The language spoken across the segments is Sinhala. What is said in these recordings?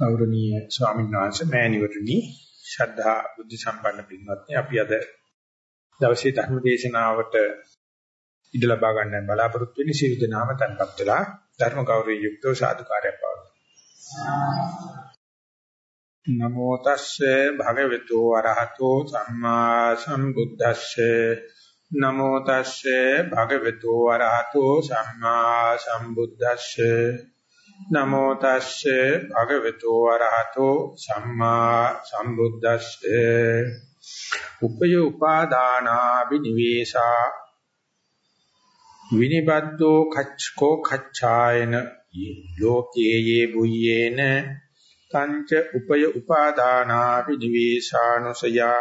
ගෞරවනීය ස්වාමීන් වහන්සේ මෑණිවරණි ශ්‍රද්ධා බුද්ධ සම්පන්න පින්වත්නි අපි අද දවසේ ධර්ම දේශනාවට ඉඩ ලබා ගන්න බලාපොරොත්තු වෙන්නේ සියලු දෙනාම tempත් වෙලා ධර්ම ගෞරවයෙන් යුක්තව සාදුකාරයක් පවතුන නමෝ තස්සේ භගවතු වරහතෝ සම්මා සම්බුද්දස්සේ. නමෝ තස්සේ භගවතු වරහතෝ සම්මා සම්බුද්දස්සේ. නමෝ තස්සේ භගවතු වරහතෝ සම්මා සම්බුද්දස්සේ උපය උපාදානා විනිවේෂා විනිබද්දෝ කච්චකෝ කච්ඡායන ලෝකයේ යේ බුයේන තංච උපය උපාදානා විනිවේෂානුසයා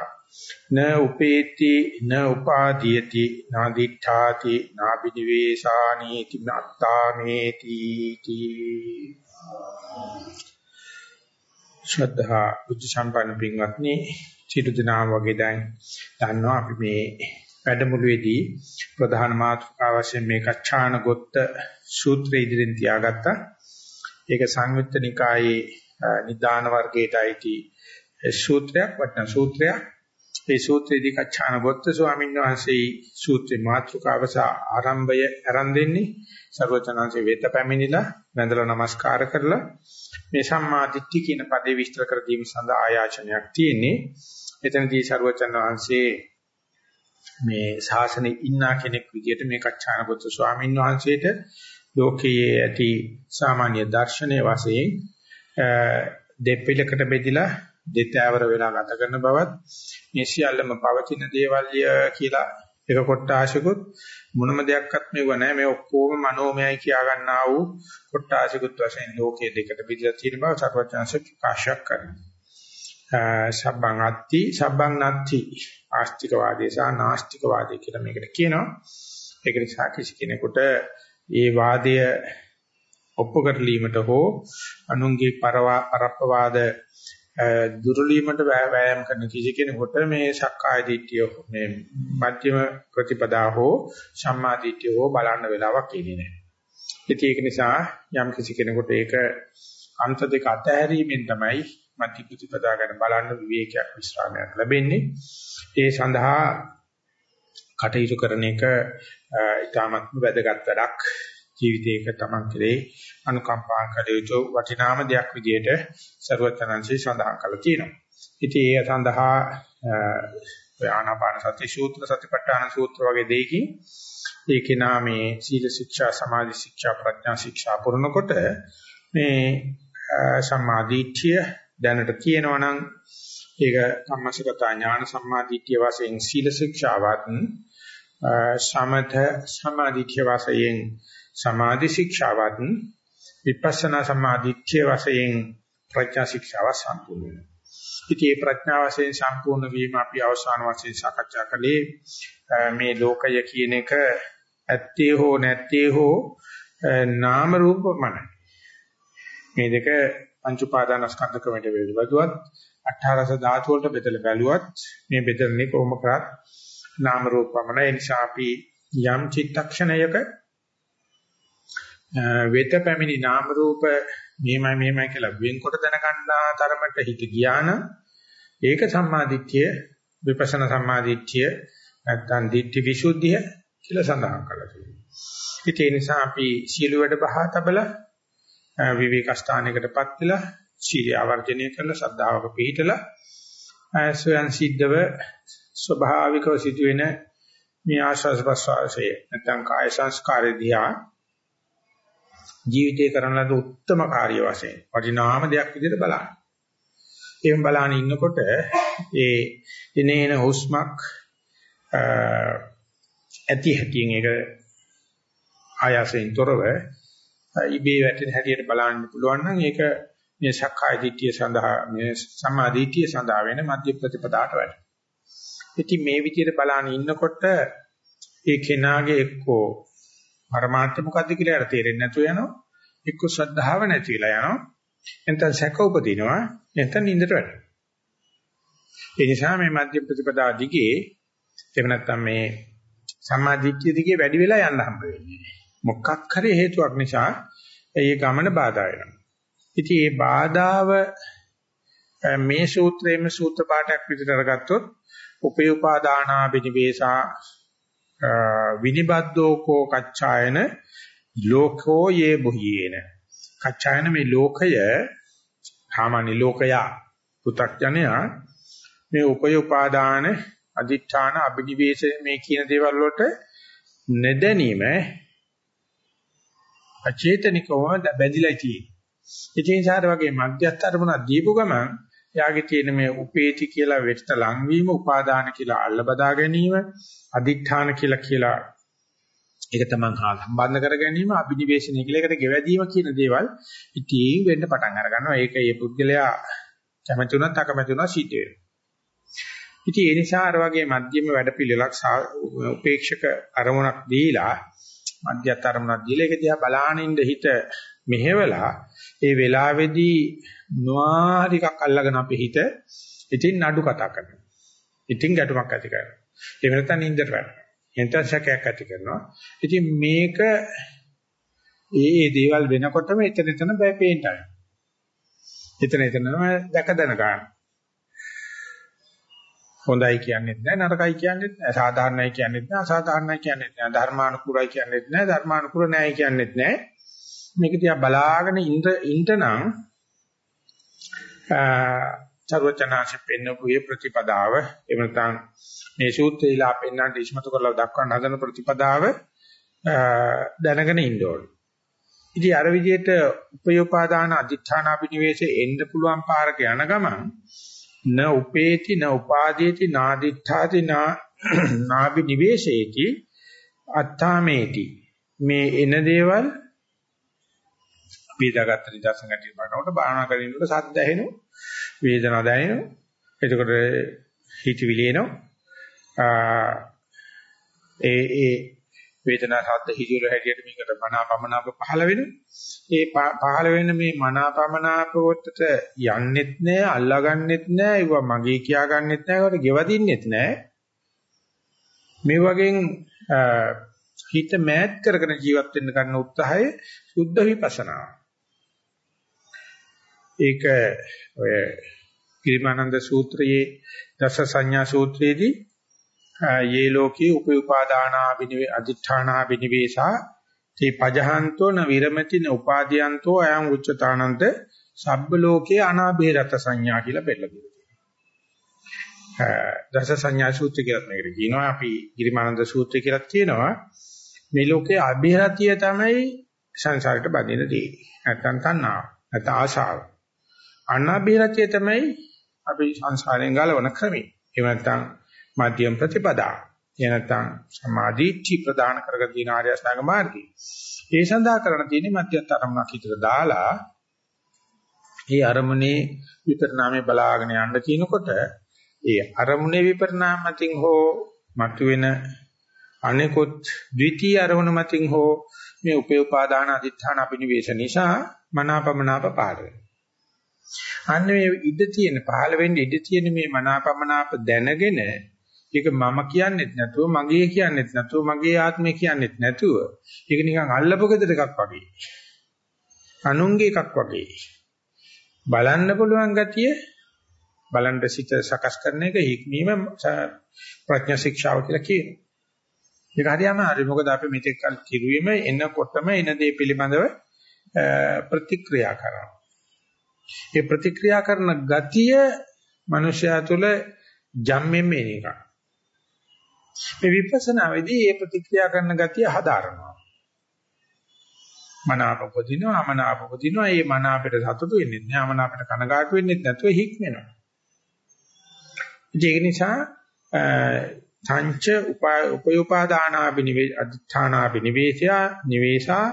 න උපේති න උපාදීයති නාදිඨාති නාබිනිවේසානීති නත්තාමේති තී ශ්‍රද්ධා බුද්ධ සම්පන්න පින්වත්නි සිටු දිනාම වගේ දැන් දන්නවා අපි මේ වැඩමුළුවේදී ප්‍රධාන මාතෘකාව වශයෙන් මේ කච්චාන ගොත්ත සූත්‍රය ඉදිරියෙන් තියාගත්තා. ඒක සංයුත්ත නිකායේ නිදාන වර්ගයට අයිති සූත්‍රයක් වටන සූත්‍රයක්. ඒ සූත්‍රයේදී කච්චාන බොත්ත ස්වාමීන් වහන්සේ සූත්‍රේ මාතෘකාව සහ ආරම්භය ආරම්භ දෙන්නේ ਸਰවචනංශේ වෙත පැමිණිලා වැඳලා নমස්කාර කරලා මේ සම්මාදිට්ඨි කියන පදේ විස්තර කර දීම සඳහා ආයාචනයක් තියෙන්නේ. එතනදී ਸਰවචන වහන්සේ මේ ශාසනයේ ඉන්න කෙනෙක් විදිහට මේ කච්චාන බොත්ත ස්වාමීන් වහන්සේට ලෝකයේ ඇති සාමාන්‍ය දර්ශනයේ වශයෙන් දෙපිලකට බෙදිලා දෙතෑවර වෙලා ගත කරන බවත් මේ සියල්ලම පවතින දේවල්ය කියලා එක කොටාශිකුත් මොනම දෙයක්වත් මෙව නැහැ මේ ඔක්කොම මනෝමයයි කියා ගන්නා වූ කොටාශිකුත් වශයෙන් ලෝකයේ දෙකට බෙදලා තියෙන බව සර්වඥාන්ස ප්‍රකාශයක් කරනවා. සබ්බං අත්ති සබ්බං නත්ති ආස්තික වාදේ සහ නාස්තික වාදේ කියලා මේකට කියනවා. ඒක නිසා කිසි කෙනෙකුට ඒ වාදය ඔප්පු කරලීමට හෝ අනුන්ගේ පරවා පරප්පවාද දුර්ලීමට වෑයම් කරන කිසි කෙනෙකුට මේ සක්කාය දිට්ඨිය මේ මධ්‍යම ප්‍රතිපදා හෝ සම්මා දිට්ඨිය හෝ බලන්න වෙලාවක් ඉන්නේ නැහැ. ඉතින් ඒක නිසා යම් කිසි කෙනෙකුට ඒක අන්ත දෙක අතහැරීමෙන් තමයි මධ්‍ය ප්‍රතිපදා ගැන බලන්න විවේකයක් විශ්‍රාමයක් ලැබෙන්නේ. ඒ සඳහා කටයුතු කරන එක ඉතාමත්ම වැදගත් වැඩක්. ජීවිතයක තමන් කෙරේ අනුකම්පා කළ යුතු වටිනාම දෙයක් විදිහට ਸਰවඥාන්සේ සඳහන් කළා තියෙනවා. ඉතින් ඒ සඳහා ආනාපාන සති සූත්‍ර සතිපට්ඨාන සූත්‍ර වගේ දෙයකින් ඒකේ නාමේ සීල ශික්ෂා සමාධි ශික්ෂා ප්‍රඥා ශික්ෂා පුරනකොට මේ සම්මාදිට්ඨිය දැනට කියනවා නම් ඒක කම්මසගත ඥාන සම්මාදිට්ඨිය වශයෙන් සීල ශික්ෂාවත් සමත සමාධිත්‍ය වශයෙන් සමාධි ශික්ෂාවත් විපස්සනා සමාධිත්‍ය වශයෙන් ප්‍රඥා ශික්ෂාව සම්පූර්ණ වෙනවා. ඉතින් මේ ප්‍රඥා වශයෙන් සම්පූර්ණ වීම අපි අවසාන වශයෙන් සාකච්ඡා කළේ මේ ලෝකය කියන එක ඇත්තේ හෝ නැත්තේ හෝ නාම රූපමයි. මේ දෙක පංච උපාදානස්කන්ධ ක්‍රමයට බෙදුවත් 18 ධාතු වලට බෙදලා බැලුවත් මේ බෙදන්නේ කොහොම කරත් නාම රූපමයි. ඒ නිසා අපි යම් චිත්තක්ෂණයක වෙත පැමිණි නාම රූප මෙහෙමයි මෙහෙමයි කියලා වෙන්කොට දැනගන්නා තරමට හිත ගියා නම් ඒක සම්මාදිට්ඨිය විපස්සනා සම්මාදිට්ඨිය නැත්නම් දිට්ඨි විසුද්ධිය කියලා සඳහන් කරලා තියෙනවා. ඉතින් ඒ නිසා අපි සීල වැඩ බහා තබලා විවේක ස්ථානයකටපත් වෙලා සීල ආවර්ජනය කරලා ශ්‍රද්ධාවක පිහිටලා ස්වයන් සිද්ධව ස්වභාවිකව සිදුවෙන මේ ආශාස ප්‍රසවාසය නැත්නම් කාය සංස්කාරය දිහා ජීවිතේ කරන ලද උත්තරම කාර්ය වශයෙන් වටිනාම දෙයක් විදිහට බලන්න. එහෙම බලාන ඉන්නකොට ඒ දිනේන හුස්මක් ඇති හැටියෙන් ඒක ආයාසයෙන් තොරව ඉබේ වැටෙන හැටියට බලන්න පුළුවන් නම් ඒක මේ සක්කාය දිට්ඨිය සඳහා මේ සම්මා දිට්ඨිය සඳහා වෙන මධ්‍ය ප්‍රතිපදාට වැටෙනවා. ඉතින් මේ විදිහට බලාන ඉන්නකොට ඒ කෙනාගේ එක්කෝ පරමාර්ථ මොකද්ද කියලා යාට තේරෙන්නේ නැතුව යනවා. එක්ක ශ්‍රද්ධාව නැති වෙලා යනවා. නැත්නම් සැක උපදිනවා. නැත්නම් නින්දට වැටෙනවා. ඒ නිසා මේ මධ්‍ය ප්‍රතිපදා දිගේ එහෙම නැත්නම් මේ සම්මාදිට්ඨිය දිගේ වැඩි වෙලා යන්න හම්බ වෙන්නේ. මොකක් හරි හේතුවක් නිසා ඒ ගමන බාධා වෙනවා. ඉතින් මේ බාධාව මේ සූත්‍රයේම සූත්‍ර පාඨයක් විදිහට අරගත්තොත් උපයෝපාදානා බිනිවේසා විනිබද්දෝ කෝ කච්චායන ලෝකෝ යේ බොහියේන කච්චායන මේ ලෝකය සාමාන්‍ය ලෝකයා පු탁ජනයා මේ උපයෝපාදාන අදිඨාන අබිනිවේෂ මේ කියන දේවල් වලට නැදැනීම අචේතනිකව බැඳිලා තියෙන්නේ. ඉතින් සාර වගේ මධ්‍යස්ථ අරමුණක් දීපු ගමන් යාගේ තියෙන මේ උපේති කියලා වෙට ලංවීම, උපාදාන කියලා අල්ල බදා ගැනීම, අදිඨාන කියලා කියලා ඒක තමයි හා සම්බන්ධ කර ගැනීම, අභිනිවේෂණය කියලා එකට ගෙවැදීම කියන දේවල් ඉතින් වෙන්න පටන් අර ගන්නවා. ඒක ඒ පුද්ගලයා කැමති උනත් අකමැති උනත් සිද්ධ වෙනවා. ඉතින් ඒ නිසා අර වගේ මධ්‍යම වැඩපිළිවෙලක් උපේක්ෂක අරමුණක් දීලා මධ්‍යස්ථ අරමුණක් දීලා ඒක දිහා බලාගෙන ඉඳ හිත මෙහෙवला ඒ වෙලාවේදී නොආරිකක් අල්ලගෙන අපේ හිත ඉතින් නඩු කතා කරනවා. ඉතින් ගැටුමක් ඇති කරනවා. ඒ වෙනතන නින්දට වැටෙනවා. එතන සැකයක් ඇති කරනවා. ඉතින් මේක ඒ ඒ දේවල් වෙනකොටම එතන එතන බය පේන්ටයි. එතන එතනම දැක දැන ගන්න. හොඳයි කියන්නේත් නැහැ නරකයි කියන්නේත් නැහැ සාධාරණයි කියන්නේත් නැහැ අසාධාරණයි කියන්නේත් නැහැ ධර්මානුකූලයි කියන්නේත් නැහැ ධර්මානුකූල නැහැ කියන්නේත් නැහැ මේක දිහා බලාගෙන ඉන්න ඉන්නනම් චරවචනාංශ පෙන්නපු මේ ප්‍රතිපදාව එහෙම නැත්නම් මේ සූත්‍රයලා පෙන්නන්න ඉස්මතු කරලා දක්වන්න හදන ප්‍රතිපදාව දැනගෙන ඉන්න ඕනේ. ඉතින් අර විදිහට උපයෝපාදාන අදිඨානාපිනිවේෂේ එන්න පුළුවන් පාරක යන ගමන් න උපේති න උපාදීති නාදිඨාති නා නාපි නිවේශේති අත්තාමේති මේ එන දේවල් බීදාගත්ත නිදර්ශන ගැටි බලනකොට භාවනා කරනකොට සද්ද ඇහෙනවා වේදනාව දැනෙනවා. එතකොට හිතවිලි එනවා. ඒ ඒ වේදනා සද්ද හිතිවල හැටියට මේකට මනාපමනාප පහළ වෙනවා. ඒ පහළ වෙන මේ මනාපමනාප වලට යන්නෙත් නෑ අල්ලාගන්නෙත් නෑ ඒවා මගේ කියාගන්නෙත් නෑ ඒවට ගෙවදින්නෙත් නෑ. මේ වගේ හිත මෑත් කරගෙන ජීවත් වෙන්න ගන්න උත්සාහය සුද්ධ විපස්සනා. ඒක ඔය කිරිමානන්ද සූත්‍රයේ දස සංඥා සූත්‍රයේදී යේ ලෝකේ උපඋපාදානා බිනිවේ අදිඨානා බිනිවේසා තේ පජහන්තෝ න විරමති න උපාදීයන්තෝ අයං උච්චතානන්ත සබ්බ ලෝකේ අනාභේරත සංඥා කියලා පෙන්නලා තියෙනවා. දස සංඥා සූත්‍රය කියලා මේකට කියනවා. අපි ගිරිමානන්ද සූත්‍රය කියලා කියනවා. මේ ලෝකේ අභේරතිය තමයි සංසාරයට බඳින දේ. නැත්තම් තණ්හාව. නැත්නම් ආශාව. අනාභේරතිය තමයි අපි සංසාරයෙන් ගලවන ක්‍රමය. එහෙම නැත්නම් මධ්‍යම ප්‍රතිපදා. එහෙ නැත්නම් සමාධිච්චි ප්‍රදාන කරගෙන තියෙන ආර්ය අෂ්ටාංග මාර්ගය. ඒ සඳහා කරණ තියෙන්නේ මධ්‍යස්ථ අරමුණක් හිතට දාලා ඒ අරමුණේ විපරිණාමය බලාගෙන යන්න කියනකොට ඒ අරමුණේ විපරිණාම මතින් හෝ මතුවෙන අනෙකුත් ද්විතීයි අරමුණ මතින් හෝ මේ උපේපාදාන අදිඨාන අபிනිවේෂ නිසා මනාපමනාප පහළ වෙනවා. අන්න මේ ඉඩ තියෙන පහළ වෙන්නේ ඉඩ තියෙන මේ මනාපමනාප දැනගෙන ඒක මම කියන්නෙත් නැතුව මගේ කියන්නෙත් නැතුව මගේ ආත්මය කියන්නෙත් නැතුව ඒක නිකන් අල්ලපු ගෙදර එකක් වගේ. අනුන්ගේ එකක් වගේ. බලන්න පුළුවන් ගතිය බලන්න සිත සකස් කරන එක හික්මීම ප්‍රඥා ශික්ෂාව කියලා කියනවා. ඒක හරියම හරි මොකද අපි මෙතෙක් කල් කිරුවේම එනකොටම එන දේ පිළිබඳව ප්‍රතික්‍රියා කරනවා. ඒ ප්‍රතික්‍රියා කරන ගතිය මනුෂ්‍යයා තුළ ජම්මෙන් එන එකක්. මේ විපස්සනාවේදී මේ ප්‍රතික්‍රියා කරන ගතිය හදාරනවා. මනාප උපදිනවා, අමනාප උපදිනවා. මේ මනාපයට සතුටු වෙන්නේ නැහැ, අමනාපයට කනගාටු වෙන්නේ නැතුව හික්මෙනවා. ඒක නිසා සංච උපයෝපාදානා බිනිවේ අදිඨානා බිනිවේෂයා නිවේෂා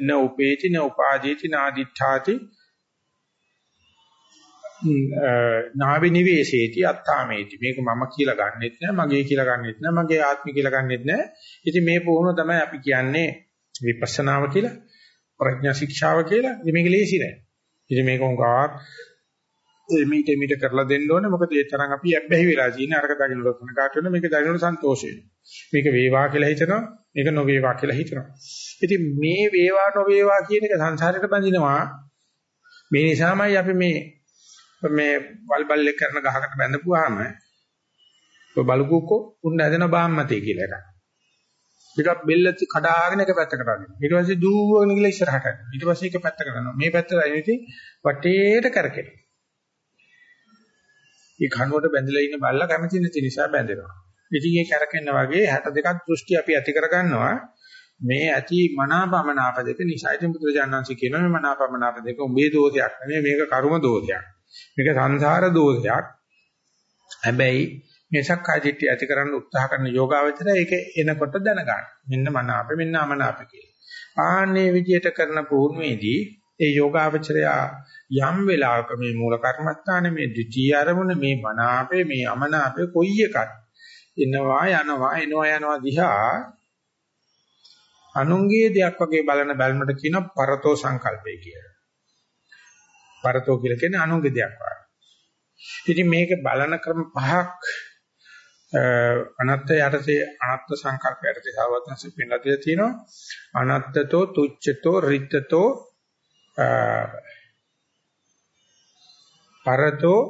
න උපේති න උපාදීති නාදිඨාති නාවි නිවේශේති අත්තාමේති. මේක මම කියලා ගන්නෙත් නෑ මගේ කියලා ගන්නෙත් නෑ මගේ ආත්මය කියලා ගන්නෙත් නෑ. ඉතින් මේ පුහුණුව තමයි අපි කියන්නේ විපස්සනාව කියලා ප්‍රඥා ශික්ෂාව කියලා. ඉතින් මේක ලේසි නෑ. ඉතින් මේක උංගාවක් මීට මීට කරලා දෙන්න ඕනේ. මොකද ඒ තරම් අපි ඇබ්බැහි වෙලා තියෙන අරක දකින්නට කන කාට වෙන මේක දකින්නට සන්තෝෂ මේක වේවා කියලා හිතනවා මේක නොවේවා කියලා හිතනවා. ඉතින් මේ වේවා නොවේවා කියන එක සංසාරයට බඳිනවා. මේ නිසාමයි අපි මේ මේ වල්බල්ලේ කරන ගහකට බැඳපුවාම ඔය බලුකුක්කෝ උන්න හැදෙන බාම්මතේ කියලා එකක්. ටිකක් බෙල්ල කඩාගෙන එක පැත්තකට අදිනවා. ඊට පස්සේ දුවගෙන ගිහලා ඉස්සරහට යනවා. ඊට පස්සේ එක පැත්තකට යනවා. මේ පැත්තට ඇවිත් වටේට කරකෙනවා. මේ කනුවට බැඳලා ඉන්න බල්ලා කැමති නැති නිසා බැඳෙනවා. ඉතින් ඒ කරකෙන්න වගේ 62ක් දෘෂ්ටි අපි ඇති කරගන්නවා. මේ ඇති මනාපමනාප දෙක නිසා. ඉතින් බුදුරජාණන්සේ කියනවා මේ මනාපමනාප දෙක උඹේ දෝෂයක් නෙමෙයි මේක කර්ම දෝෂයක්. මේක සංසාර දෝෂයක්. හැබැයි මේ සක්කාය දිට්ඨිය ඇති කරන්න උත්සාහ කරන යෝගාවචරය ඒක එනකොට දැනගන්න. මෙන්න මනාප මෙන්න අමනාප කියලා. ආන්නේ විදියට කරන පුහුණුවේදී ඒ යෝගාවචරය යම් වෙලාවක මේ මූල කර්මස්ථානේ මේ ද්විතීයි අරමුණ මේ මනාපේ මේ අමනාපේ කොයි එකක් එනවා යනවා එනවා යනවා දිහා අනුංගයේ දෙයක් වගේ බලන බැල්මට කියන පරතෝ සංකල්පය කියලා. පරතෝ කියලා කියන්නේ අනුංගයේ දෙයක් වගේ. ඉතින් මේක බලන ක්‍රම පහක් අනත්ත යටතේ අනත්ත සංකල්ප යටතේ සාවත්‍යංශ පින්නලා තියෙනවා අනත්තතෝ තුච්ඡතෝ රිත්තතෝ පරතෝ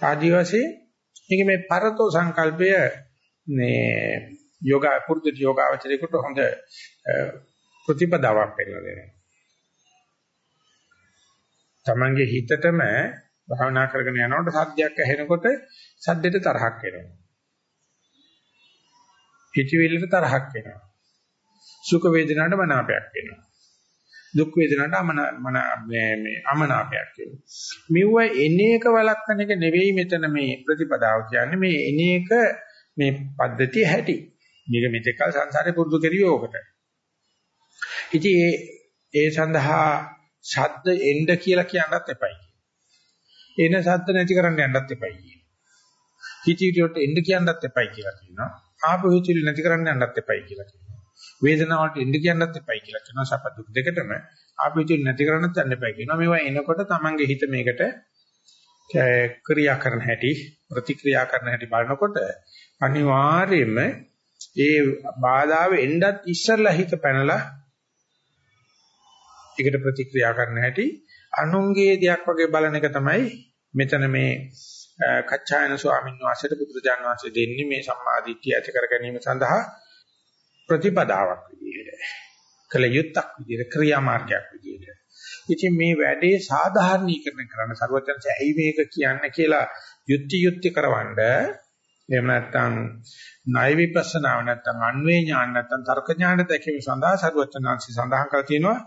ආදිවාසී මේක මේ පරතෝ සංකල්පය මේ යෝගා පුරුදු යෝගාවචරයකට හොඳ ප්‍රතිපදාවක් පෙන්නලා දෙනවා. තමන්ගේ හිතටම භාවනා කරගෙන යනකොට සද්දයක් ඇහෙනකොට සද්දෙට තරහක් එනවා. හිතවිල්ලට තරහක් එනවා. සුඛ වේදනාවට මනාපයක් එනවා. දුක් වේදනාවට අමන මේ මේ අමනාපයක් එනවා. මෙව එනේක වළක්වන එක නෙවෙයි මෙතන මේ ප්‍රතිපදාව කියන්නේ මේ එනේක මේ පද්ධතිය හැටි. මේක මෙතෙක්කල් සංසාරේ පුරුදු කරියෝ ඔකට. ඉතින් ඒ ඒ සඳහා ශබ්ද එන්න කියලා කියන්නත් එපයි. එන ශබ්ද නැති කරන්න යන්නත් එපයි කියනවා. හිතවිලියට එන්න කියන්නත් එපයි කියලා කියනවා. ආපහු හිතවිලි නැති කරන්න යන්නත් එපයි කියලා කියනවා. වේදනාවට එන්න කියන්නත් එපයි කියලා කියනවා. සැප දුක් දෙකටම ආපහු හිතවිලි නැති කරන්නත් යන්න එපයි කියනවා. මේවා එනකොට Tamange හිත මේකට ක්‍රියා කරන හැටි ප්‍රතික්‍රියා කරන හැටි බලනකොට අනිවාර්යයෙන්ම ඒ බාධාව එන්නත් ඉස්සරලා හිත පැනලා ඒකට ප්‍රතික්‍රියා කරන හැටි අනුන්ගේ දෙයක් වගේ බලන එක තමයි මෙතන මේ කච්චායන ස්වාමීන් වහන්සේට බුදුරජාණන් වහන්සේ දෙන්නේ මේ සම්මාදිට්ඨිය ඇති කර ගැනීම සඳහා ප්‍රතිපදාවක් විදිහට කළ යුත්තක් විදිහට ක්‍රියාමාර්ගයක් විදිහට. ඉතින් මේ වැඩේ සාධාරණීකරණය කරන්න සර්වඥයන්සේ ඇයි මේක කියන්නේ කියලා යුක්ති යුක්ති කරවන්න එහෙම නැත්නම් ණය විපස්සනාව නැත්නම් අන්වේ ඥාන නැත්නම් තර්ක ඥාන දැකීම සඳහා සර්වඥාන්සේ සඳහන් කරලා තියෙනවා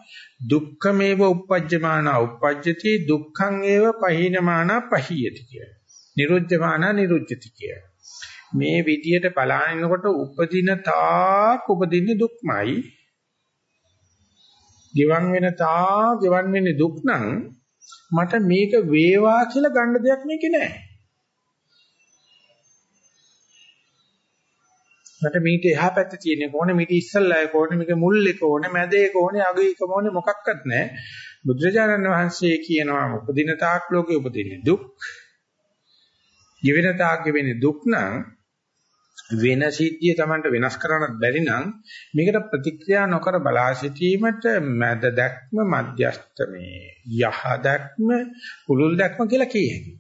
දුක්ඛමේව uppajjamana uppajjati දුක්ඛං ඒව පහිනමාන පහියති කියලා. නිරුද්ධමාන නිරුද්ධති කියලා. මේ විදියට බලනකොට උපදින තාක් උපදින්නේ දුක්මයි. ගිවන් වෙන තා ගිවන් වෙන්නේ දුක් නම් මට මේක වේවා කියලා ගන්න දෙයක් මේකේ නැහැ. මට මේක එහා පැත්තේ තියෙන කොහොනේ මේක ඉස්සල්ලා කොහොනේ මේක මුල් එක ඕනේ මැද එක ඕනේ අග එක ඕනේ මොකක්වත් නැහැ. බුදුරජාණන් වහන්සේ කියනවා උපදින තාක් ලෝකේ උපදින්නේ දුක්. ජීවෙන තාක් වෙන්නේ දුක් නම් වෙන සිද්ධිය Tamanට වෙනස් කරන්නත් බැරි නම් මේකට ප්‍රතික්‍රියා නොකර බලා සිටීමට මැද දැක්ම මධ්‍යස්ත මේ යහ දැක්ම පුළුල් දැක්ම කියලා කිය හැකියි.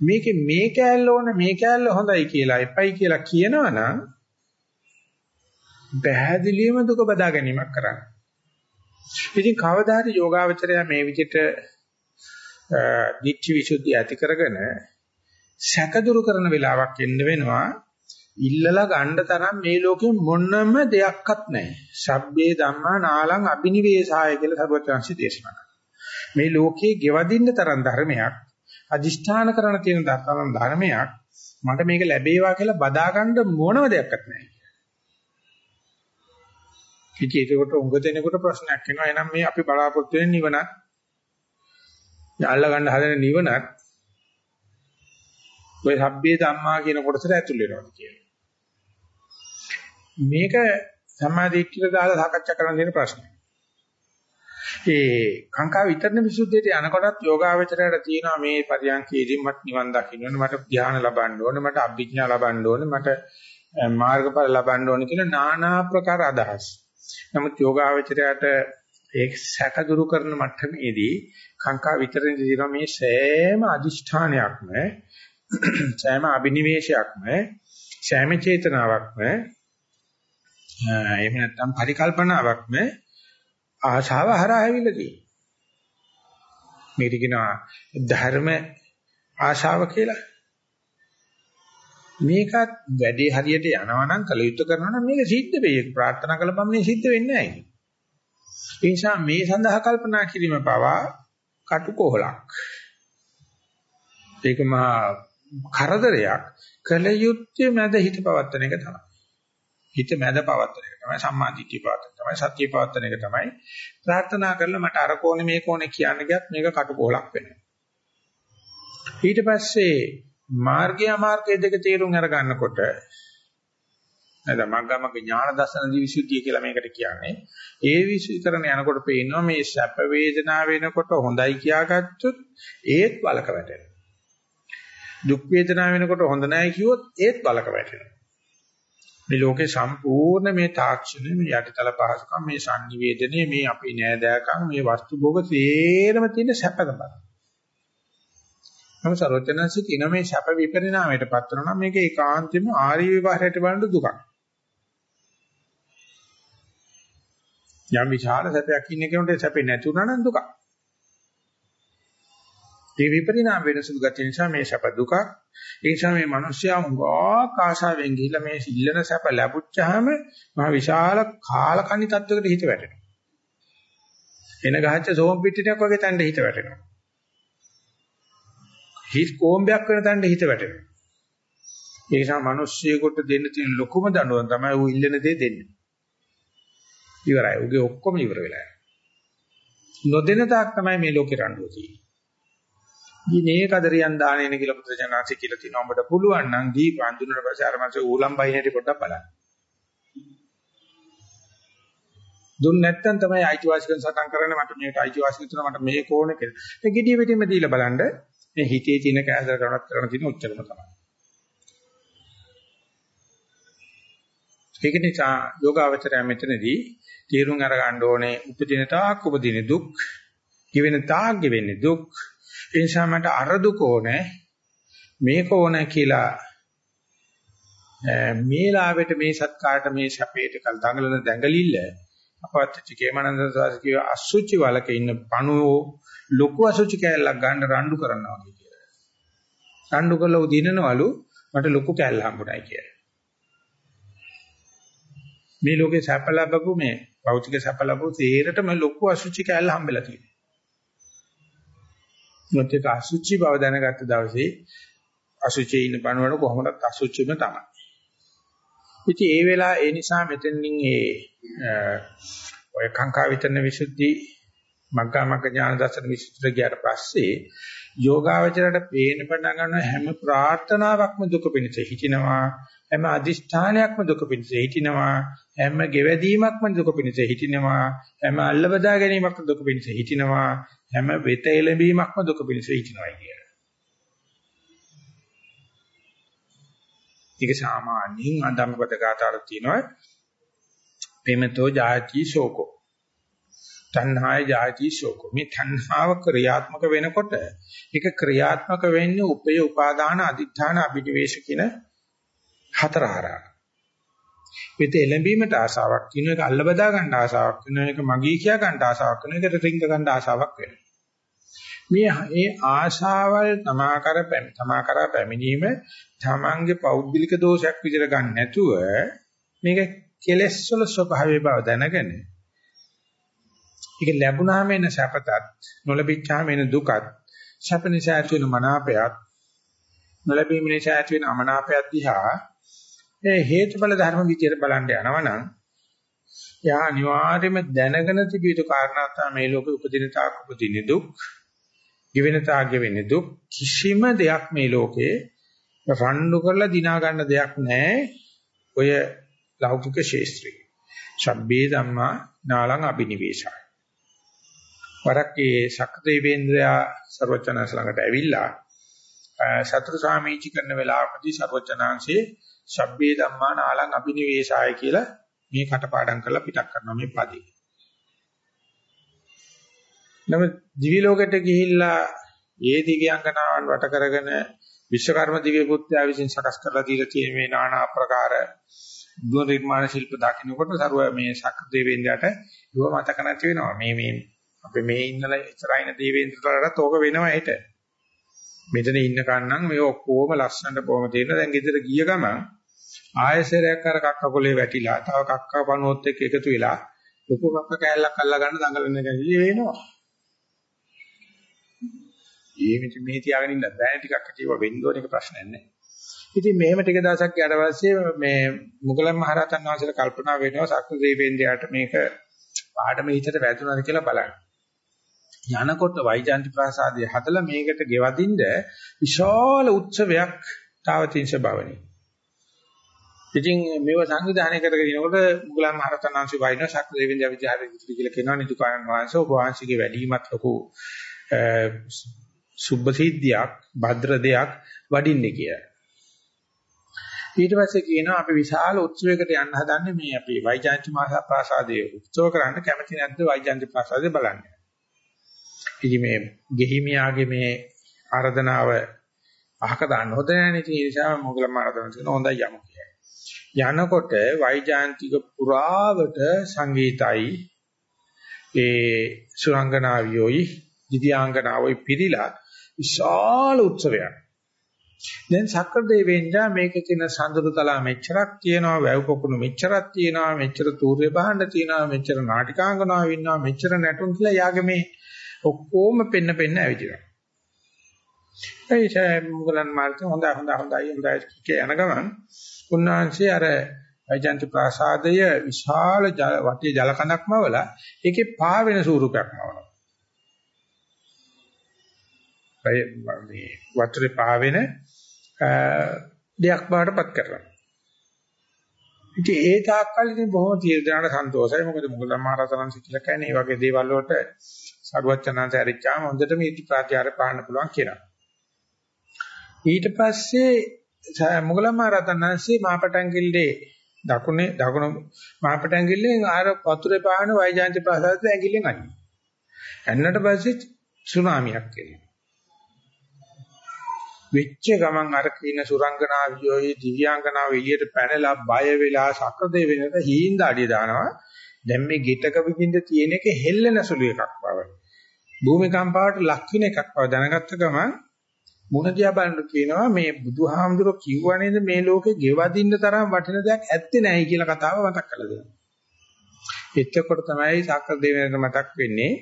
මේකේ මේ කෑල්ල ඕන මේ කෑල්ල හොඳයි කියලා එපයි කියලා කියනවනම් පැහැදිලිවම දුක බදා ගැනීමක් කරන්න. ඉතින් කවදා හරි යෝගාවචරය මේ විදිහට දිච්ච විසුද්ධිය ඇති කරගෙන සැකදුරු කරන වෙලාවක් එන්න වෙනවා. ඉල්ලලා ගන්න තරම් මේ ලෝකෙ මොනම දෙයක්වත් නැහැ. සබ්බේ ධම්මා නාලං අබිනිවේසාය කියලා සර්වඥාන්සි දේශනා කරනවා. මේ ලෝකේ ගෙවදින්න තරම් ධර්මයක් අදිෂ්ඨාන කරන තියෙන තරම් ධර්මයක් මට මේක ලැබේවා කියලා බදා ගන්න මොනම දෙයක්වත් නැහැ. ඉතින් ඒකට උඟ දෙනකොට ප්‍රශ්නයක් එනවා. එහෙනම් මේ අපි බලාපොරොත්තු වෙන නිවනත් යාල්ල ගන්න හදන නිවනත් ඔය සබ්බේ ධම්මා කියන කොටසට ඇතුල් වෙනවා කියලා. මේක සම්මාදිට්ඨියට දාලා සාකච්ඡා කරන්න දෙන ප්‍රශ්නයක්. ඒ කාංකා විතරන විසුද්ධියට යනකොටත් යෝගාවචරයට තියෙනවා මේ පරියන්කේදී මට නිවන් දකින්න ඕනේ මට ධ්‍යාන ලබන්න ඕනේ මට අභිඥා ලබන්න ඕනේ මට මාර්ගඵල ලබන්න ඕනේ කියලා নানা ආකාර අදහස්. නමුත් යෝගාවචරයට ඒ සැක දුරු කරන මට්ටමේදී කාංකා විතරේ දින මේ සෑම අදිෂ්ඨානයක්ම සෑම අබිනිවේෂයක්ම සෑම චේතනාවක්ම එහෙම නැත්නම් පරිකල්පනාවක්ම ආශාව හරහා ඇවිල්ලා තියෙනවා. මේක කියනවා ධර්ම ආශාව කියලා. මේකත් වැඩි හරියට යනවා නම් කල යුත්තේ කරනවා නම් මේක සිද්ධ වෙයි. ඒක ප්‍රාර්ථනා කළ පමණින් සිද්ධ වෙන්නේ නැහැ. ඒ නිසා මේ සඳහා කල්පනා කිරීම පවා කටුකොහලක්. ඒක මා කරදරයක් කල යුත්තේ මැද හිත පවත්තන එක තමයි. හිත මැද පවත්තන එක තමයි සම්මාදිට්ඨිය පවත්තන තමයි සත්‍ය පවත්තන එක තමයි ප්‍රාර්ථනා කරලා මට අර කෝණේ මේ කෝණේ කියන්න ගියත් මේක කටුකොහලක් වෙනවා. ඊට පස්සේ මාර්ගය අමාර්ගය දෙක තේරුම් අර ගන්නකොට නැත්නම් මග්ගමග්ග ඥාන දර්ශන දිවිසුද්ධිය කියලා මේකට කියන්නේ. ඒ විශ්ීකරණ යනකොට පේනවා මේ සැප වේදනා වෙනකොට හොඳයි කියාගත්තොත් ඒත් බලක වැටෙනවා. දුක් වේදනා වෙනකොට හොඳ නැහැ කිව්වොත් ඒත් බලක වැටෙනවා. මේ ලෝකේ සම්පූර්ණ මේ තාක්ෂණය මේ යටිතල පහසුකම් මේ sannivedanaye මේ අපේ නෑදෑකම් මේ වස්තු භෝග සේරම තියෙන සැප තමයි. නමුත් සරෝජනන්සේ කියන මේ ශප විපරිණාමයට පත් වෙනවා නම් මේක ඒකාන්තයෙන්ම ආර්ය විවහරයට බලන දුකක්. යම් විශාල සැපයක් ඉන්න කෙනෙකුට සැපේ නැති වුණා නම් දුකක්. මේ විපරිණාම වෙන සුළු ගැටි නිසා මේ සැප දුකක්. ඒ නිසා මේ මිනිස්සයා උගා කාශාවෙන් ගිහිල්ලා මේ සිල්ලන සැප ලැබුච්චාම මහ විශාල කාලකණ්ණි තත්වයකට හිත වැටෙනවා. එන ගහච්ච සෝම් පිටියක් වගේ තැන්න හිත වැටෙනවා. හිස් කෝම්බයක් වෙන තැනට හිත වැටෙනවා. ඒ නිසා මිනිස්සුයෙකුට දෙන්න තියෙන ලොකුම දඬුවම තමයි ඌ ඉල්ලන දේ දෙන්නේ. ඉවරයි. ඌගේ ඔක්කොම ඉවර වෙලා යනවා. නොදෙන තාක් තමයි මේ ලෝකේ රණ්ඩුව තියෙන්නේ. දිනේ කදරියන් දානෙන කියලා පුත්‍රජනන්සි කියලා තිනවා. ඔබට පුළුවන් නම් දීප අඳුනන පස්සේ අර මාසේ ඌලම් බයිනේට පොඩ්ඩක් බලන්න. දුන්න නැත්තම් තමයි අයිතිවාසිකම් සටන් කරන්නේ මට මේකට අයිතිවාසිකම් තුන මට මේ කෝණේ කියලා. ඒ gediya පිටින්ම දීලා බලන්න මේ හිතේ තියෙන කෑදර කරනත් කරන තියෙන උච්චරම තමයි. ඒක නිසා යෝගාවචරය මෙතනදී තීරුම් අර ගන්න ඕනේ උපදින තාක් උපදින දුක්, කිවෙන තාක් ගෙවෙන්නේ දුක්. ඒ නිසා මට අර දුක ඕනේ මේක ඕනේ කියලා මේ ලාවෙට මේ සත්කාරට මේ සැපේට කල් දඟලන දැඟලිල්ල අපවත් චිකේමනන්ද සාසිකේ අසුචි වලක ඉන්න පණුවෝ ලොකු අසුචි කෑල්ලක් ගන්න රණ්ඩු කරනවා වගේ කියලා. රණ්ඩු කළා උදිනනවලු මට ලොකු කෑල්ල හම්බුනායි කියලා. මේ ලෝකේ සැප ලැබපු මේ භෞතික සැප ලැබපු තේරටම ලොකු අසුචි කෑල්ල හම්බෙලා තියෙනවා. මොකද අසුචි බව දැනගත්ත දවසේ අසුචි ඉන්න බණවල කොහොමද අසුචිම තමයි. ඉතින් ඒ වෙලාව ඒ නිසා මෙතනින් ඒ ඔය කාංකා විතරන විසුද්ධි මග්ගා මග්ග ඥාන දර්ශන විසුද්ධිය ගියාට පස්සේ යෝගාවචරයට පේන පටන් ගන්න හැම ප්‍රාර්ථනාවක්ම දුක පිණිස හිටිනවා හැම අදිෂ්ඨානයක්ම දුක පිණිස හිටිනවා හැම ගෙවැදීමක්ම දුක පිණිස හිටිනවා හැම අල්ලබදා ගැනීමක්ම දුක පිණිස හිටිනවා හැම වෙත එළඹීමක්ම දුක පිණිස හිටිනවා කියන. ඒක සාමාන්‍යයෙන් අදම්පද ගාතාවල තියෙනවා පෙමතෝ ජාති ශෝකෝ තණ්හාය ජාති ශෝකෝ මේ තණ්හාව ක්‍රියාත්මක වෙනකොට ඒක ක්‍රියාත්මක වෙන්නේ උපය උපාදාන අදිඨාන අභිනිවේෂ කියන හතර හරහා. පිට එළඹීමට ආසාවක් කියන එක අල්ල බදා ගන්න ආසාවක් වෙන එක මගී කියා ගන්න ආසාවක් වෙන එකට රිංග ගන්න ආසාවක් වෙනවා. මේ ඒ ආශාවල් තමාකර තමාකර පැමිණීම තමන්ගේ පෞද්ගලික දෝෂයක් විදිහට ගන්න නැතුව මේක කෙලෙස් වල ස්වභාවය බව දැනගෙන ඒක ලැබුණාම එන සැපතත් නොලැබිච්චාම එන දුකත් සැප නිසා ඇති වෙන මනාපයත් නොලැබීම නිසා ඇති වෙන අමනාපයත් දිහා ඒ හේතුඵල ධර්ම විදියට බලන්න යනවනම් යා අනිවාර්යයෙන්ම දැනගෙන තිබිය යුතු කාරණා තමයි මේ ලෝකෙ උපදින තාක් උපදින දුක්, ජීවෙනතාග්‍ය වෙන්නේ දුක්. කිසිම දෙයක් මේ ලෝකේ රණ්ඩු කරලා දිනා ගන්න දෙයක් නැහැ. ඔය ලෞකික ශේස්ත්‍රේ සබ්බේ ධම්මා නාලං අබිනිවේෂය. වරක් ඒ සක්‍රීවේන්ද්‍රයා ਸਰවචනස් ළඟට ඇවිල්ලා සතුරු සාමීචි කරන වෙලාවකදී ਸਰවචනාංශේ සබ්බේ ධම්මා නාලං අබිනිවේෂය කියලා මේ කටපාඩම් කරලා පිටක් කරනවා මේ පදේ. නමුත් දිවි ලෝකෙට ගිහිල්ලා ඒ දිව්‍යාංගනාවන් වට කරගෙන විශ්වකර්ම දිව්‍ය පුත්‍රයා විසින් සකස් කරලා දීලා තියෙන මේ নানা ආකාර දුර නිර්මාණ ශිල්ප දකින්නකොට සරුව මේ ශක්‍ර දෙවියන්ට ඉව මතක නැති වෙනවා. මේ මේ අපි මේ ඉන්නලා ඉස්සරහින දෙවියන්ටලට ඕක වෙනවා හිට. මෙතන ඉන්න කන්නම් මේ ඔක්කොම ලස්සනට කොහොම තියෙන දැන් ගෙදර ගිය ගමන් ආයසරයක් අර කක්ක කොලේ වැටිලා තව කක්ක පණුවොත් එක්ක එකතු වෙලා ලොකු කක්ක කෑල්ලක් අල්ලා ගන්න දඟලන ගැලි වෙනවා. ඒ මිට මේ තියාගෙන ඉන්න බෑ ටිකක් කියව වෙන්න ඕන එක ප්‍රශ්නයක් නෑ. ඉතින් මෙහෙම ටික දවසක් ඊට පස්සේ මේ මුගලන් මහරහතන් වහන්සේට කල්පනා වෙනවා සක්‍ර දෙවියන්ට මේක පාඩම හිතට වැදුනද කියලා බලන්න. යනකොට වෛජාන්ති ප්‍රාසාදයේ හදලා මේකට ගෙවදින්න විශාල උත්සවයක් තාවතිංශ භවණි. ඉතින් මේව සංවිධානය කරගෙන ඉනකොට මුගලන් මහරහතන් වහන්සේ වයින් සක්‍ර දෙවියන් විචාරය කියලා කියනවා නිදුකානන් වහන්සේ ඔබ වහන්සේගේ වැඩිමත් ලොකු සුබ සිද්ධියක් භද්‍ර දෙයක් වඩින්නේ කියලා. ඊට පස්සේ කියනවා අපි විශාල උත්සවයකට යන්න හදන්නේ මේ අපි වෛජාන්ති මාසා ප්‍රාසාදයේ උත්සව කරන්න කැමති නැද්ද වෛජාන්ති ප්‍රාසාදේ බලන්න. ඉතින් මේ ගෙහිමියාගේ මේ ආරාධනාව අහක දාන්න හොඳ නැහැ නේ. ඒ නිසා මොගල මාරාධන කරන හොඳයි යමු කියලා. යනකොට වෛජාන්තික පුරාවට සංගීතයි ඒ සුරංගනාවියෝයි දිව්‍යාංගනාවෝයි පිළිලා විශාල උත්සවයක්. දැන් සක්‍ර දෙවෙන්දා මේකේ තියෙන සඳුරු තලා මෙච්චරක් තියෙනවා වැව් පොකුණු මෙච්චරක් තියෙනවා මෙච්චර තූර්ය බහන්න තියෙනවා මෙච්චර නාටිකාංගනාව ඉන්නවා මෙච්චර නැටුම් කියලා යාගේ මේ ඔක්කොම පෙන්න පෙන්න ඇවිදිනවා. ඒ මුගලන් මාර්ග හොඳ හොඳ හොඳයි හොඳයි කිය යන ගමන් උන්වහන්සේ අර වෛජන්ති ප්‍රාසාදය විශාල වටේ ජල කඳක්ම වල ඒකේ පා වෙන ස්වරූපයක්ම වල. මේ වතුරේ පාවෙන දෙයක් බාටපත් කරනවා. ඉතින් ඒ තාක්කල් ඉතින් බොහොම තීර්ථාන සන්තෝෂයි. මොකද මොකද මහරතනන් සිද්ධ කියන්නේ මේ වගේ දේවල් වලට සරුවචනන්ත ඇරිච්චාම හොඳට මේ ඉති ප්‍රත්‍යාර පාන්න පුළුවන් කියලා. ඊට පස්සේ මොගලන් මහරතනන්සේ මාපටංගිල්ලේ දකුණේ දකුණු මාපටංගිල්ලෙන් ආර වතුරේ පාන වෛජාන්ති ප්‍රසාදයේ ඇඟිල්ලෙන් අයින්. එන්නට පස්සේ සුනාමියක් එනවා. වෙච්ච ගමන් අර කින සුරංගනාවියෝයි දිව්‍යාංගනාව එළියට පැනලා බය වෙලා සක්‍රදේ වෙනද හීන දාඩිය දානවා. දැන් මේ ගෙටක විඳින්න තියෙන එක හෙල්ලෙන සුළු එකක් බව. භූමිකම්පාවට ලක් වෙන එකක් බව දැනගත්ත ගමන් මුණ දිහා බලනකොට කියනවා මේ බුදුහාමුදුරුවෝ කිව්වා නේද මේ ලෝකේ ගෙවදින්න තරම් වටින දෙයක් ඇත්තේ නැහැ කියලා කතාව මතක් කරලා දෙනවා. එතකොට තමයි සක්‍රදේ වෙනද මතක් වෙන්නේ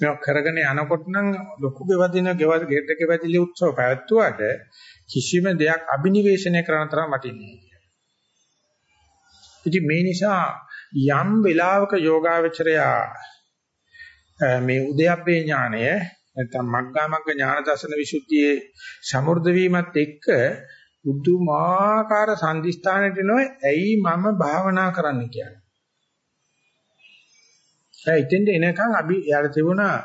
මේවා කරගෙන යනකොට නම් ලොකු ගෙවදින ගෙවද ගෙඩ ගෙවදිලි උත්සව පැවැත්වුවාට කිසිම දෙයක් අබිනිවේෂණය කරන තරම් වටින්නේ නැහැ. ඉතින් මේ නිසා යම් වෙලාවක යෝගාවචරයා මේ උද්‍යප්පේ ඥානය නැත්නම් මග්ගාමග්ග ඥාන දර්ශන විසුද්ධියේ සමෘද්ධ වීමත් එක්ක බුදුමාකාර සම්දිස්ථානෙට නෝ ඇයි මම භාවනා කරන්න කියන්නේ දැන් ඉතින්ද එනකන් අපි යාර තිබුණා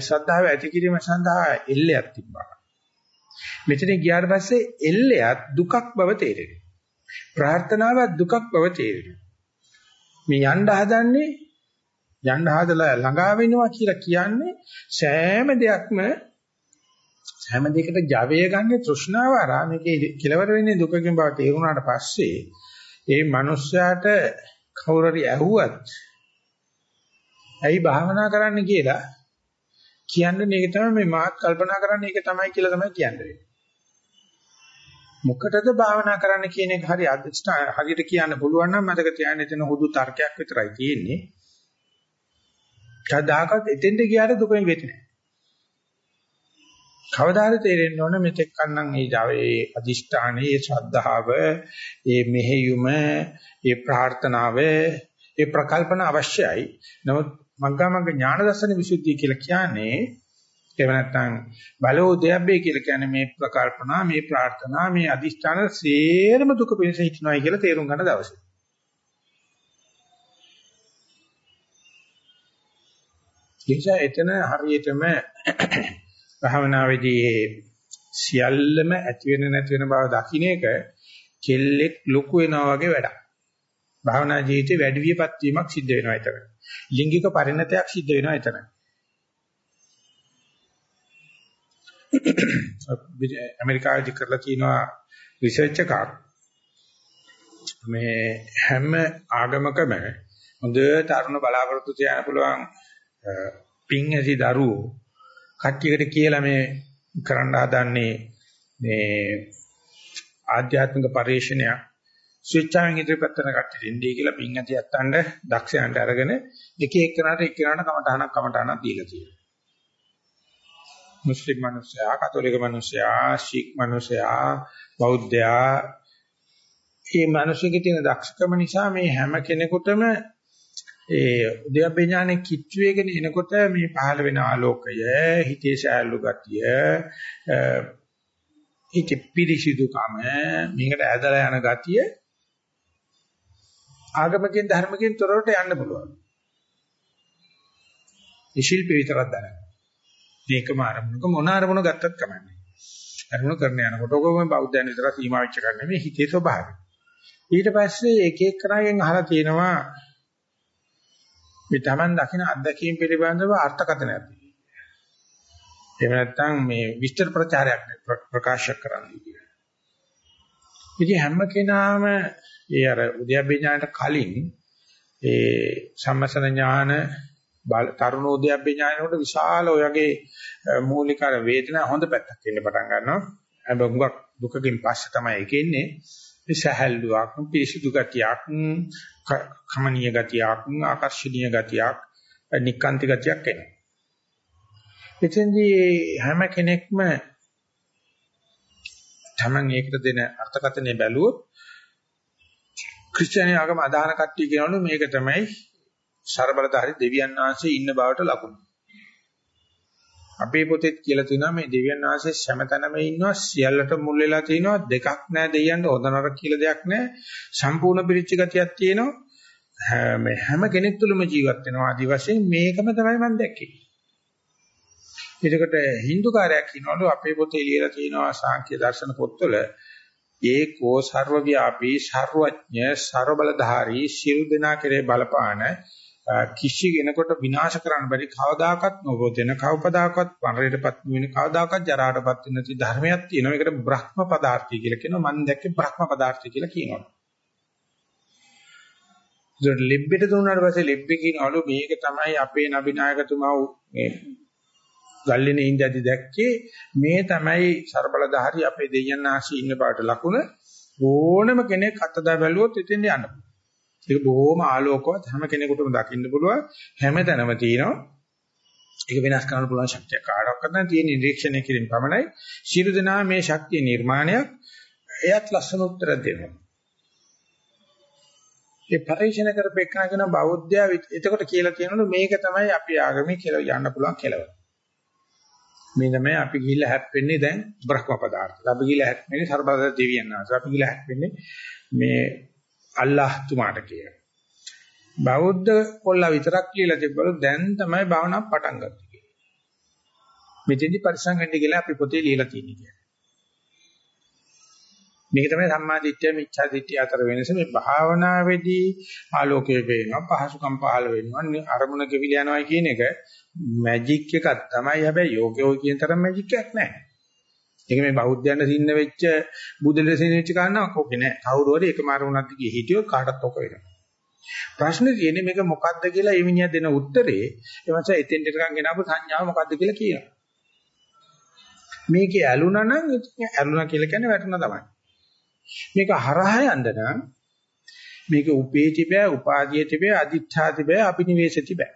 ශ්‍රද්ධාව ඇති කිරීම සඳහා එල්ලයක් තිබ්බා. මෙතන ගියාට පස්සේ එල්ලයක් දුකක් බව තේරෙනවා. ප්‍රාර්ථනාවක් දුකක් බව තේරෙනවා. මේ යන්න හදන්නේ යන්න හදලා ළඟා වෙනවා කියලා කියන්නේ සෑම දෙයක්ම හැම දෙයකට ජවය ගන්න තෘෂ්ණාව ආරා මේකේ කෙලවර වෙන්නේ දුකකින් බව තේරුණාට පස්සේ ඒ මනුස්සයාට කවුරුරි ඇහුවත් ඇයි භාවනා කරන්න කියලා කියන්නේ මේක තමයි මේ මාත් කල්පනා කරන්නේ ඒක තමයි කියලා තමයි කියන්නේ. මොකටද භාවනා කරන්න කියන එක හරි අධිෂ්ඨාන හරියට කියන්න පුළුවන් නම් මතක තියාගන්න එතන හුදු තර්කයක් විතරයි තියෙන්නේ. කවදාකවත් එතෙන්ට ගියාට දුකෙන් වෙන්නේ නැහැ. කවදාද තේරෙන්න ඕන මෙතෙක් කන්නම් මේ ජාවේ අදිෂ්ඨානේ ශ්‍රද්ධාව, මේ මෙහෙයුම, මේ ප්‍රාර්ථනාව, මේ ප්‍රකල්පන අවශ්‍යයි. නමුත් මග්ගමග්ග ඥාන දර්ශන විසුද්ධිය කියලා කියන්නේ එහෙම නැත්නම් බලෝදයබ්බේ කියලා කියන්නේ මේ ප්‍රකල්පනා මේ ප්‍රාර්ථනා මේ අදිෂ්ඨාන සේරම දුක පිණිස හිටිනවායි කියලා තේරුම් ගන්න දවසේ. ඒසා එතන හරියටම භාවනාවේදී සියල්ලම ඇති වෙන නැති වෙන බව දකින්න එක කෙල්ලෙක් ලොකු වෙනවා වගේ වැඩක්. භාවනා ජීවිතේ වැඩි වියපත් වීමක් සිද්ධ වෙනවා ඒතර. ලිංගික පරිණතයක් සිද්ධ වෙනවා එතන. ඇමරිකාවේදී කරලා තියෙනවා රිසර්ච් එකක් මේ හැම ආගමකම හොඳ තරුණ බලාපොරොත්තු තියන්න පුළුවන් පින් ඇසි දරුවෝ කට්ටියකට කියලා මේ කරන්න හදන්නේ මේ ආධ්‍යාත්මික පරිශ්‍රණයක් ස්විච්චාවෙන් ඉදිරිපත් කරන කට්ටියට ඉන්නේ කියලා පින් ඇති යත්තන්ට දක්ෂයන්ට අරගෙන එක එක්කනට එක්කනට කමටහනක් කමටහනක් දීලා තියෙනවා. මුස්ලිම් මිනිස්සයා, කතෝලික මිනිස්සයා, ශීක් මිනිස්සයා, බෞද්ධයා මේ මිනිස්සුගේ තියෙන දක්ෂකම නිසා මේ හැම කෙනෙකුටම ඒ උද්‍යප්පේ ඥානෙ කිච්චු වේගෙන එනකොට මේ පහළ වෙන ආලෝකය, හිතේ සෑල්ලු ගතිය, හිත පිරිසිදුකම, මේකට ඇදලා යන ගතිය ආගමකින් ධර්මකින් තොරවට යන්න පුළුවන්. මේ ශිල්පේ විතරක් දැනගන්න. මේකම ආරමුණක මොන ආරමුණ ගත්තත් කමන්නේ. අරමුණ කරන යනකොට ඔකම බෞද්ධයන් විතර සීමා වෙච්ච කන්නේ මේ හිතේ ස්වභාවය. ඊට පස්සේ එක එක කරගෙන් අහලා තියෙනවා මේ Taman දකින අත්දැකීම් පිළිබඳව අර්ථකථනයක් දෙන්නේ. එහෙම නැත්නම් මේ විස්තර ප්‍රචාරයක් ප්‍රකාශ කරන්නේ කියලා. ඉතින් හැම කෙනාම ඒ අර උද්‍යප්පේ ඥානට කලින් ඒ සම්මසන ඥාන තරුණ උද්‍යප්පේ ඥානවලට විශාල ඔයගේ මූලික අර වේදනා හොඳ පැත්තක් එන්න පටන් ගන්නවා. හැබැයි මුගක් දුකකින් පස්සේ තමයි ඒක එන්නේ. මේ සහැල්ලුවක්, පිරිසිදු ගතියක්, කමනීය ගතියක්, ආකර්ෂණීය ගතියක්, නික්කාන්ති ගතියක් එනවා. එතෙන්දී හැම කෙනෙක්ම Taman ඒකට දෙන අර්ථකථනය බැලුවොත් ක්‍රිස්තියානි ආගම අදහන කට්ටිය කියනවලු මේක තමයි ਸਰබලධාරි දෙවියන් වහන්සේ ඉන්න බවට ලකුණු. අපේ පොතේත් කියලා තියෙනවා මේ දෙවියන් වහන්සේ හැමතැනම ඉන්නවා සියල්ලට මුල් වෙලා තිනවා දෙකක් නැහැ දෙයයන්ට හොඳ නරක කියලා දෙයක් නැහැ සම්පූර්ණ පිරිච්ච ගතියක් තියෙනවා මේ හැම කෙනෙක් තුළම ජීවත් වෙනවා ආදි වශයෙන් මේකම තමයි මම දැක්කේ. එතකොට Hindu කාර්යයක් කියනවලු අපේ පොතේ ලියලා තියෙනවා සාංඛ්‍ය දර්ශන පොත්වල ඒකෝ ਸਰවව්‍යාපී ਸਰවඥ ਸਰබලධාරී සියලු දෙනා කෙරේ බලපාන කිසි කෙනෙකුට විනාශ කරන්න බැරි කවදාකවත් නොබොතෙන කවපදාකවත් පරණයටපත් වෙන කවදාකවත් ජරාටපත් වෙන ති ධර්මයක් තියෙනවා. ඒකට බ්‍රහ්ම පදාර්ථය කියලා කියනවා. මම දැක්කේ බ්‍රහ්ම පදාර්ථය කියලා කියනවා. ඒකට ලිබ්බෙට දුන්නාට පස්සේ ලිබ්බේ කියනවලු මේක තමයි අපේ නබිනායකතුමා මේ ගල්ලෙනේ ඉඳදී දැක්කේ මේ තමයි ਸਰබලධාරී අපේ දෙයයන් ආශී ඉන්න බාට ලකුණ ඕනම කෙනෙක් අතදා බැලුවොත් එතෙන් යන්න පුළුවන්. ඒක බොහොම ආලෝකවත් හැම කෙනෙකුටම දකින්න පුළුවන් හැමතැනම තියෙනවා. ඒක වෙනස් කරන්න පුළුවන් ශක්තිය කාටවත් නැත්නම් තියෙන නිරීක්ෂණය කිරීම පමණයි. ශිරු දෙනා මේ ශක්තිය නිර්මාණයක් එයත් ලස්සන උත්තර දෙනවා. ඒ පරිශන කරපෙන්නා කියන බෞද්ධයා එතකොට කියලා කියනවලු මේක තමයි අපි ආගමේ කියලා යන්න පුළුවන් කෙලවර. මේ තමයි අපි ගිහිල්ලා හැප්පෙන්නේ දැන් බ්‍රහ්ම පදාර්ථ. අපි ගිහිල්ලා හැප්පෙන්නේ සර්බද දෙවියන් වහන්සේ. අපි ගිහිල්ලා හැප්පෙන්නේ මේ අල්ලාහ් තුමාට කියලා. බෞද්ධ කොල්ලා විතරක් කියලා තිබ්බලු දැන් තමයි භාවනාව පටන් ගත්තේ කියලා. මෙතෙන්දි පරිසං වෙන්න කියලා අපි පොතේ ලියලා තියෙන්නේ කියලා. මේක තමයි සම්මා දිට්ඨිය මිච්ඡා දිට්ඨිය අතර වෙනස. මේ භාවනාවේදී ආලෝකයේ වෙනවා පහසුකම් පහළ වෙනවා අරමුණ කෙවිල යනවා කියන එක මැජික් එකක් තමයි. හැබැයි යෝගයෝ කියන තරම් මැජික් එකක් නෑ ඒක මේ බෞද්ධයන්ට සින්න වෙච්ච බුදුලෙ සින්න වෙච්ච කාරණාවක් ඕකේ නෑ කවුරු හරි එකම අරමුණක් දිගේ හිටියොත් කාටත් ඔක වෙනවා. ප්‍රශ්නේ තියෙන්නේ මේක මොකද්ද කියලා ඒ මිනිහා දෙන උත්තරේ. එමන්ස එතෙන් දෙකක් ගෙනාවු සංඥාව මොකද්ද කියලා කියනවා. මේකේ ඇලුනා නම් ඇලුනා කියලා කියන්නේ වැටුණා තමයි. මේක හරහා යන්න නම් මේක උපේති බෑ උපාදීයති බෑ අදිඨාති බෑ අபிනිවේෂති බෑ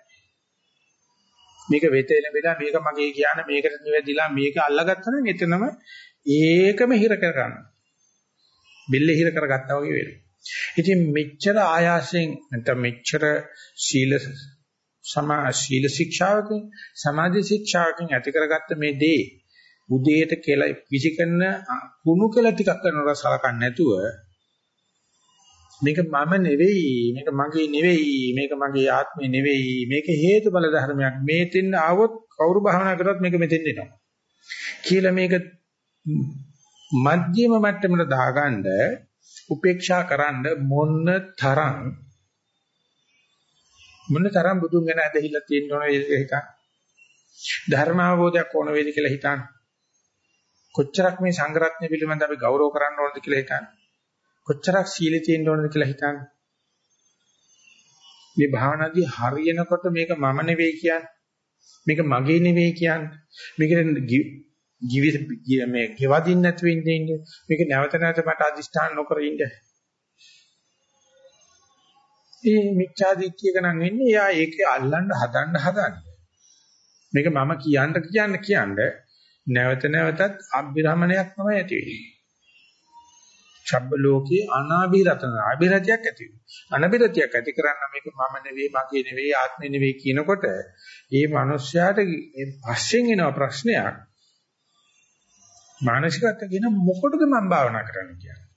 මේක වෙත එළඹෙලා මේක මගේ කියන මේකට නිවැදිලා මේක අල්ලගත්තා නම් එතනම ඒකම හිර කර ගන්න. බෙල්ල හිර කරගත්තා වගේ වෙනවා. ඉතින් මෙච්චර ආයාසයෙන් නැත්නම් මෙච්චර සීල සමා සීල ශික්ෂාවකින් සමාධි ශික්ෂාවකින් ඇති කරගත්ත මේ දේ උදේට කියලා විසිකරන කුණු කියලා ටිකක් කරනවා සලකන්නේ නැතුව මේක මම නෙවෙයි මේක මගේ නෙවෙයි මේක මගේ ආත්මේ නෙවෙයි මේක හේතුඵල ධර්මයක් මේතෙන් ආවොත් කවුරු භාවනා කරත් මේක මෙතෙන් එනවා කියලා මේක මධ්‍යම මට්ටමට දාගන්න උපේක්ෂා කරන්න මොන්න තරම් මොන තරම් බුදුන් ගැන ඇදහිලා තියෙන්න ඕන වේද කියලා හිතන්න. ධර්ම අවබෝධයක් ඕන වේද කියලා හිතන්න. කොච්චරක් මේ සංගරත්න පිළිබඳ අපි ගෞරව කරන්න ඕනද කියලා හිතන්න. කොච්චරක් සීලෙ තියෙන්න ඕනද කියලා හිතන්න. මේ භාවනාදී හරියනකොට මේක මම නෙවෙයි කියන්නේ. මේක මගේ නෙවෙයි කියන්නේ. මේකට ජීවිත මේ ගෙවදින්න නැතුව ඉන්නේ මේක නැවත නැවත මට අදිෂ්ඨාන නොකර ඉන්න. ඒ මිච්ඡා දිට්ඨියක නම් වෙන්නේ එයා ඒකේ අල්ලන්න හදන්න හදන්න. මේක මම කියන්න කියන්න කියන්න නැවත නැවතත් අභිරමණයක් තමයි ඇති වෙන්නේ. ශබ්බ ලෝකේ අනාභිරතන අභිරතියක් ඇති වෙනවා. අනභිරතියක් ඇති කරන්න මේක මම නෙවෙයි මගේ නෙවෙයි ආත්මෙ නෙවෙයි කියනකොට ඒ මනුස්සයාට මේ පස්සෙන් එන ප්‍රශ්නයක් මානසිකත්වය කියන මොකටද මම භාවනා කරන්න කියන්නේ.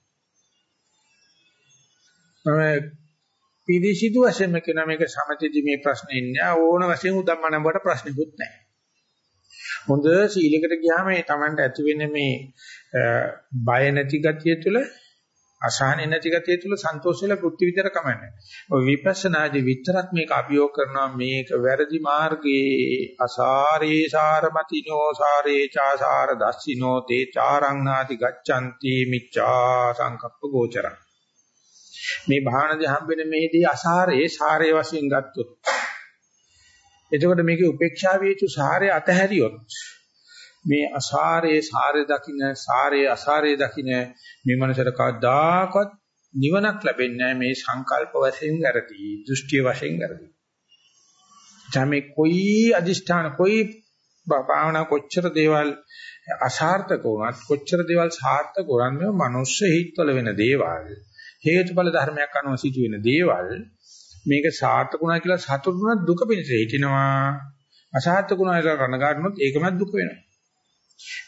මම පිළිසිදු වශයෙන්ම කියන මේක සමතේදී මේ ප්‍රශ්නේ ඉන්නේ ඕන වශයෙන් උදම්මනඹට ප්‍රශ්නෙකුත් නැහැ. හොඳ සීලයකට ගියාම මේ Tamanට ඇති වෙන මේ බය නැති ගතිය තුළ අසහන නැති ගතිය තුළ සන්තෝෂ වෙලා කෘත්‍ය විතර කමන්නේ. ඔය විපස්සනාදී විතරක් මේක අභියෝග කරනවා මේක වැරදි මාර්ගයේ අසාරේ සාරමතිනෝ සාරේ චාසාර දස්සිනෝ තේ චාරංනාති ගච්ඡanti මිච්ඡා සංකප්ප ගෝචරං. මේ භාවනදී හම්බෙන මේදී අසාරේ සාරේ වශයෙන් ගත්තොත් එතකොට මේකේ උපේක්ෂා වේචු සාරේ අතහැරියොත් මේ අසාරේ සාරේ දකින්න සාරේ අසාරේ දකින්න මේ මනසට කවදාකවත් නිවනක් ලැබෙන්නේ නැහැ මේ සංකල්ප වශයෙන් වැරදි දෘෂ්ටි වශයෙන් වැරදි. ජමේ કોઈ අදිෂ්ඨාන કોઈ භාවනා කොච්චර දේවල් අසාර්ථක වුණත් කොච්චර දේවල් සාර්ථක වුණත් මනුස්ස හිත්වල වෙන දේවල් හේතුඵල ධර්මයක් අනුව සිදුවෙන දේවල් මේක සාර්ථකුණා කියලා සතුටුුණා දුක පිණිස හිටිනවා. අසාර්ථකුණා කියලා කනගාටුනොත් ඒකම දුක වෙනවා.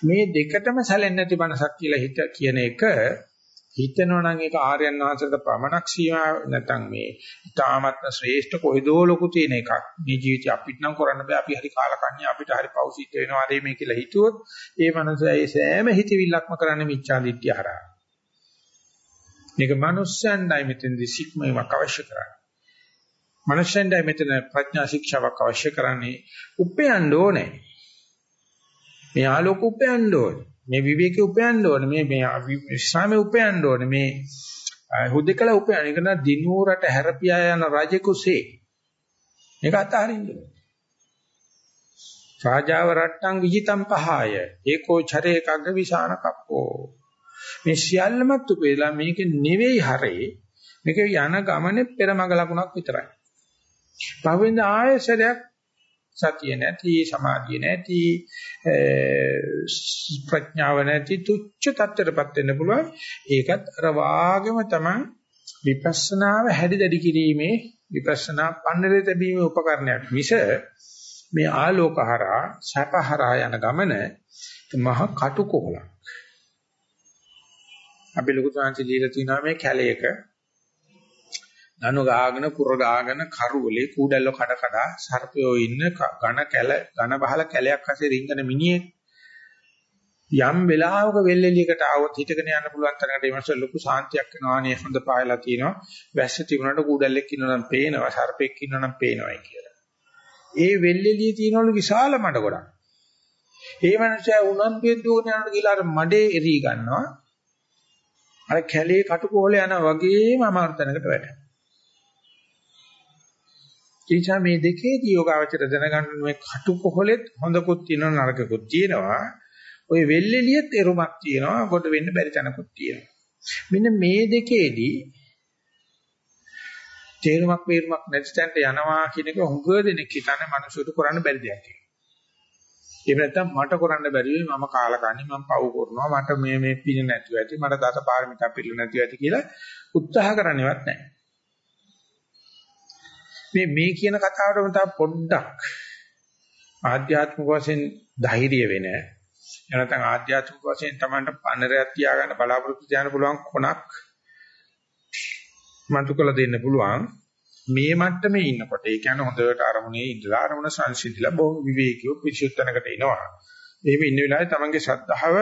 මේ දෙකටම සැලෙන්නේ නැති මනසක් කියලා හිත කියන එක හිතනවා නම් ඒක ආර්යයන් වහන්සේට පමණක් සීමා නැත්නම් මේ තාමත්ම ශ්‍රේෂ්ඨ කොහෙදෝ ලොකු තියෙන එකක්. මේ ජීවිතය අපිට නම් කරන්න බෑ. අපි හරි කාලකන්ණි අපිට හරි පෞසිද්ධ වෙනවා ආදී මේ කියලා හිතුවොත් ඒ මනසයි ඒ සෑම හිතවිල්ලක්ම කරන්නේ මිච්ඡා දිට්ඨිය හරහා. මේක මනුස්සයන්යි මෙතෙන්දි සික්මයක් අවශ්‍ය කරන්නේ. මනුෂ්‍යයන්ට මෙතන ප්‍රඥා ශික්ෂාවක් අවශ්‍ය කරන්නේ උපයන්න ඕනේ. මේ ආලෝක උපයන්න ඕනේ. මේ විවේකී උපයන්න ඕනේ. මේ මේ විශ්‍රාමයේ උපයන්න ඕනේ. මේ හුදකලා උපයන්න. ඒක නා දිනූරට හැරපියා යන රජකුසේ. මේක අතහරින්න ඕනේ. රාජාව රට්ටං විජිතම් පහය ඒකෝ චරේ කග්ග විසාන කප්පෝ මේ සියල්ලමත් උපේලා මේක නෙවෙයි හරේ මේක යන ගමනේ පෙරමග ලකුණක් විතරයි පහුවෙන්ද ආයසරයක් සතිය නැති සමාධිය නැති ප්‍රඥාව නැති තුච්ච තත්ත්වයටපත් වෙන්න පුළුවන්. ඒකත් අර වාගෙම තමයි විපස්සනාව හැදි දැඩි කිරීමේ විපස්සනා පන්නරේ තැබීමේ උපකරණයක් මිස මේ ආලෝකහරා සැපහරා යන ගමන මහ කටුකොහලක්. අපි ලොකු තාන්ති දීලා තියෙනවා මේ කැලේක දනු ගාගෙන කුර ගාගෙන කරුවලේ කූඩැල්ල කඩ කඩ සර්පයෝ ඉන්න ඝන කැල ඝන බහල කැලයක් අස්සේ රිංගන මිනිහෙක් යම් වෙලාවක වෙල්ෙලියකට ආවොත් හිටගෙන යන්න පුළුවන් තරකට ඒ මාස ලොකු සාන්තියක් වෙනවා නේ හොඳ පායලා තියෙනවා. වැස්ස තිබුණාට කූඩැල්ලෙක් ඉන්නනම් පේනවා සර්පෙක් ඉන්නනම් පේනවායි කියලා. ඒ වෙල්ෙලිය තියෙනවලු විශාල මඩ ගොඩක්. ඒ මනුස්සයා උනන්දුවෙන් දුවන යනකොට ගිහලා අර මඩේ එරී ගන්නවා. අර කැලේ කටුකොහල යන වගේම අමාරු තැනකට වැටෙනවා. ඒ නිසා මේ දෙකේදී යෝගාවචර දැනගන්න මේ කටුකොහලෙත් හොඳකුත් තියෙනවා නරකකුත් තියෙනවා. ওই වෙල්ෙලියෙත් එරුමක් තියෙනවා. කොට වෙන්න බැරි තැනකුත් තියෙනවා. මෙන්න මේ දෙකේදී තේරුමක් වේරුමක් නැති තැනට යනවා කියන එක හුඟ දෙනෙක් හිතන්නේ මිනිසුන්ට කරන්න බැරි දෙයක් කියලා. එහෙම නැත්නම් මට කරන්න බැරි වෙයි මම කාලකන්ණි මම පව් කරනවා මට මේ මේ පින නැතුව ඇති මට දස පාරමිතා පිළිල නැතුව ඇති කියලා උත්සාහ කරන්නේවත් නැහැ. මේ මේ කියන කතාවටම තව පොඩ්ඩක් ආධ්‍යාත්මික වශයෙන් ධෛර්ය වෙන එනතන් ආධ්‍යාත්මික වශයෙන් Tamanට පන්නරයක් තියාගන්න බලාපොරොත්තු තියන්න පුළුවන් කොනක් මන්තු කළ දෙන්න පුළුවන්. මේ මට්ටමේ ඉන්නකොට ඒ කියන්නේ හොඳට අරමුණේ ඉඳලා අරමුණ සංසිඳිලා බොහොම විවේකීව පිරිසුත්තනකට එනවා. එහෙම ඉන්න වෙලාවේ Tamanගේ ශ්‍රද්ධාව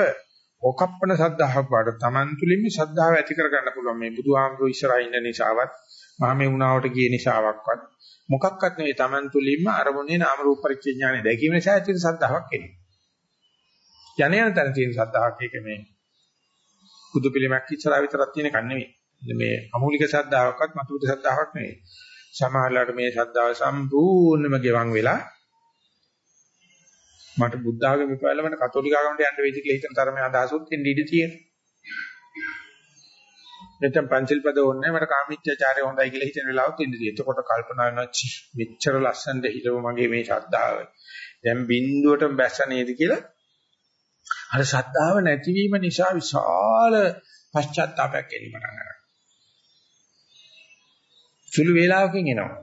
ඕකප්පන ශ්‍රද්ධාවක් වඩ Taman තුලින්ම ශ්‍රද්ධාව ඇති කර ගන්න පුළුවන්. මේ බුදුහාමුදුරු ඉස්සරහා ඉන්න නිසාවත් මහමෙ වුණාවට ගිය නිසාවක්වත් මොකක්වත් නෙවෙයි Taman තුලින්ම අරමුණේ නාම රූප පරිච්ඡේඥානෙ දැකීම නිසා ඇති සද්ධාාවක් එන්නේ. යන යන තැන තියෙන සද්ධාාවක් එක මේ බුදු පිළිමයක් ඉස්සරහා විතරක් තියෙන එකක් නෙවෙයි. මේ අමූලික සද්ධාාවක්වත් මතුපිට සද්ධාාවක් නෙවෙයි. සමහරලාට මේ සද්ධාව සම්පූර්ණයෙන්ම ගෙවන් වෙලා මට බුද්ධ ආගම ඉපැල්ල මට කතෝලික ආගමට යන්න වෙයිද කියලා හිතන තරමේ අදහසුත් එන්න ඉඩ තියෙනවා. නැත්නම් පංචිල් පද ඕනේ මට කාමීත්‍යචාරය හොඳයි කියලා හිතන වෙලාවත් ඉන්න තියෙනවා. එතකොට කල්පනා වෙනවා මෙච්චර ලස්සනට හිතව මගේ මේ ශ්‍රද්ධාව. දැන් බින්දුවටම බැස්ස නේද කියලා. අර ශ්‍රද්ධාව නැතිවීම නිසා විශාල පශ්චාත්තාවයක් එන්න පටන් ගන්නවා. සුළු වේලාවකින් එනවා.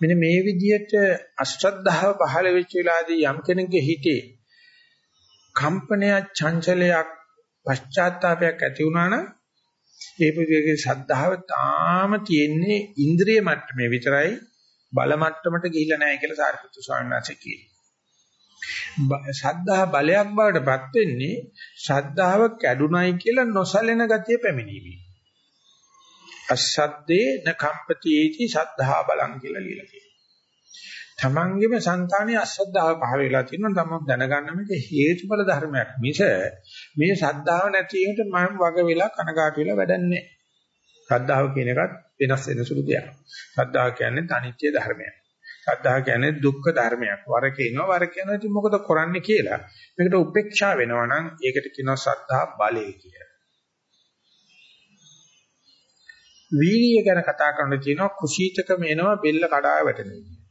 මෙන්න මේ විදිහට අශ්‍රද්ධාව පහළ වෙච්ච වෙලාවේදී යම් කෙනෙකුගේ හිතේ කම්පනයක් චංචලයක් පශ්චාත්තාවයක් ඇති වුණා නම් ඒ පුද්ගලගේ ශ්‍රද්ධාව තාම තියෙන්නේ ඉන්ද්‍රිය මට්ටමේ විතරයි බල මට්ටමට ගිහිල්ලා නැහැ කියලා සාරිපුත්තු ස්වාමීන් වහන්සේ කියනවා. ශ්‍රද්ධා බලයක් බවට පත් වෙන්නේ ශ්‍රද්ධාව කැඩුනයි කියලා නොසැලෙන ගතිය පැමිණීමයි. අසද්දේ නකම්පතියේති ශ්‍රද්ධා බලං කියලා ලියලා තියෙනවා. තමන්ගේම సంతානයේ අශ්‍රද්ධාව පහ වෙලා තියෙනවා. තමන් දැනගන්න මේක හේතුඵල ධර්මයක්. මිස මේ ශ්‍රද්ධාව නැති එකට මම වග වෙලා කනගාටු වෙලා වැඩන්නේ ශ්‍රද්ධාව කියන එකත් වෙනස් වෙන සුළු දෙයක්. ශ්‍රද්ධාව කියන්නේ අනිත්‍ය ධර්මයක්. ශ්‍රද්ධාව කියන්නේ දුක්ඛ ධර්මයක්. වරක එනවා වරක යනවා ඉතින් මොකද කරන්නේ කියලා? මේකට උපේක්ෂා වෙනවා නම් ඒකට කියනවා ශ්‍රද්ධා බලය කියලා. වීර්යය ගැන කතා කරනකොට කියනවා කුසීතකම එනවා බෙල්ල කඩා වැටෙනවා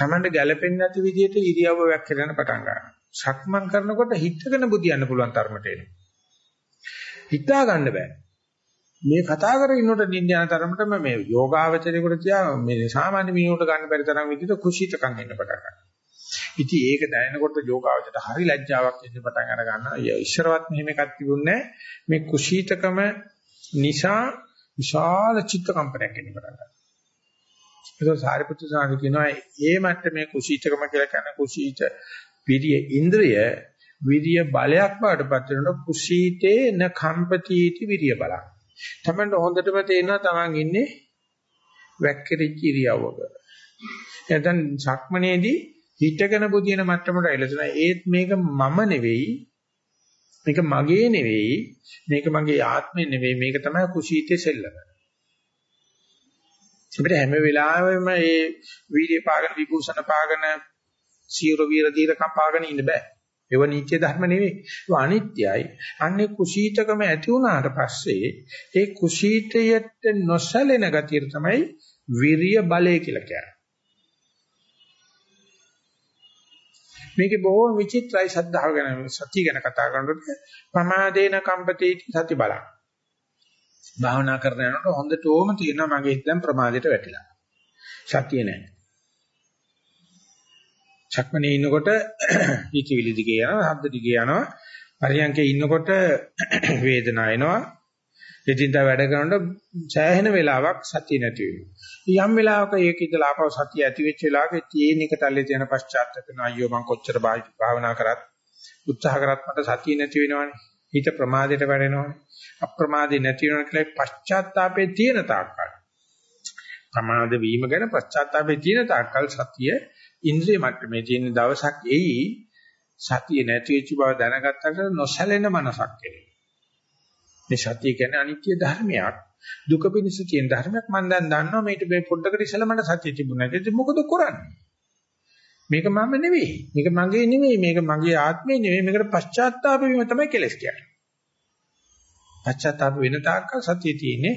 Tamanට ගැළපෙන්නේ නැති විදිහට ඉරියව්ව වැක්කිරෙන පටන් ගන්නවා. සක්මන් කරනකොට හිතගෙන බුදියන්න පුළුවන් තරමට එනවා. හිතා ගන්න බෑ. මේ කතා කරගෙන ඉන්නකොට නිින්ද යන තරමටම මේ යෝගාවචරයේකට තියා මේ සාමාන්‍ය මිනිහෙකුට ගන්න බැරි තරම් විදිහට කුසීතකම් එන්න පටන් ගන්නවා. ඉතින් ඒක දැනෙනකොට යෝගාවචරයට හරි ලැජ්ජාවක් එන්න පටන් අර ගන්නවා. ඉස්සරවත් මෙහෙම එකක් තිබුණේ මේ කුසීතකම නිසා විශාල චිත්ත කම්පනයක් එන්න පටන් ගන්නවා. ඒක සාරිපුත්‍ර සාරි කියනවා ඒ මට්ටමේ කුසීතකම කියලා කියන කුසීත විරිය ඉන්ද්‍රිය විරිය බලයක් බාටපත් වෙනකොට කුසීතේ න කම්පතිටි විරිය බලක්. තමන්ට හොඳටම තේරෙනවා තමන් ඉන්නේ වැක්කිරිච්ච ඉරියව්වක. එතෙන් සක්මනේදී හිටගෙන බුදින මට්ටමට එළසන ඒත් මේක මම නෙවෙයි මේක මගේ නෙවෙයි මේක මගේ ආත්මෙ නෙවෙයි මේක තමයි කුසීතේ සෙල්ලම. අපිට හැම වෙලාවෙම මේ වීර්ය පාගන විභූෂණ පාගන සියර වීර දීර කපාගෙන ඉන්න බෑ. ඒව නිත්‍ය ධර්ම නෙවෙයි. ඒව අනිත්‍යයි. අන්නේ කුසීතකම ඇති වුණාට පස්සේ ඒ කුසීතයට නොසැලෙන ගතිය තමයි විරිය බලය කියලා කියන්නේ. මේකේ බොහෝ විචිත්‍රයි සද්ධාව ගැන සත්‍ය ගැන කතා කරනකොට ප්‍රමාදේන කම්පතේති සති බලං. භාවනා කරන යනකොට හොඳටම තියෙනවා මගේ හිත දැන් ප්‍රමාදයට වැටිලා. සතිය නැහැ. චක්මනේ ඉන්නකොට හිතවිලි දිගේ යනවා, ශබ්ද දිගේ යනවා. පරියන්කේ ඉන්නකොට වේදනාව එනවා. එදින්දා වැඩ කරනකොට සෑහෙන වෙලාවක් සතිය නැති වෙනවා. යම් වෙලාවක ඒක ඉඳලා ආපහු සතිය ඇති වෙච්ච වෙලාවක තියෙන එක තල්ලේ තියෙන පශ්චාත්තාප වෙනවා. අයියෝ මං කොච්චර භාවනා කරත් උත්සාහ කරත් මට සතිය නැති වෙනවනේ. හිත ප්‍රමාදයට වැටෙනවනේ. අප්‍රමාදේ නැති වෙනවා කියලා පශ්චාත්තාපේ තියෙන තාක්කල්. ප්‍රමාද වීම ගැන පශ්චාත්තාපේ තියෙන තාක්කල් සතිය ඉන්ද්‍රිය මට්ටමේ තියෙන දවසක් එයි සතිය නැති වෙච්ච බව දැනගත්තට නොසැලෙන මනසක් එනවා. මේ සතිය කියන්නේ අනිත්‍ය ධර්මයක්. දුක පිණිස තියෙන ධර්මයක් මම දැන් දන්නවා මේක මේ පොඩ්ඩකට ඉස්සෙල්ලා මට සතිය තිබුණා. ඒක මොකද කරන්නේ? මේක මම නෙවෙයි. මේක මගේ නෙවෙයි. මේක මගේ ආත්මේ නෙවෙයි. මේකට පශ්චාත්තාප වීම තමයි කෙලස් කියන්නේ. පශ්චාත්තාප වෙන තාක්කල් සතිය තියෙන්නේ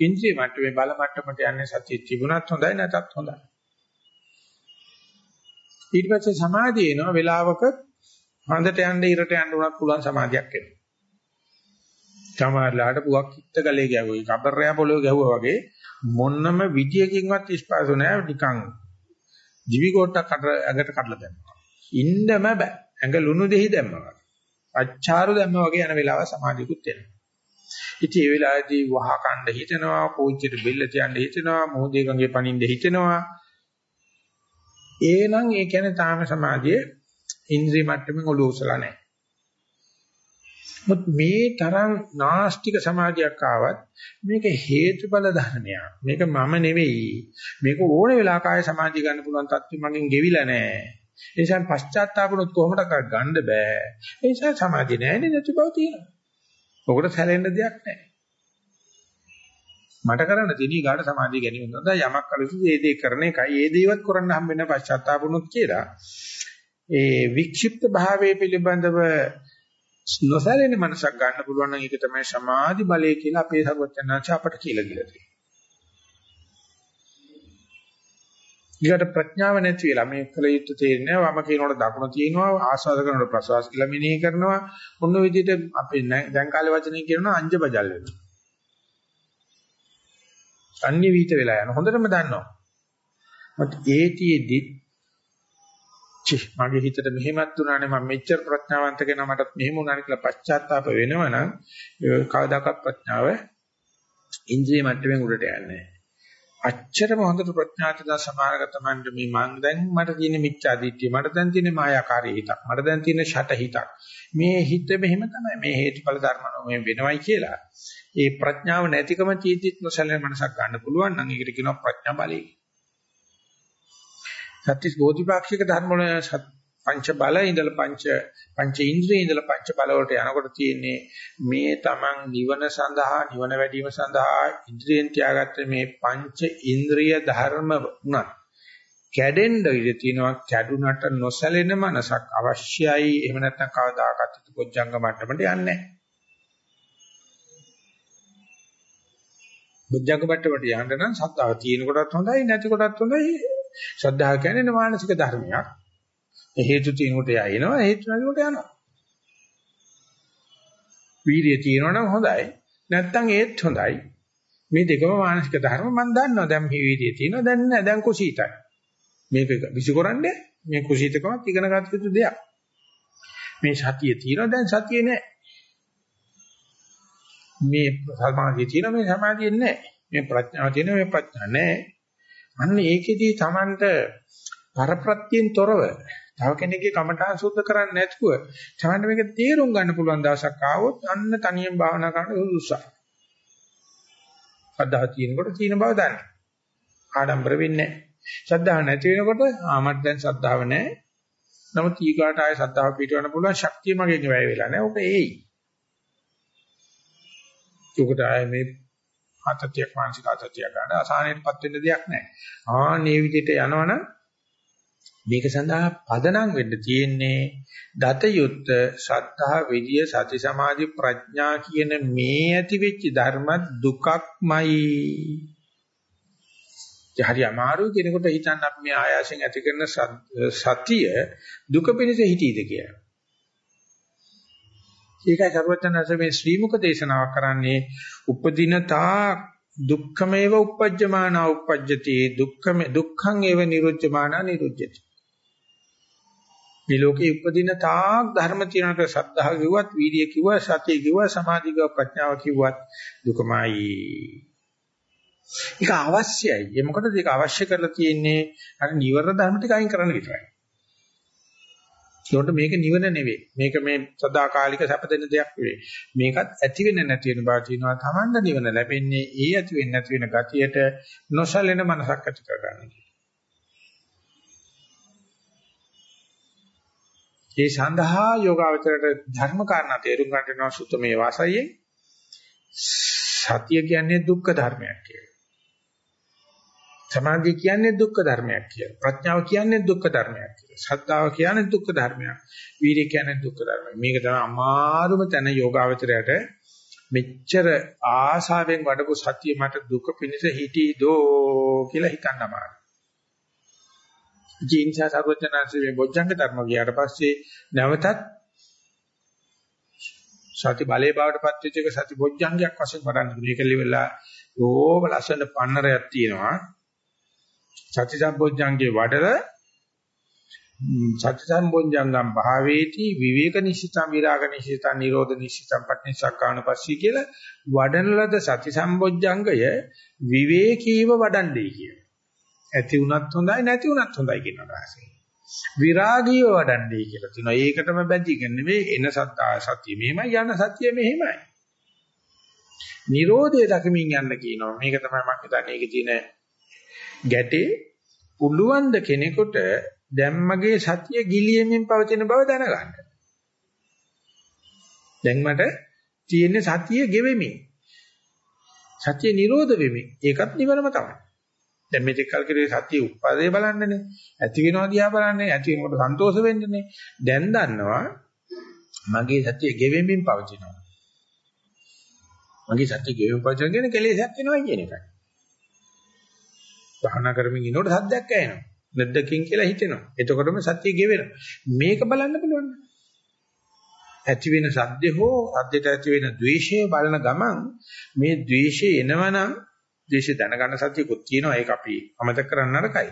ඉන්ද්‍රිය මට්ටමේ බල මට්ටමට යන්නේ සතිය තිබුණත් හොඳයි නැතත් හොඳයි. ඊට පස්සේ සමාධිය එනවා වෙලාවක හඳට යන්න ඉරට යන්න උනත් පුළුවන් සමාධියක් එනවා. සමහරලාට පුවක් කිත්ත ගලේ ගැහුවා. කබරෑ පොළොවේ ගැහුවා වගේ මොන්නම විදියකින්වත් ස්පාසු නැහැ නිකන් දිවි කොටක් කට ඇඟට කඩලා දැම්මා. ඉන්නම බෑ. ඇඟ ලුණු දෙහි දැම්මා. අච්චාරු දැම්මා වගේ යන වෙලාව සමාධියකුත් එනවා. ඉතින් ඒ වෙලාවේදී වහ කණ්ඩ හිතෙනවා, පෝච්චිට බෙල්ල තියන්න හිතෙනවා, මොහොතේ ගඟේ පනින්න හිතෙනවා. ඒනම් ඒ කියන්නේ තාම සමාධියේ ඉන්ද්‍රිය මට්ටමින් ඔලුව උසලා නැහැ. මුත් මේ තරම් නාස්තික සමාධියක් ආවත් මේක හේතුඵල ධර්මයක්. මේක මම නෙවෙයි. මේක ඕන වෙලාවක ආය සමාධිය ගන්න පුළුවන් තත්ත්වෙ මගෙන් ගෙවිලා නැහැ. ඒ නිසා පශ්චාත්තාපුනොත් කොහොමද ගන්න බෑ. ඒ නිසා සමාධිය නැහැ නැති බව තියෙනවා. ඔකට සැලෙන්න දෙයක් නැහැ. මට කරන්න තියෙන ඊගාට සමාධිය ගැනීම සඳහා යමක් කළොත් ඒ දේ කරන එකයි. ඒ දේවත් කරන්න හම්බ වෙන පශ්චාත්තාපුනොත් කියලා. ඒ වික්ෂිප්ත භාවයේ පිළිබඳව නොසැලෙන මනසක් ගන්න පුළුවන් නම් ඒක තමයි සමාධි බලය කියලා අපේ සර්වඥාච අපට කියලා දීලා තියෙන්නේ. ඊට ප්‍රඥාව නැති වෙලා මේ කල යුත්තේ තේරෙන්නේ වම කියනකොට දකුණ තියෙනවා ආස්වාද කරනකොට ප්‍රසවාස කියලා මෙනෙහි කරනවා ඔන්න ඔය විදිහට අපේ දැන් කාලේ වචනේ කියනවා අංජබජල් වෙනවා. අන්‍ය වීත වෙලා යන හොඳටම දන්නවා. මත් ඒතිෙදි චි මගේ හිතට මෙහෙමත් වුණානේ මම මෙච්චර ප්‍රඥාවන්ත කෙනා මටත් මෙහෙම වුණානේ කියලා පශ්චාත්තාප වෙනවනම් කවදාකවත් ප්‍රඥාව ඉන්ද්‍රිය මට්ටමින් උඩට යන්නේ නැහැ. අච්චරම හොඳට ප්‍රඥාත දා සමානගත මන්ද මේ මං දැන් මට තියෙන මිච්ඡා දිට්ඨිය මට දැන් තියෙන මායාකාරී හිතක් මට දැන් තියෙන ෂට හිතක්. මේ හිත මෙහෙම තමයි මේ හේතුඵල ධර්මනෝ මේ වෙනවයි කියලා. ඒ ප්‍රඥාව නැතිකම චීතිත් නොසැලෙන මනසක් ගන්න පුළුවන් නම් ඒකට කියනවා ප්‍රඥා බලය. සත්‍විස් බෝධිපාක්ෂික ධර්ම වල පංච බල ඉඳලා පංච පංච ඉන්ද්‍රිය ඉඳලා පංච බල වලට යනකොට තියෙන්නේ මේ තමන් නිවන සඳහා නිවන වැඩිම සඳහා ඉන්ද්‍රියෙන් තියාගත්ත මේ පංච ඉන්ද්‍රිය ධර්ම උනත් කැඩෙන්න ඉඩ තියෙනවා කැඩුනට නොසැලෙන මනසක් අවශ්‍යයි. එහෙම නැත්නම් කවදාකවත් පොච්චංග මට්ටමට යන්නේ නැහැ. බොජ්ජංග මට්ටමට යන්න නම් සත්‍තාව තියෙන කොටත් හොඳයි නැති කොටත් හොඳයි. ශ්‍රද්ධාව කියන්නේ මානසික ධර්මයක්. හේතු තියෙනකොට යනවා හේතු නැතිකොට යනවා. වීර්යය තියෙනවා නම් හොඳයි. නැත්තම් ඒත් හොඳයි. මේ දෙකම මානසික ධර්ම මම දන්නවා. දැන් මේ වීර්යය තියෙනවා දැන් නෑ දැන් කුසීතයි. මේක විසිකරන්නේ මේ කුසීතකමත් ඉගෙන ගන්න යුතු දෙයක්. මේ සතිය තියෙනවා දැන් සතිය නෑ. මේ සමාධිය තියෙනවා මේ සමාධිය නෑ. මේ ප්‍රඥාව තියෙනවා මේ ප්‍රඥා නෑ. අන්න ඒකෙදී Tamanට පරප්‍රත්‍යයෙන් තොරව තව කෙනෙක්ගේ කමඨාන් සුද්ධ කරන්නේ නැතුව තමයි මේක තේරුම් ගන්න පුළුවන් දවසක් ආවොත් අන්න තනියෙන් භාවනා කරන්න උත්සාහ. සද්ධා තියෙනකොට තියෙන බව දන්න. ආඩම්බර වෙන්නේ නැහැ. සද්ධා නැති වෙනකොට ආමත් දැන් සද්ධාව නැහැ. නමුත් ඊගාට ආය සද්ධාව පිටවන්න පුළුවන් ශක්තිය මගෙන් වැය වෙලා නැහැ. ඔක ඒයි. උකට ආය මේ ආතතියක් මානසික ආතතිය ගන්න අසහනයටපත් වෙන්න දෙයක් නැහැ. ආන්නේ විදිහට යනවනම් මේක සඳහා පදනම් වෙන්න තියෙන්නේ දත යුත්ත ශ්‍රද්ධා විද්‍ය සති සමාධි ප්‍රඥා කියන මේ ඇති වෙච්ච ධර්ම දුකක්මයි. හරි අමාරු කෙනෙකුට හිතන්න අපි මේ ආයාසයෙන් ඇති කරන සතිය දුක පිණිස හිතීද කියලා. ඒකයි සර්වඥාන්සේ මේ ශ්‍රීමුක දේශනාවක් කරන්නේ උපදිනතා දුක්ඛමේව uppajjamana uppajjati දුක්ඛම දුක්ඛං ඒව නිරුද්ධමාන නිරුද්ධති මේ ලෝකේ උපදින තාක් ධර්ම තියෙනක සද්ධා කිව්වත් වීර්ය කිව්වත් සතිය කිව්වත් සමාධි කිව්වත් ප්‍රඥාව කිව්වත් දුකමයි. ඒක අවශ්‍යයි. ඒ මොකටද ඒක අවශ්‍ය කරලා තියෙන්නේ? අර නිවර ධර්ම ටික අයින් කරන්න විතරයි. ඒකට මේක නිවන නෙවෙයි. මේක මේ සදාකාලික සැප දෙන දෙයක් නෙවෙයි. මේකත් ඇති වෙන්නේ නැති වෙන බව තියෙනවා. තමන්ද නිවන ලැබෙන්නේ ඒ ඇති වෙන්නේ නැති වෙන ගතියට නොසලෙන මනසක් ඇති කරගන්න. ඒ සඳහා යෝගාවචරයට ධර්ම කාරණා තේරුම් ගන්න වෙනවා සුත්තමේ වාසයේ සතිය කියන්නේ දුක්ඛ ධර්මයක් කියලා. සමාධිය කියන්නේ දුක්ඛ ධර්මයක් කියලා. ප්‍රඥාව කියන්නේ දුක්ඛ ධර්මයක් කියලා. ශ්‍රද්ධාව කියන්නේ දුක්ඛ ධර්මයක්. වීර්ය කියන්නේ දුක්ඛ ධර්මයක්. මේක තමයි අමාරුම තැන යෝගාවචරයට මෙච්චර ආසාවෙන් වඩපු සතිය මට දුක පිණිස හිටී දෝ කියලා හිතන්න අමාරුයි. ජීන්සා සර්වඥාන්සේ මේ බොජ්ජංග ධර්ම ගියාට පස්සේ නැවතත් සති බලයේ බවට පත් වෙච්ච එක සති බොජ්ජංගයක් වශයෙන් වඩන්න මේක liverලා ඕම ලස්සන පන්නරයක් තියෙනවා. සති සම්බොජ්ජංගේ වඩල සති සම්බොජ්ජංගම් භාවේති විවේක නිශ්චිතම් විරාග නිශ්චිතම් නිරෝධ නිශ්චිතම් පටිච්චසක්කාන පස්සී කියලා වඩන ලද සති සම්බොජ්ජංගය විවේකීව වඩන්නේ කියන ඇති වුණත් හොඳයි නැති වුණත් හොඳයි කියන අදහසයි. විරාගීව වඩන්නේ කියලා තියෙනවා. ඒකටම බැඳිගෙන නෙවෙයි එන සත්‍ය සත්‍ය මෙහෙමයි යන සත්‍ය මෙහෙමයි. Nirodhe දකිමින් යන්න කියනවා. මේක තමයි මම හිතන්නේ ඒකේ තියෙන ගැටේ පුළුවන් ද කෙනෙකුට දැම්මගේ සතිය ගිලියෙමින් පවතින බව දැනගන්න. දැන් මට තියෙන්නේ සතිය ගෙවෙමින්. සතිය නිරෝධ වෙමින්. ඒකත් නිවනම තමයි. දැන් මේ දෙකල් කිරේ සතිය උප්පාදේ බලන්නනේ. ඇති වෙනවා දිහා බලන්නේ. ඇති වෙනකොට සන්තෝෂ වෙන්නනේ. දැන් දන්නවා මගේ සතිය ගෙවෙමින් පවතිනවා. මගේ සත්‍ය ගෙවෙමින් පවතින කියන්නේ කෙලෙසක් වෙනවා කියන එකයි. භාවනා කරමින් ඉනකොට සද්දයක් ඇහෙනවා. නැද්දකින් කියලා හිතෙනවා. එතකොටම සත්‍ය ගෙවෙනවා. මේක බලන්න පුළුවන්. ඇති වෙන සද්ද හෝ සද්දට ඇති වෙන ද්වේෂය බලන ගමන් මේ ද්වේෂය එනවනම් ද්වේෂය දැනගන්න සත්‍යකුත් තියෙනවා. ඒක අපි අමතක කරන්න නරකයි.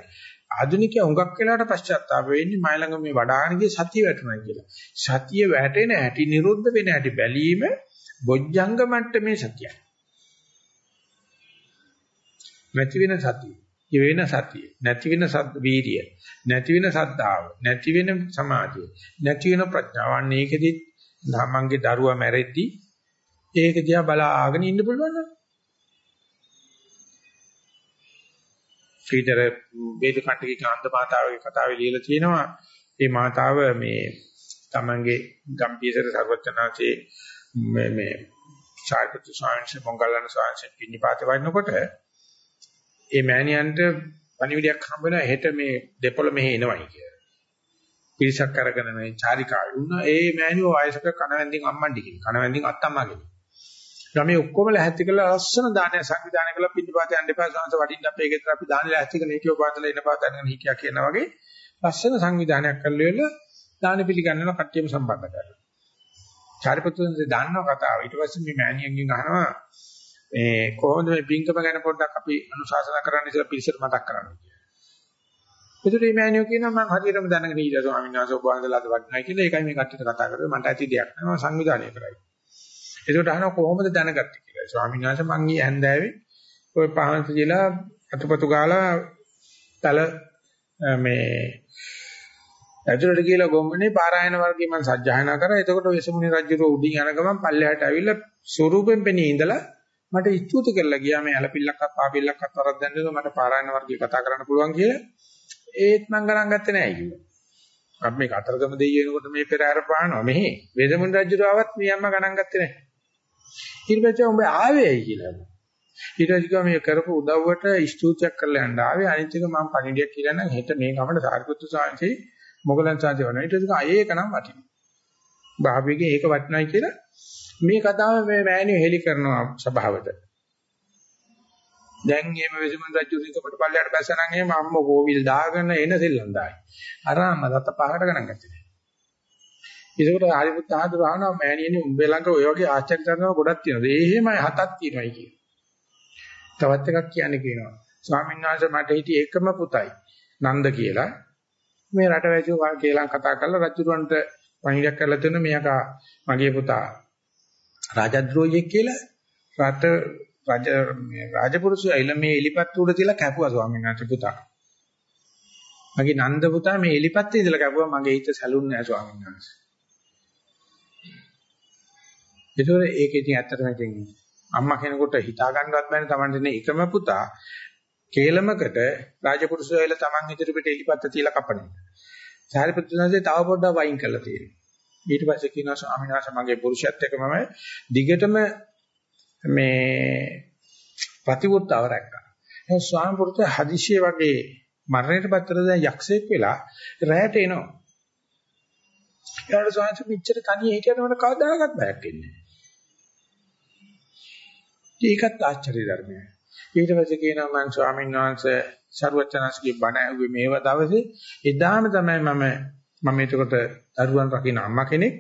ආධුනිකයා හුඟක් වෙලාවට පශ්චාත්තාප වෙන්නේ මයි ළඟ මේ වඩාණගේ සතිය වැටුණා කියලා. සතිය වැටෙන හැටි නිරුද්ධ වෙන හැටි බැලීම බොජ්ජංග මට්ටමේ සතියයි. නැති වෙන සතිය. වෙන සතිය, නැති වෙන සද්ද වීර්ය, නැති වෙන සද්ධාව, නැති වෙන සමාධිය, නැති වෙන ප්‍රඥාව. අන්න ඒකෙදි ධම්මංගේ දරුවා මැරෙද්දි ඒක දිහා බලාගෙන ඉන්න පුළුවන් නේද? ඊතර වේදකණ්ඩික කාන්ත මාතාවගේ කතාවේ ලියලා තියෙනවා මේ මාතාව මේ තමන්ගේ ගම්පීසර සර්වචනාචේ මේ මේ චාරිත්‍ර ස්වාමීන් වහන්සේ මොංගලන ස්වාමීන් වහන්සේ පින්නපාත වඩනකොට ඒ මෑණියන්ට පණිවිඩයක් හම්බ වෙනවා හෙට මේ දෙපොළ මෙහෙ එනවයි කියලා. පිරිසක් අරගෙන මේ චාරිකාවේ වුණා. ඒ මෑණියෝ වයසක කනවැන්දින් අම්මන්ඩි කියන. කනවැන්දින් අත්තම්මා කියන. ළමයි ඔක්කොම ලැහැත්ති කරලා ලස්සන දානය සංවිධානය කරලා පින්නපාත යන්න එපා සංස වඩින්න අපේ ගෙදර අපි දාන ලැහැත්ති කරලා හිටියෝ පාතලා ඉන්න පාතගෙන හිටියා කියන වගේ ලස්සන සංවිධානයක් කරලා වෙල දාන පිළිගන්නන කට්ටියම සම්බන්ධ කරලා. චාරිපුත්‍රයන්සේ දාන්නව කතාව. ඊට පස්සේ මේ මෑණියන්ගෙන් අහනවා මේ කොහොමද මේ පින්කම ගැන පොඩ්ඩක් අපි අනුශාසනා කරන්න ඉස්සෙල්ලා පිළිසෙට මතක් කරන්න කියලා. ඒතර මේ මෑණියෝ කියනවා මම හරියටම දැනගෙන ඉඳලා ස්වාමීන් වහන්සේ ඔබ වහන්සේලාද වටිනයි කියලා ඒකයි මේ කට්ටියට කතා කරේ මට ඇති දෙයක් නෑ මම සංවිධානය කරයි. ඒකට අහනවා කොහොමද දැනගත්තේ කියලා. ස්වාමීන් වහන්සේ මං ඊ ඇන්දෑවේ ඔය පහන්සි කියලා අතුපතු ගාලා තල මේ ඇතුළට කියලා ගොම්මනේ පාරායන වර්ගයේ මම සජ්ජායනා කරා. එතකොට වෙසමුණි රජුරෝ උඩින් යන ගමන් පල්ලෙහාට ඇවිල්ලා ස්වරූපෙන් පෙනී ඉඳලා මට ස්තුති කරලා ගියා මේ ඇලපිල්ලක්වත් පාපිල්ලක්වත් වරද්දන්න නේද මට පාරායන වර්ගයේ කතා කරන්න පුළුවන් කියලා. ඒත් මම ගණන් ගත්තේ නැහැ කිව්වා. අපි මේ කතරගම දෙයිය එනකොට මේ පෙරහැර පානවා මෙහි. වේදමුණි රජුරාවත් මේ අම්ම ගණන් ගත්තේ නැහැ. ඊට පස්සේ උඹ ආවේයි කියලා. ඊට පස්සේ මේ කරපු උදව්වට ස්තුතියක් කරලා යන්න ආවේ. අනිත් එක මම පණිඩියක් කියලා නම් හෙට මේ ගමන සාරිපුත්තු සාංශේ මොගලන් සාංශේ වුණා. ඊට පස්සේ ඒක නම් වටිනවා. භාවයේ ඒක වටිනයි කියලා මේ කතාව මේ මෑණියෝ හෙලි කරනවා සභාවට. දැන් එහෙම වෙසමුන් රජු රිකපට පල්ලයට බැසනන් එහෙම අම්ම කෝවිල් දාගෙන එන සෙල්ලම් දායි. අරාම දත පහකට ගණන් ගත්තේ නැහැ. ඒකට ආරිපුත් ආහදුර ආනවා මෑණියනේ උඹේ ළඟ ඔය වගේ ආචාර්ය කරනවා ගොඩක් තියෙනවා. ඒ එහෙමයි හතක් තියෙනවායි කියන. තවත් එකක් කියන්නේ කියනවා. ස්වාමීන් වහන්සේ මට හිටිය එකම පුතයි නන්ද කියලා. මේ රටවැසියෝ කියලා කතා කරලා රජුරවන්ට පණිවිඩයක් කරලා දෙන මෙයාක මගේ පුතා රාජද්‍රෝහියෙක් කියලා රට රජ රාජපුරුෂය ඇවිල්ලා මේ එලිපත් උඩ තියලා කැපුවා ස්වාමීන් වහන්සේ පුතා. මගේ නන්ද පුතා මේ එලිපත් ඉඳලා කැපුවා මගේ හිත සැලුන්නේ නැහැ ස්වාමීන් වහන්සේ. ඒතකොට ඒක ඉතින් ඇත්තටම ඉතින් අම්මා කෙනෙකුට හිතා ගන්නවත් බැහැ තමන්ට ඉන්නේ එකම පුතා කේලමකට රාජපුරුෂය ඇවිල්ලා තමන් ඉදිරියට එලිපත් තියලා කපන එක. සාරිපුත්‍රයන්සේ තව පොඩ්ඩක් වයින් කරලා තියෙනවා. ඊට පස්සේ කියනවා ස්වාමීන් වහන්සේ මගේ පුරුෂයත් එක්ක මම දිගටම මේ ප්‍රතිවෘත්තව රැක්කා. ඒ ස්වාමීන් වහන්සේ හදිසිය වගේ මරණයටපත් වෙලා දැන් යක්ෂයෙක් වෙලා රැයට එනවා. ඊට ස්වාමීන් වහන්සේ පිටචර තනිය හිටියට මට කවදාකවත් බයක් එන්නේ නැහැ. ඒකත් ආශ්චර්ය ධර්මයක්. ඊට පස්සේ කියනවා මම ස්වාමීන් වහන්සේ ਸਰුවචනස්ගේ බණ ඇහුවේ මේව දවසේ එදාම තමයි මම මම එතකොට දරුවන් රකින්න අම්මා කෙනෙක්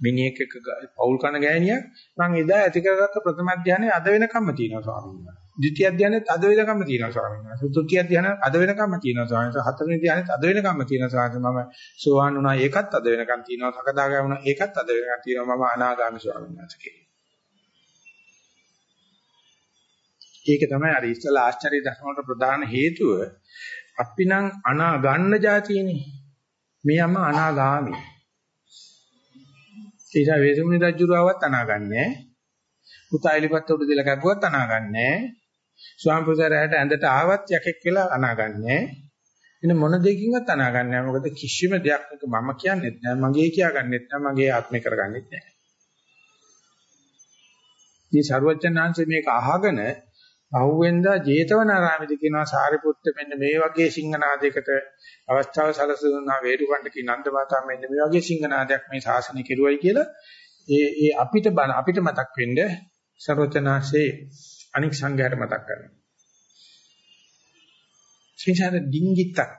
මිනිහෙක් එක්ක පෞල් කන ගෑණියක් මම එදා ඇති කරගත්ත ප්‍රථම ධානයේ අද වෙනකම්ම තියෙනවා ස්වාමීන් වහන්සේ. ද්විතිය ධානයේත් අද වෙනකම්ම තියෙනවා ස්වාමීන් වහන්සේ. තෘතිය ධානයත් අද වෙනකම්ම තියෙනවා ස්වාමීන් වහන්සේ. හතරවෙනි ධානයේත් අද වෙනකම්ම තියෙනවා ස්වාමීන් වහන්සේ. මම සෝවාන් වුණා ඒකත් අද වෙනකම් තියෙනවා. සකදාගාමී වුණා ඒකත් අද වෙනකම් තියෙනවා. මම අනාගාමී ස්වාමීන් වහන්සේ ඒක තමයි අර ඉස්සලා ආශ්චර්ය ධර්ම වලට ප්‍රධාන හේතුව අපි නම් අනා ගන්න જાතියනේ. මේ අම අනාගාමි. ඊට වේසමුනි රජුරාවත් අනාගන්නේ. පුතාලිපත් උඩ දෙල ගැගුවත් අනාගන්නේ. ස්වාමි පුසරයට ඇඳට ආවත් යකෙක් වෙලා අනාගන්නේ. එන මොන දෙකින්වත් අනාගන්නේ මොකද කිසිම දෙයක් මම කියන්නේත් නැහැ මගේ කියාගන්නෙත් නැහැ මගේ ආත්මය කරගන්නෙත් නැහැ. මේ ਸਰවඥාන්සේ මේක අහගෙන අහුවෙන්දා ජේතවනාරාමෙදි කියනවා සාරිපුත්ත මෙන්න මේ වගේ සිංහනාදයකට අවස්ථාව සැලසුණා වේරුකණ්ඩ කී නන්ද මාතා මෙන්න මේ වගේ සිංහනාදයක් මේ ශාසනය කෙරුවයි කියලා ඒ ඒ අපිට අපිට මතක් වෙන්න ਸਰවඥාන්සේ අනික් සංඝයාට මතක් කරනවා. සිංහාර ඩිංගිත්තක්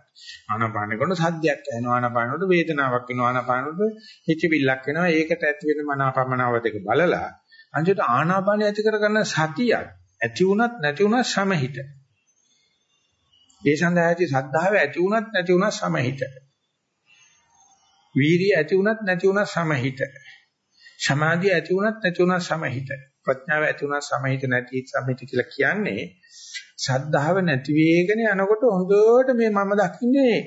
ආනාපාන කරන සද්දයක් ඇහෙනවා ආනාපානකට වේදනාවක් වෙනවා ආනාපානකට හිතවිල්ලක් වෙනවා ඒකට ඇති වෙන මනාපමනාව දෙක බලලා අන්තිමට ආනාපානය ඇති කරගන්න සතියක් ඇති වුණත් නැති වුණත් සමහිත. ඒ සඳහා ඇති සද්ධාව ඇති වුණත් නැති වුණත් සමහිත. වීරිය ඇති වුණත් නැති වුණත් සමහිත. සමාධිය ඇති වුණත් නැති වුණත් සමහිත. ප්‍රඥාව ඇති වුණත් සමහිත නැති සමහිත කියලා කියන්නේ ශද්ධාව නැති වේගන යනකොට හොඳට මේ මම දකින්නේ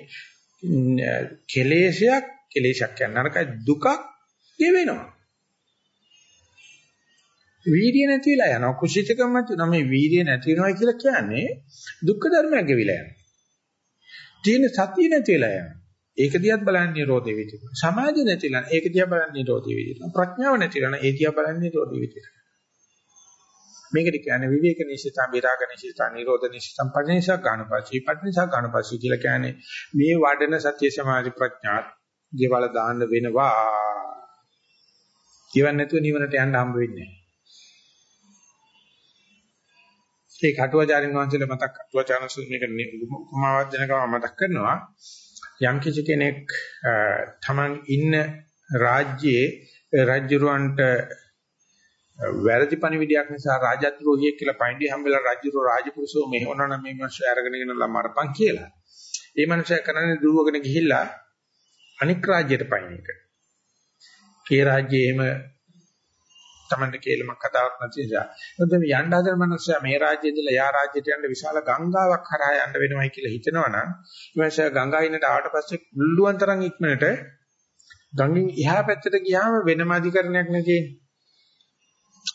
කෙලේශයක් කෙලේශයක් කියන්නේ නරකයි දුකක් ගෙවෙනවා. වීර්ය නැති වෙලා යනවා කුසිතකම නැති මේ වීර්ය නැති වෙනවා කියලා කියන්නේ දුක්ඛ ධර්මයක් ගෙවිලා යනවා. තියෙන සතිය නැති වෙලා යනවා. ඒක දිහාත් බලන්නේ නිරෝධේ විදිහට. සමාධිය නැතිලා ඒක දිහා බලන්නේ නිරෝධේ විදිහට. ප්‍රඥාව නැතිලා ඒ දිහා බලන්නේ නිරෝධේ විදිහට. මේකට කියන්නේ විවේක නිසිතං විරාග නිසිතං නිරෝධ නිසිතං පටිනිසක් ගන්නපස්සී පටිනිසක් ගන්නපස්සී කියලා කියන්නේ මේ වඩන සත්‍ය සමාධි ප්‍රඥා ගෙවල දාන්න වෙනවා. කියවන්නේ නැතුව නිවනට යන්න හම්බ වෙන්නේ නැහැ. ඒ කටුවාචාරින් වහන්සේලා මතක් කටුවාචාරන මේක උපමාවක් දෙනකම මතක් කරනවා යම් කිසි කෙනෙක් තමන් ඉන්න රාජ්‍යයේ රජුරවන්ට වැරදි පණිවිඩයක් නිසා රාජද්‍රෝහියෙක් කියලා පයින්ඩි හම්බෙලා රජුරෝ රාජපුරුෂෝ මෙහෙවනනම් මේ මිනිස්සු අරගෙන ගෙනලා මරපන් කියලා. ඒ මනුස්සයා කරන්නේ දුවගෙන ගිහිල්ලා අනික් රාජ්‍යයට පයින් එක. ඒ රාජ්‍යයේ එහෙම තමන්ට කේලමක් කතාවක් නැති නිසා. මොකද මේ යන්න හදන මනුස්සයා මේ රාජ්‍යයේ ඉඳලා යා රාජ්‍යයට යන්න විශාල ගංගාවක් හරහා යන්න වෙනවයි කියලා හිතනවනම් ඊමණසා ගංගායිනට ආවට පස්සේ කුල්ලුවන් තරම් ඉක්මනට ගංගෙන් එහා පැත්තට ගියාම වෙනම අධිකරණයක් නැති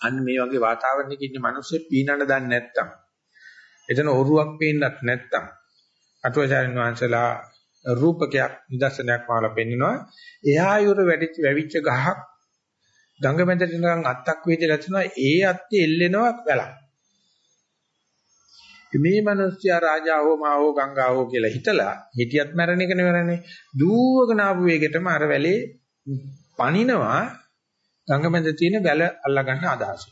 අන්න මේ වගේ වාතාවරණයක ඉන්න මිනිස්සු පීනන්න දන්නේ නැත්තම් එතන ඔරුවක් පේන්නත් නැත්තම් අටුවාචාරින් වහන්සේලා රූපකයක් නිදර්ශනයක් මාලා පෙන්නනවා එහා යුර වැඩිච්ච වැවිච්ච ගහක් ගඟ මැදට නිකන් අත්තක් වේදලා තියෙනවා ඒ අත්තේ එල්ලෙනවා වැලක්. මේ මිනිස්සයා රාජා හෝ මා හෝ ගංගා හෝ කියලා හිතලා හිටියත් මැරෙන එක නෙවෙරනේ. දූවගෙන ආපු වේගෙටම අර වැලේ පනිනවා ගඟ මැද තියෙන වැල අල්ලා ගන්න අදහස.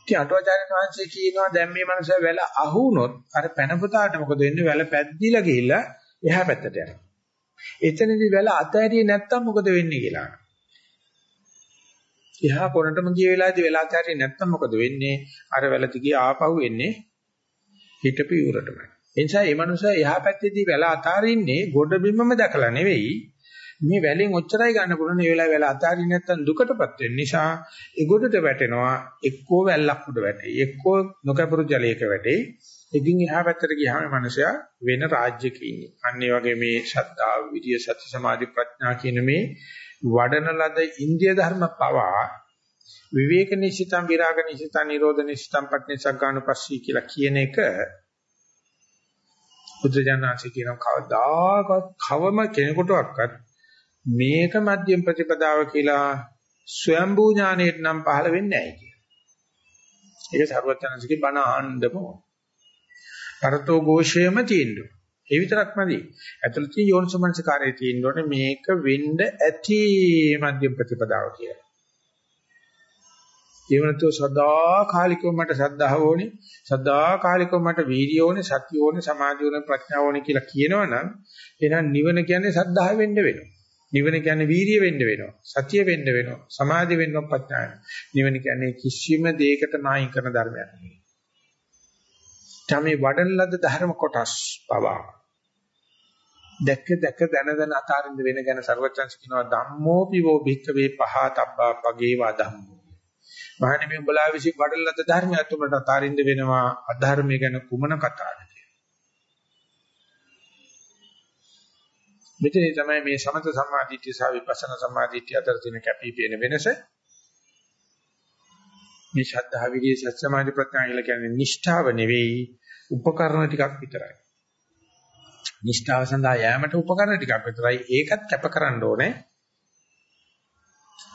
ඉතින් අටුවාචාර්යන් වහන්සේ කියනවා දැන් මේ මනුස්සයා වැල අහුනොත් අර පැනපුතාට මොකද වෙන්නේ වැල පැද්දිලා ගිහිල්ලා එහා පැත්තට යනවා. එතනදී වැල අතහැරියේ නැත්තම් මොකද වෙන්නේ කියලා. එහා කොනටම ගිය වෙලාවේදී වෙලා ඇතරිය නැත්තම් මොකද වෙන්නේ? අර වැල දිගේ ආපහු එන්නේ හිටපු ඉවරටම. ඒ නිසා මේ මනුස්සයා එහා පැත්තේදී වැල අතාරින්නේ ගොඩ බිමම දැකලා නෙවෙයි. මේ වැලෙන් ඔච්චරයි ගන්න පුළුවන්. ඒ වෙලාවේ වැල අතාරින්න නැත්තම් දුකටපත් වෙන නිසා ඒ ගොඩට වැටෙනවා. එක්කෝ වැල්ලක් උඩ වැටේ. එක්කෝ නොකපුරු ජලයක වැටේ. ඉතින් එහා පැත්තට ගියාම මනුස්සයා වෙන රාජ්‍යයක ඉන්නේ. අන්න ඒ වගේ මේ ශ්‍රද්ධා, විරිය, සති, සමාධි, ප්‍රඥා කියන මේ වඩන ලද ඉන්දිය ධර්ම පවා විවේක නිසිතං විරාග නිසිතං නිරෝධ නිසිතං පටිච්චසග්ගානුපස්සී කියලා කියන එක බුද්ධජනනාංශ කියන කවදාකවත් කවම කෙනෙකුටවත් මේක මධ්‍යම ප්‍රතිපදාව කියලා ස්වයම්බූ ඥාණයට නම් පහළ වෙන්නේ නැහැ කියන. ඒක සර්වඥාන්සේගේ බණ ආණ්ඩම. පරතෝ ഘോഷයම තියෙනවා. ඒ විතරක් නෙවෙයි. ඇතුළත යෝනිසමනසකාරයේ තියෙන්න ඕනේ මේක වෙන්න ඇති මධ්‍යම ප්‍රතිපදාව කියලා. ජීවනතෝ සදා කාලිකව මට සද්ධාව ඕනේ, සදා කාලිකව මට වීර්යය ඕනේ, සතිය ඕනේ, සමාධිය ඕනේ, ප්‍රඥාව ඕනේ කියලා කියනවනම් එහෙනම් නිවන කියන්නේ සද්ධාව වෙන්න වෙනවා. නිවන කියන්නේ වීර්යය වෙන්න වෙනවා. සතිය වෙන්න වෙනවා. සමාධිය වෙන්න ප්‍රඥාව. නිවන කියන්නේ කිසිම දෙයකට නායි කරන ධර්මයක් නෙවෙයි. තමයි වඩන ලද ධර්ම කොටස් පවා දැක්ක දැක්ක දන දන අතාරින්න වෙන ගැන ਸਰවචන්ස කියනවා ධම්මෝ පිවෝ භික්කවේ පහතබ්බා පගේවා ධම්මෝ. මහණෙනි මේ උඹලා විසින් වඩලද ධර්මයක් උඹට අතාරින්න වෙනවා අධර්මය ගැන කුමන කතාවද මෙතන තමයි මේ සමත සම්මාදිට්ඨිය සහ විපස්සනා සම්මාදිට්ඨිය අතර තියෙන කැපිපෙන වෙනස. මේ ශ්‍රද්ධා විරිය සත්‍ය සමාධි ප්‍රඥා කියලා කියන්නේ නිෂ්ඨාව නෙවෙයි උපකරණ ටිකක් විතරයි. නිෂ්ඨාව සඳහා යෑමට උපකරණ ටිකක් විතරයි. ඒකත් කැපකරන්න ඕනේ.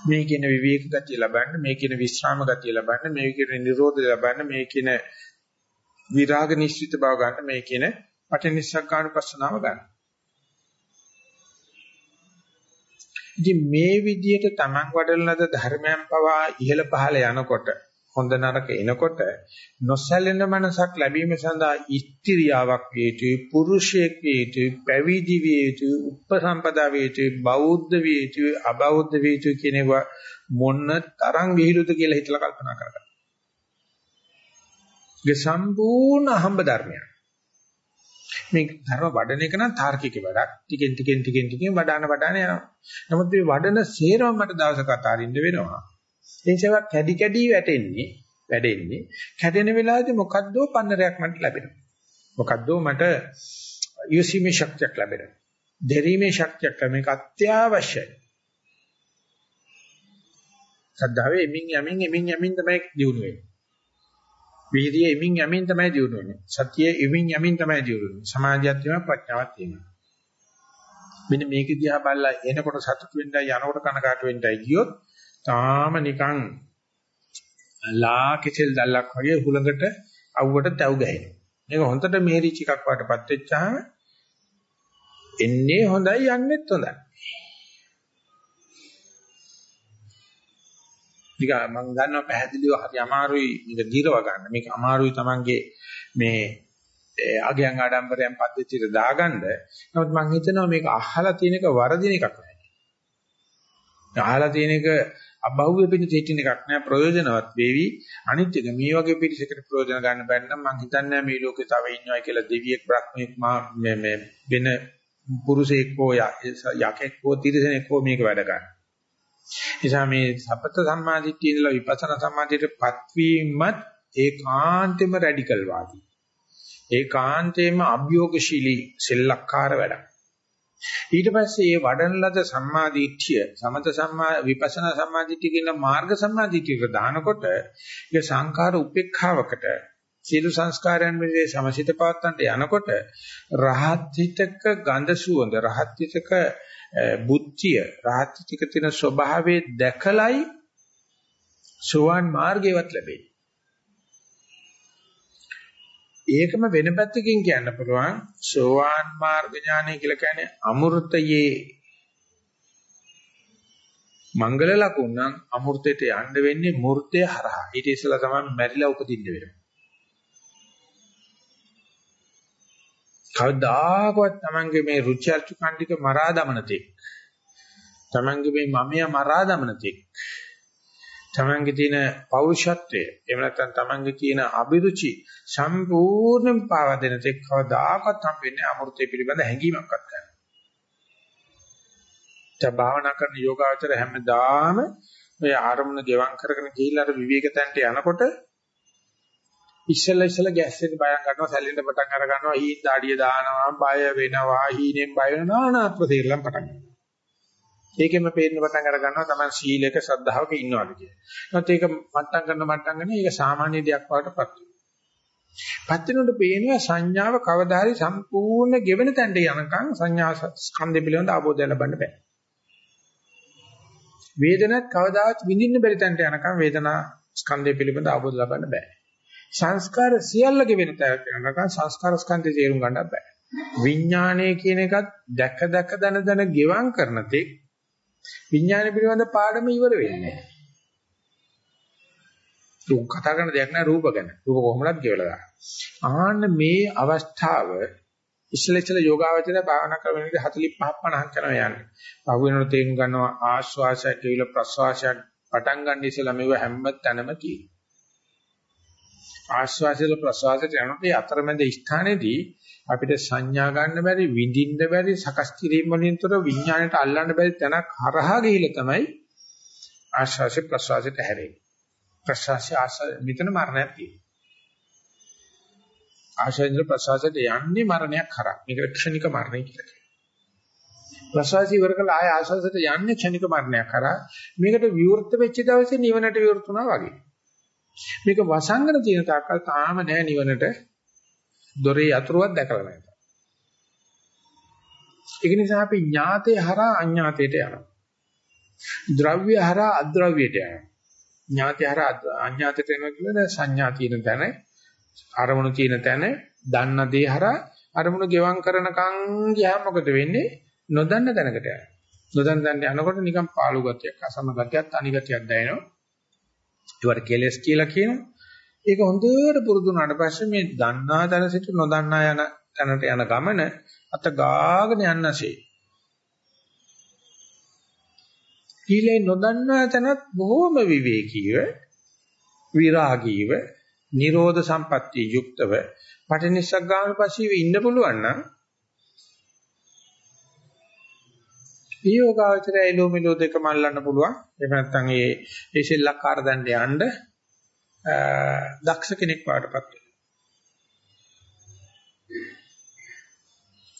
මේ කියන විවේක ගතිය ලබන්න, මේ කියන විස්රාම ගතිය ලබන්න, මේ කියන නිරෝධය ලබන්න, මේ කියන විරාග නිශ්චිත බව ගන්න, මේ කියන පටිනිස්සග්ගානුපස්සනාව ගන්න. ඉතින් මේ විදිහට Taman වඩන ලද ධර්මයන් පවා ඉහළ පහළ යනකොට හොඳ නරක එනකොට නොසැලෙන මනසක් ලැබීම සඳහා ඉස්ත්‍රියාවක් විය යුතුයි පුරුෂයෙක් විය යුතුයි පැවිදි විය යුතුයි උපසම්පදා විය යුතුයි බෞද්ධ විය යුතුයි අබෞද්ධ විය යුතුයි කියනවා මොන තරම් විහිළුද කියලා හිතලා කල්පනා කරගන්න. ඒ සම්පූර්ණ අහඹ ධර්මයක්. මේ ධර්ම වඩන එක නම් තාර්කික වැඩක්. ටිකෙන් ටිකෙන් ටිකෙන් ටිකෙන් වඩාන වඩාන යනවා. නමුත් මේ වඩන සේරම මට දවසක අතාරින්න වෙනවා. එනිසා කැඩි කැඩි වැටෙන්නේ වැඩෙන්නේ. කැඩෙන වෙලාවේදී මොකද්ද පන්නරයක් මට ලැබෙනවා. මොකද්ද මට යොසීමේ ශක්තියක් ලැබෙනවා. දෙරීමේ ශක්තියක් මේක අත්‍යවශ්‍යයි. සද්ධාවේ එමින් යමින් එමින් යමින් තමයි දියුණු වෙන්නේ. වීර්යය එමින් යමින් තමයි දියුණු වෙන්නේ. සතිය එමින් යමින් තමයි දියුණු වෙන්නේ. සමාධියක් තියෙනවා ප්‍රඥාවක් තියෙනවා. මෙන්න මේක දිහා බලලා එනකොට සතුට වෙන්නයි යනකොට කනකාට වෙන්නයි ගියොත් තාම නිකන් ලා කෙසෙල් දැල්ලක් වගේ හුලඟට අවුවට තැව් ගහනවා. මේක හොඳට මෙහෙරිච් එකක් වටපත් වෙච්චාම එන්නේ හොඳයි යන්නෙත් හොඳයි. ටික මම දන්නවා පැහැදිලිව හරි අමාරුයි මේක දිරව ගන්න. මේක අමාරුයි Tamange මේ අගයන් ආඩම්බරයන් පද්ධතියට දාගන්න. නමුත් මම හිතනවා මේක අහලා තියෙන එක වරදින එකක් නෑ. අහලා තියෙන එක අබහුවේ පිට දෙටින් එකක් නෑ ප්‍රයෝජනවත් වේවි අනිත් එක මේ වගේ පිළිසකට ප්‍රයෝජන ගන්න බැන්න නම් මම හිතන්නේ මේ ලෝකේ තව ඉන්නවා කියලා දෙවියෙක් බ්‍රහ්මෙක් මා මේ මේ වෙන පුරුෂයෙක් හෝ යකෙක් හෝ තිරසනෙක් හෝ මේක වැඩ ගන්න. නිසා මේ සපත සම්මාදිට්ඨිය ඉඳලා විපස්සනා සම්මාදිට්ඨියටපත් වීමත් ඒකාන්තෙම රැඩිකල් වාදී. ඒකාන්තයෙන්ම අභියෝගශීලී සෙල්ලක්කාර වැඩක්. ඊට පස්සේ මේ වඩන ලද සම්මාදිට්ඨිය සමත සම්මා විපස්සනා සම්මාදිට්ඨිය කියන මාර්ග සම්මාදිට්ඨියක දානකොට ඒ සංඛාර උපේක්ඛාවකට සීල සංස්කාරයන් මෙසේ සමසිත පවත්තන්ට යනකොට රහත් හිතක ගඳ සුවඳ රහත් හිතක බුද්ධිය රහත් හිතක තියෙන ස්වභාවය දැකලයි සෝවාන් මාර්ගයවත් ලැබෙන්නේ. ඒකම වෙන පැත්තකින් කියන්න පුළුවන් සෝවාන් මාර්ග ඥානය කියලා කියන්නේ අමෘතයේ මංගල ලකුණ නම් අමෘතයට යන්න වෙන්නේ මූර්තය හරහා. ඊට ඉස්සෙල්ලා තමයි මැරිලා උපදින්න වෙන්නේ. කවදාකවත් Tamange මේ රුචි අරුචිකණ්ඩික මරා දමනතේ. Tamange මේ මමයා මරා දමනතේ. තමන්ගේ තියෙන පෞරුෂත්වය එහෙම නැත්නම් තමන්ගේ තියෙන අභිරුචි සම්පූර්ණයෙන් පාවා දෙන තෙක් කවදාකවත් හම්බෙන්නේ අමෘතය පිළිබඳ හැඟීමක්වත් ගන්න. දැන් භාවනා කරන යෝගාවචර හැමදාම ඔය ආරමුණ ගෙවම් කරගෙන ගිහිල්ලා අර විවේක තැන්ට යනකොට ඉස්සෙල්ලා ඉස්සෙල්ලා ගැස්සෙන් බයන් ගන්නවා සැලෙන්න පටන් අර ගන්නවා හීන් දාඩිය දානවා බය වෙනවා හීනෙන් බය වෙනවා නානා ප්‍රතිරලම් පටන් ගන්නවා ඒකෙම පේන්න පටන් අර ගන්නවා තමයි සීලයක ශ්‍රද්ධාවක ඉන්නවාද කියලා. නැත්නම් ඒක මට්ටම් කරන මට්ටම් කරන ඒක සාමාන්‍ය දෙයක් වඩටපත් වෙනවා. පත් වෙනකොට පේනවා සංඥාව කවදා හරි සම්පූර්ණ ගෙවෙන තැනට යනකම් සංඥා ස්කන්ධය පිළිබඳ අවබෝධය ලබන්න බෑ. වේදනත් කවදාවත් විඳින්න බැරි තැනට යනකම් වේදනා ස්කන්ධය පිළිබඳ අවබෝධ ලබන්න බෑ. සංස්කාර සියල්ල ගෙවෙන තැනට යනකම් සංස්කාර ස්කන්ධය තේරුම් ගන්නත් බෑ. විඥානය කියන එකත් දැක දැක දන දන ගෙවම් කරන තෙක් විඥාන පිළිබඳ පාඩම ඉවර වෙන්නේ නැහැ. දුක් කතා කරන දෙයක් නෑ රූප ගැන. රූප කොහොමදත් ගෙවලා දාන්න. ආන්න මේ අවස්ථාව ඉස්සෙල්ලා යෝගාවචරය භාවනා කරන විදිහ 45 50 කරනවා යන්නේ. පහු වෙනකොට තේරුම් ගන්නවා ආශ්වාසයක් කියලා ප්‍රශ්වාසයක් පටන් ගන්න ඉස්සෙල්ලා මේව හැම තැනම තියෙනවා. ආශ්වාසයල ප්‍රශ්වාසයට යනකොට අතරමැද ස්ථානයේදී අපිට සංඥා ගන්න බැරි විඳින්න බැරි සකස් කිරීම වලින් තොර විඥාණයට අල්ලන්න බැරි තැනක් හරහා ගිහිල්ලා තමයි ආශ්වාසය ප්‍රශ්වාසයට හැරෙන්නේ. ප්‍රශ්වාසය ආශ මෙතන මරණයක් තියෙනවා. ආශ්වාසයෙන් ප්‍රශ්වාසයට යන්නේ මරණයක් කරා මේකට ක්ෂණික මරණය කියලා කියනවා. ප්‍රසවාසය ඉවර කළා ආය ආශ්වාසයට යන්නේ ක්ෂණික මරණයක් කරා. මේකට විවෘත වෙච්ච දවසේ නිවනට විවෘත වුණා වගේ. මේක වසංගන තියෙන තාක්කල් තාම නෑ නිවනට. දොරේ යතුරුවක් දැකලා නැහැ. ඒක නිසා අපි ඥාතේ හරහා අඥාතයට යනවා. ද්‍රව්‍ය හරහා අද්‍රව්‍යයට යනවා. ඥාතේ හරහා අඥාතයට යනවා කියන්නේ සංඥා තියෙන තැන, අරමුණු තියෙන තැන, දන්න දේ හරහා අරමුණු ගෙවම් කරනකන් ගියාම මොකද වෙන්නේ? නොදන්න තැනකට යනවා. නොදන්න තැනට යනකොට නිකන් පාළු ගතියක්, අසම ගතියක්, තනි ගතියක් දැනෙනවා. ඒවට කෙලස් කියලා කියනවා. ඒක හොඳට පුරුදු වුණාට පස්සේ මේ දන්නා තැන සිට නොදන්නා යන තැනට යන ගමන අත ගාගෙන යන්නසේ. ඊළේ නොදන්නා තැනත් බොහොම විවේකීව විරාගීව නිරෝධ සම්පත්‍ය යුක්තව පටිනිස්සග්ගාන පසීව ඉන්න පුළුවන් නම් පියෝගාවචරය එළෝමෙලෝ දෙක මල්ලන්න පුළුවන් එහෙම නැත්නම් ඒ ඒ සෙල්ලක්කාර දණ්ඩ යන්න දක්ෂ කෙනෙක් වාටපත් වෙනවා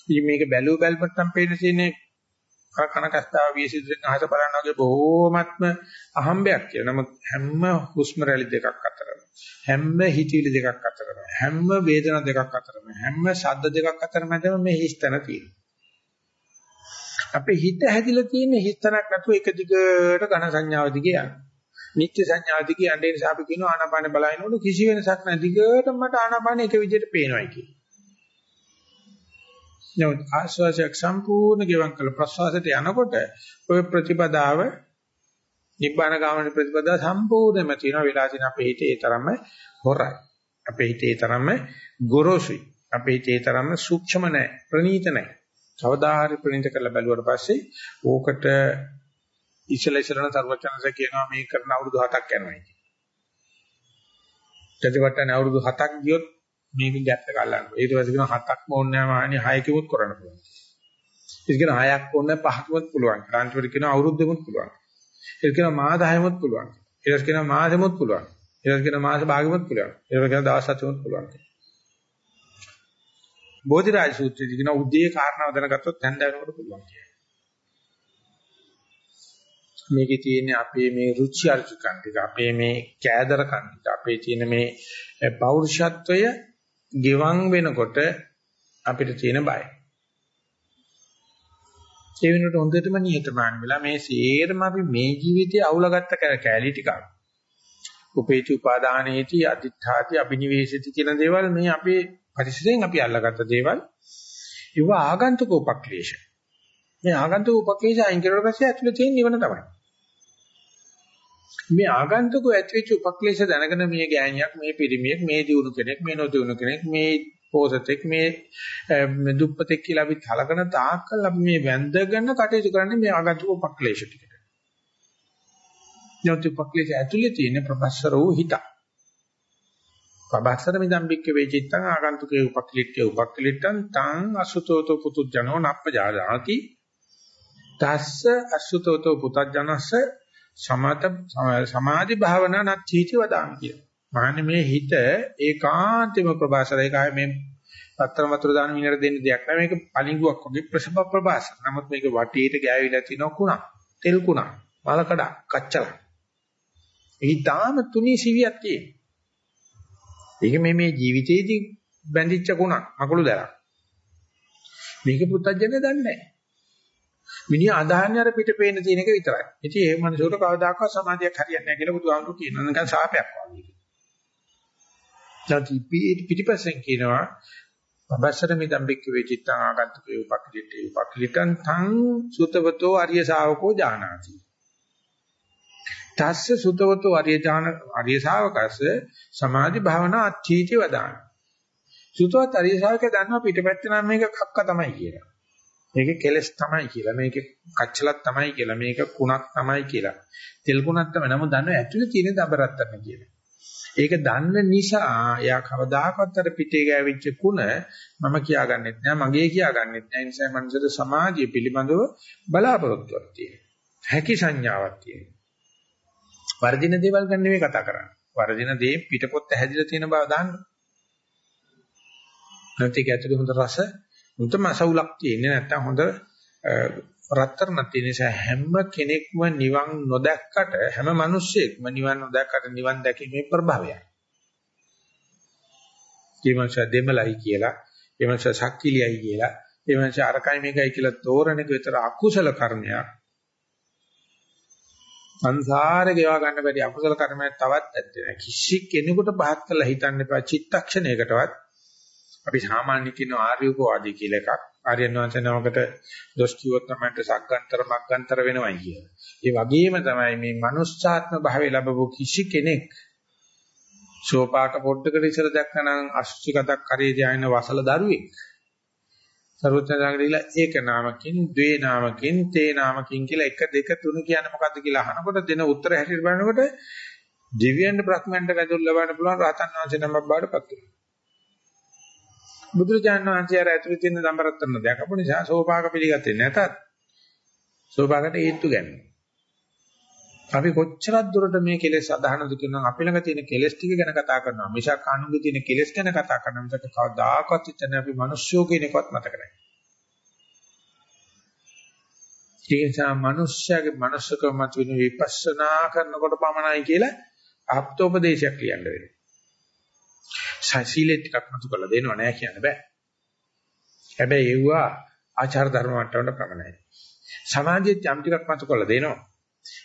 ඉතින් මේක බැලුව බැලපත් නම් පේන තියෙන්නේ කනකස්තාව වියසිදුරෙන් අහස බලනවා වගේ බොහෝමත්ම අහම්බයක් කියලා. නමුත් හැම හුස්ම රැලි දෙකක් අතරම හැම හිතවිලි දෙකක් අතරම හැම වේදනා දෙකක් අතරම හැම ශබ්ද දෙකක් අතරම මේ හිස්තන තියෙනවා. අපේ හිත හැදිලා තියෙන්නේ හිස්තනක් නැතුව එක දිගට ඝන සංඥාව දිගේ යනවා. නිත්‍ය සංඥාව දිගේ යන්නේ නිසා අපි කියනවා ආනාපාන බලනකොට කිසි වෙනසක් නැහැ. දිගටම මට ආනාපාන එක විදිහට පේනවායි කියලා. නමුත් ආශ්වාසයක් සම්පූර්ණ ගෙවන් කළ ප්‍රශ්වාසයට යනකොට ඔය ප්‍රතිපදාව නිබ්බාන ගාමන ප්‍රතිපදාව සම්පූර්ණයෙන්ම තියෙනවා වෙලා තියෙන අපේ හිතේ ඒ තරම්ම හොරයි. අපේ හිතේ ඒ තරම්ම ගොරෝසුයි. අපේ හිතේ ඒ තරම්ම සූක්ෂම නැහැ, ප්‍රණීත නැහැ. කවදාහරි ප්‍රණීත කරලා බැලුවට පස්සේ ඕකට ඉසල ඉසලන සර්වචනස කියනවා මේ කරන අවුරුදු 7ක් යනවා කියලා. ප්‍රතිවට්ටන අවුරුදු 7ක් ගියොත් මේක ගැප් එක අල්ලන්න. ඊට පස්සේ කියන හතක්ම ඕනේ නැහැ මාන්නේ හයකෙමුත් කරන්න පුළුවන්. ඊට කියන හයක් ඕනේ පහකෙමුත් පුළුවන්. කාන්තිවල කියන අවුරුද්දෙමුත් පුළුවන්. ඊට කියන මාස 10ෙමුත් පුළුවන්. ඊට කියන මාසෙමුත් පුළුවන්. ඊට කියන මාස භාගෙමුත් පුළුවන්. ඊට කියන දවස් 7ෙමුත් පුළුවන්. බෝධිරාජ සූත්‍රයේදී කියන උද්දී කාරණාව දැනගත්තොත් හැන්දෑවෙනකොට පුළුවන් කියන්නේ. මේකේ තියෙන අපේ මේ රුචි අරුචිකම් ටික අපේ මේ කෑදරකම් ටික අපේ තියෙන මේ පෞරුෂත්වය ගෙවන් වෙනකොට අපිට තියෙන බය. ඒ වෙනුවට හොඳටම නිහතමානී වෙලා මේ සේරම අපි මේ ජීවිතේ අවුලගත්ත කැලී ටිකක්. උපේති උපාදානේති අදිඨාති අබිනිවේෂති කියන දේවල් මේ අපේ පරිසරයෙන් අපි අල්ලගත්ත දේවල්. ඒව ආගන්තුක උපක්ලේශ. මේ ආගන්තුක උපක්ලේශ අයින් කරලා පස්සේ ඇතුලේ තියෙන නිවන තමයි. මේ ආගන්තුක ඇතිවෙච්ච උපක්ලේශ දැනගෙන මේ ගෑණියක් මේ පිරිමියෙක් මේ දිනු කෙනෙක් මේ නොදිනු කෙනෙක් මේ පෝසතෙක් මේ දුප්පතෙක් කියලා අපි තලකන තාක්කල් අපි මේ වැඳගෙන කටයුතු කරන්නේ මේ ආගන්තුක උපක්ලේශ ටිකට. යොත් උපක්ලේශ ඇතුලේ තියෙන ප්‍රබස්සර වූ හිත. ප්‍රබස්සර මිදම්බික්ක වේචිත්තං ආගන්තුකේ උපක්ලිට්ඨේ උපක්ලිට්ඨං තං අසුතෝතෝ පුතුජනෝ නප්පජානාති තස්ස අසුතෝතෝ පුතජනස්ස සමත සමාධි භාවනා නච්චීති වදාමි කියලා. මාන්නේ මේ හිත ඒකාන්තම ප්‍රභාසරයි කාය මේ පත්තර වතුර දාන මිනිහට දෙන්න දෙයක් නෑ මේක පලිඟුවක් වගේ ප්‍රසබ ප්‍රභාස. නමුත් මේක වටේට ගෑවිලා තින කුණා, තෙල් කුණා, මලකඩ, කච්චල. ඒ තාම තුනී සිවියක් තියෙන. ඒක මේ මේ ජීවිතේදී බැඳිච්ච කුණක්, අකුළු දරක්. මේක පුත්තජනේ දන්නේ නැහැ. මිනිහා අදහන්නේ අර පිට පේන තියෙන එක විතරයි. ඉතින් ඒ මනුස්සයට කවදාකවත් සමාධියක් හරියන්නේ නැහැ කියලා බුදුහාමුදුරු කියනවා. නිකන් සාපයක් වගේ. නැති පිටිපස්සෙන් කියනවා පබස්සර මිදම්බික්ක වේචිත්තං ආගන්තුකේ උපක්ලිටේ උපක්ලිටං තං සුතවතෝ අරිය ශාවකෝ ජානාති. තස්ස සුතවතෝ අරිය ජාන අරිය ශාවකස්ස සමාධි භාවනා අච්චීති වදාන. සුතවත් අරිය ශාවකයා දන්නවා පිටපැත්තේ නම් මේක කක්ක තමයි කියලා. මේක කෙලස් තමයි කියලා මේක කච්චලක් තමයි කියලා මේක කුණක් තමයි කියලා. තෙල් කුණක් තමයි. නමුත් දන්නව ඇතුලේ තියෙන දබරත්තන කියලා. ඒක දන්න නිසා එයා කවදාකවත් අර පිටේ ගෑවිච්ච කුණ මම කියාගන්නෙත් නෑ මගේ කියාගන්නෙත් නෑ. ඒ නිසා මනසට සමාධිය පිළිබඳව බලාපොරොත්තුවක් තියෙනවා. හැකි සංඥාවක් තියෙනවා. වර්ධින දේවල් ගන්න නෙවෙයි කතා කරන්නේ. වර්ධින දේ පිටපොත් ඇහැදිලා තියෙන බව දාන්න. නැත්නම් ඒක ඇතුලේ හොඳ රස මුතම අසවුලක් තියෙන්නේ නැත්තම් හොඳ රත්තරන් තියෙන නිසා හැම කෙනෙක්ම නිවන් නොදැක්කට හැම මිනිස්සෙක්ම නිවන් නොදැක්කට නිවන් දැකීමේ ප්‍රභාවයයි. ඊමණස දෙමළයි කියලා, ඊමණස ශක්තිලියයි කියලා, ඊමණස අරකයි මේකයි කියලා තෝරන එක විතර අකුසල කර්මයක්. සංසාරේ ගෙවා ගන්න බැරි අකුසල කර්මයක් තවත් ඇත්තේ කිසි කෙනෙකුට පහත් කළා හිතන්න එපා චිත්තක්ෂණයකටවත් අපි සාමාන්‍ය කියන ආර්යෝපවාදී කියලා එකක් ආර්යයන් වහන්සේ නමකට දොස් කිව්වොත් තමයි සක්ගන්තර මග්ගන්තර වෙනවයි කියලා. ඒ වගේම තමයි මේ මනුෂ්‍යාත්ම භාවය ලැබපු කිසි කෙනෙක් සෝපාක පොඩ්ඩකට ඉස්සර දැක්කනම් අසුචිකතක් කරේ ධායන වසල දරුවෙක්. සරුවචනගරීලා ඒක නාමකින්, ද්වේ නාමකින්, තේ නාමකින් කියලා 1 2 3 කියන්නේ මොකද්ද කියලා අහනකොට දෙන උත්තර හැටියට බලනකොට දිව්‍යයන්ට බ්‍රහ්මයන්ට වැදුල් ලබන්න පුළුවන් රහතන් වහන්සේ නමක් බාටපත් වෙනවා. බුදුරජාණන් වහන්සේ අර ඇතුළේ තියෙන දඹරත්තරන දැකපු නිසා සෝපාක පිළිගත්තේ නැතත් සෝපාකට හේතු ගන්නවා. අපි කොච්චරක් දුරට මේ කෙලෙස් අදහනද කියනවා අපි ළඟ තියෙන කෙලෙස් ටික ගැන කතා කරනවා මිසක් අනුන්ගේ තියෙන කෙලෙස් ගැන කතා කරන මිසක කවදාකවත් ඉතන අපි මිනිස්සු කියන එකවත් මතක නැහැ. ඒ නිසා මිනිස්යාගේ මනසකම මත වෙන විපස්සනා කරනකොට පමණයි කියලා ආප්තෝපදේශයක් කියන්න වෙනවා. සීලෙ ටිකක් මතු කරලා දෙනව නෑ කියන්න බෑ. හැබැයි ඒවා ආචාර ධර්ම වට්ටමට ප්‍රමණයි. සමාධිය යම් ටිකක් මතු කරලා දෙනවා.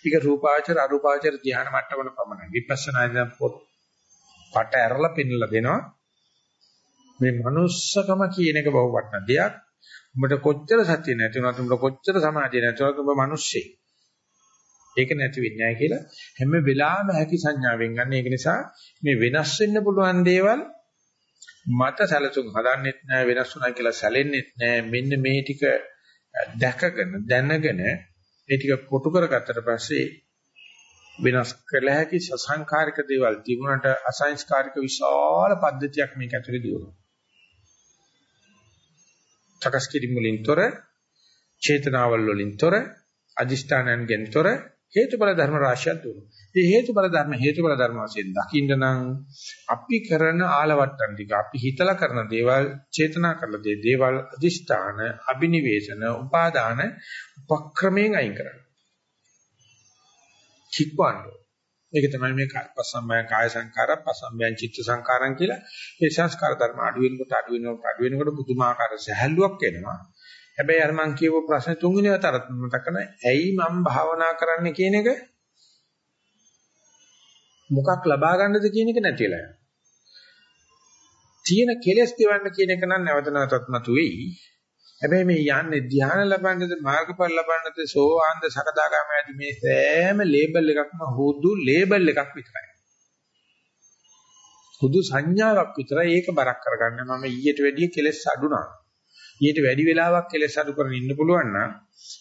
ඒක රූපාවචර අරූපාවචර ධ්‍යාන මට්ටමකට පමණයි. විපස්සනා දැන් පොත් පට ඇරලා පෙන්නලා දෙනවා. මේ manussකම කියන එක බහුව වටන දෙයක්. උඹට කොච්චර සත්‍ය නැති වුණත් උඹට කොච්චර සමාධිය නැති වුණත් උඹ මිනිස්සෙක්. ඒක නැති වෙන්නේ නැහැ කියලා හැම වෙලාවෙම හැකි සංඥාවෙන් ගන්න. ඒක නිසා මේ වෙනස් වෙන්න පුළුවන් දේවල් මත සැලසුම් හදන්නෙත් නැහැ වෙනස් වුණා කියලා සැලෙන්නෙත් නැහැ. මෙන්න මේ ටික දැකගෙන දැනගෙන ඒ ටික කොටු කරගත්තට පස්සේ වෙනස් කළ හැකි සසංකාරික දේවල් තිබුණට අසංස්කාරික විශාල පද්ධතියක් මේක ඇතුලේ දියුණුවා. සකස් කිරීම වලින් තොර, චේතනාවල් වලින් තොර, අදිෂ්ඨානයන්ගෙන් තොර හේතුඵල ධර්ම රාශියක් දුන්නා. මේ හේතුඵල ධර්ම හේතුඵල ධර්ම වශයෙන් දකින්න නම් අපි කරන ආලවට්ටම් ටික අපි හිතලා කරන දේවල් චේතනා කරලා දේ දේවල් අදිෂ්ඨාන අබිනිවේෂණ උපාදාන උපක්‍රමයෙන් අයින් කරන්න. කික්වන්න. ඒක තමයි මේ පස්සම්බයන් කාය සංකාර පස්සම්බයන් චිත්ත සංකාරම් කියලා ඒ සංස්කාර ධර්ම අඩු වෙනකොට අඩු වෙනකොට අඩු වෙනකොට පුදුමාකාර සහැල්ලුවක් එනවා. හැබැයි අර මං කියපු ප්‍රශ්න තුන්වෙනි වතාවට මතක නැහැ. ඇයි මම භාවනා කරන්න කියන එක මොකක් ලබා ගන්නද කියන එක නැතිලා යනවා. තියෙන කෙලස් දෙවන්න කියන එක නම් නැවත නැවතත් මතුවේයි. හැබැයි මේ යන්නේ ධ්‍යාන ලබන්නද මාර්ගඵල ලබන්නද සෝවාන්ද සකදාගාම ආදී මේ සෑම ලේබල් එකක්ම හුදු ලේබල් එකක් විතරයි. හුදු සංඥාවක් විතරයි ඒක බරක් කරගන්න මම ඊට වැඩිය කෙලස් අඩුනා. ඊට වැඩි වෙලාවක් කෙලස් අඩු කරගෙන ඉන්න පුළුවන් නම්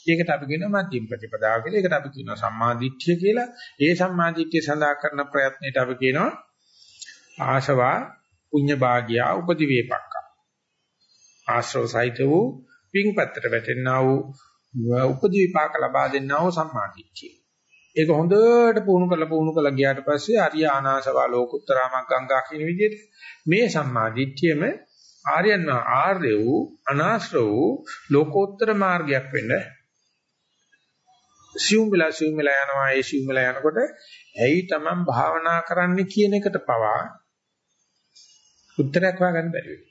ඒකට අපි කියනවා මධ්‍යම ප්‍රතිපදාව කියලා. ඒකට අපි කියනවා සම්මාදිට්ඨිය කියලා. ඒ සම්මාදිට්ඨිය සඳහා කරන ප්‍රයත්නයට අපි කියනවා ආශවා පුඤ්ඤ භාගියා උපදි වේපක්ක. ආශ්‍රව සහිත වූ පින්පත්තට වැටෙනා වූ උපදි විපාක ලබා දෙන්නා වූ සම්මාදිට්ඨිය. ඒක හොඳට පුහුණු කරලා පුහුණු කරලා ගියාට පස්සේ ආර්ය ආනාසවා ලෝකුත්තරාමක් ගංගා කියන විදිහට මේ සම්මාදිට්ඨියම ආර්යයන් ආර්ය වූ අනාශ්‍ර වූ ලෝකෝත්තර මාර්ගයක් වෙන්න සියුම් වෙලා සියුම් වෙලා යනවා ඒ සියුම් වෙලා යනකොට ඇයි තමන් භාවනා කරන්න කියන එකට පවා උත්තරයක් හොයාගන්න බැරි වෙනවා.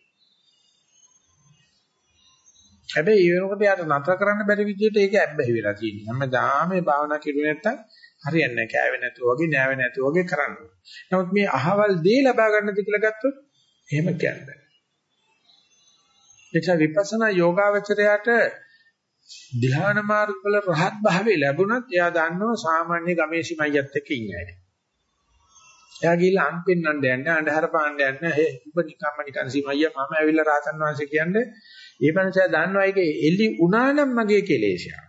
හැබැයි ඒ වෙනකොට යාට නතර කරන්න බැරි විදිහට ඒක ඇබ්බැහි වෙලා තියෙනවා. හැමදාම මේ භාවනා කෙරුවේ නැත්තම් හරියන්නේ නැහැ. කෑවේ නැතුව වගේ නෑවේ නැතුව වගේ කරන්න. නමුත් මේ අහවල් දේ ලබා ගන්නද කියලා ගත්තොත් එහෙම කියන්නේ. එචා විපස්සනා යෝගාවචරයට ධ්‍යාන මාර්ගවල රහත් භාවය ලැබුණත් එයා දන්නවා සාමාන්‍ය ගමේ සීමයියත් එක්ක ඉන්නේ. එයා ගිහලා අම්පෙන්නන්න යන්නේ අන්ධහර පාණ්ඩ යන්නේ හේ උඹ නිකම්ම නිකන් සීමයිය මම ඇවිල්ලා රාතන් වහන්සේ කියන්නේ ඒ මනුස්සයා දන්නවා ඒක එලි උනා නම් මගේ කෙලේශයක්.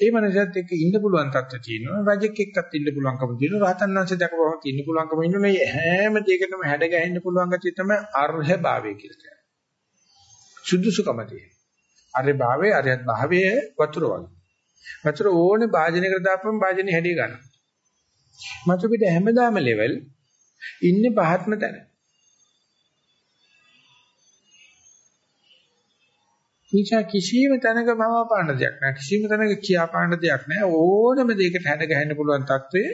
ඒ මනසත් එක්ක ඉන්න පුළුවන් තත්ත්ව තියෙනවා. රජෙක් එක්කත් ඉන්න පුළුවන්කම තියෙනවා. රහතන් වහන්සේ දැකපුවම ඉන්න පුළුවන්කම ඉන්න මේ හැම දෙයකටම හැඩ ගැහෙන්න පුළුවන් ගැතිය තමයි අර්හ භාවය කියලා කියන්නේ. සුදුසුකම තියෙන අර්හ භාවයේ අරහත් භාවයේ වතුර වගේ. වතුර ඕනේ භාජනයකට දාපම භාජනේ හැඩය ගන්න මතු පිට හැමදාම ලෙවල් ඉන්නේ පහත්ම තැන. නිසා කිසියම් තැනක මම පාන්න දෙයක් නැහැ. කිසියම් තැනක කියා පාන්න දෙයක් නැහැ. ඕනම දෙයකට හැඩ ගහන්න පුළුවන් තත්වයේ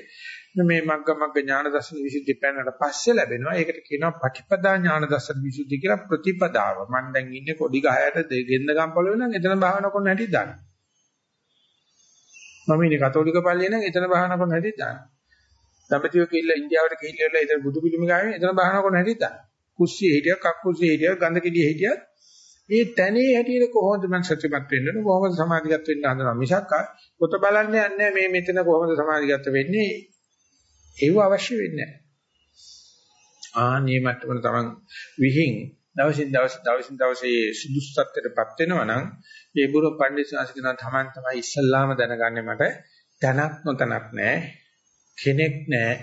මේ මග්ග මග්ග ඥාන දර්ශන විසුද්ධි පෙන්නට පස්සේ ලැබෙනවා. ඒකට කියනවා පටිපදා ඥාන දර්ශන විසුද්ධි කියලා ප්‍රතිපදාව. මම දැන් ඉන්නේ කොඩි ගහයට ගෙන්න ගම්පල වෙන එතන භාවනා කරන හැටි දාන්න. මම ඉන්නේ කතෝලික පල්ලියේ නම් එතන භාවනා කරන හැටි දාන්න. දඹදිව කිල්ල ඉන්දියාවට කිල්ලෙලා එතන බුදු පිළිම ගාවේ එතන භාවනා කරන හැටි දාන්න. කුස්සියේ හිටියක් කක්කුස්සියේ හිටියක් ගඳ කිඩියේ හිටියක් ඒ තැනේ හැටියට කොහොමද මම සත්‍යමත් වෙන්න ඕන? කොහොමද සමාධිගත වෙන්න හදනවා? මිසක් පොත බලන්නේ නැහැ. මේ මෙතන කොහොමද සමාධිගත වෙන්නේ? ඒව අවශ්‍ය වෙන්නේ නැහැ. ආන්නේ මට්ටමන තමන් විහිං දවසින් දවස දවසින් දවසේ සුදුස්සත්වයටපත් වෙනවා නම් ඒ බුරු පඬිස් ශාස්ත්‍රණ තමන් තමයි ඉස්සල්ලාම දැනගන්නේ මට තනක් නොතනක් නැහැ කෙනෙක් නැහැ.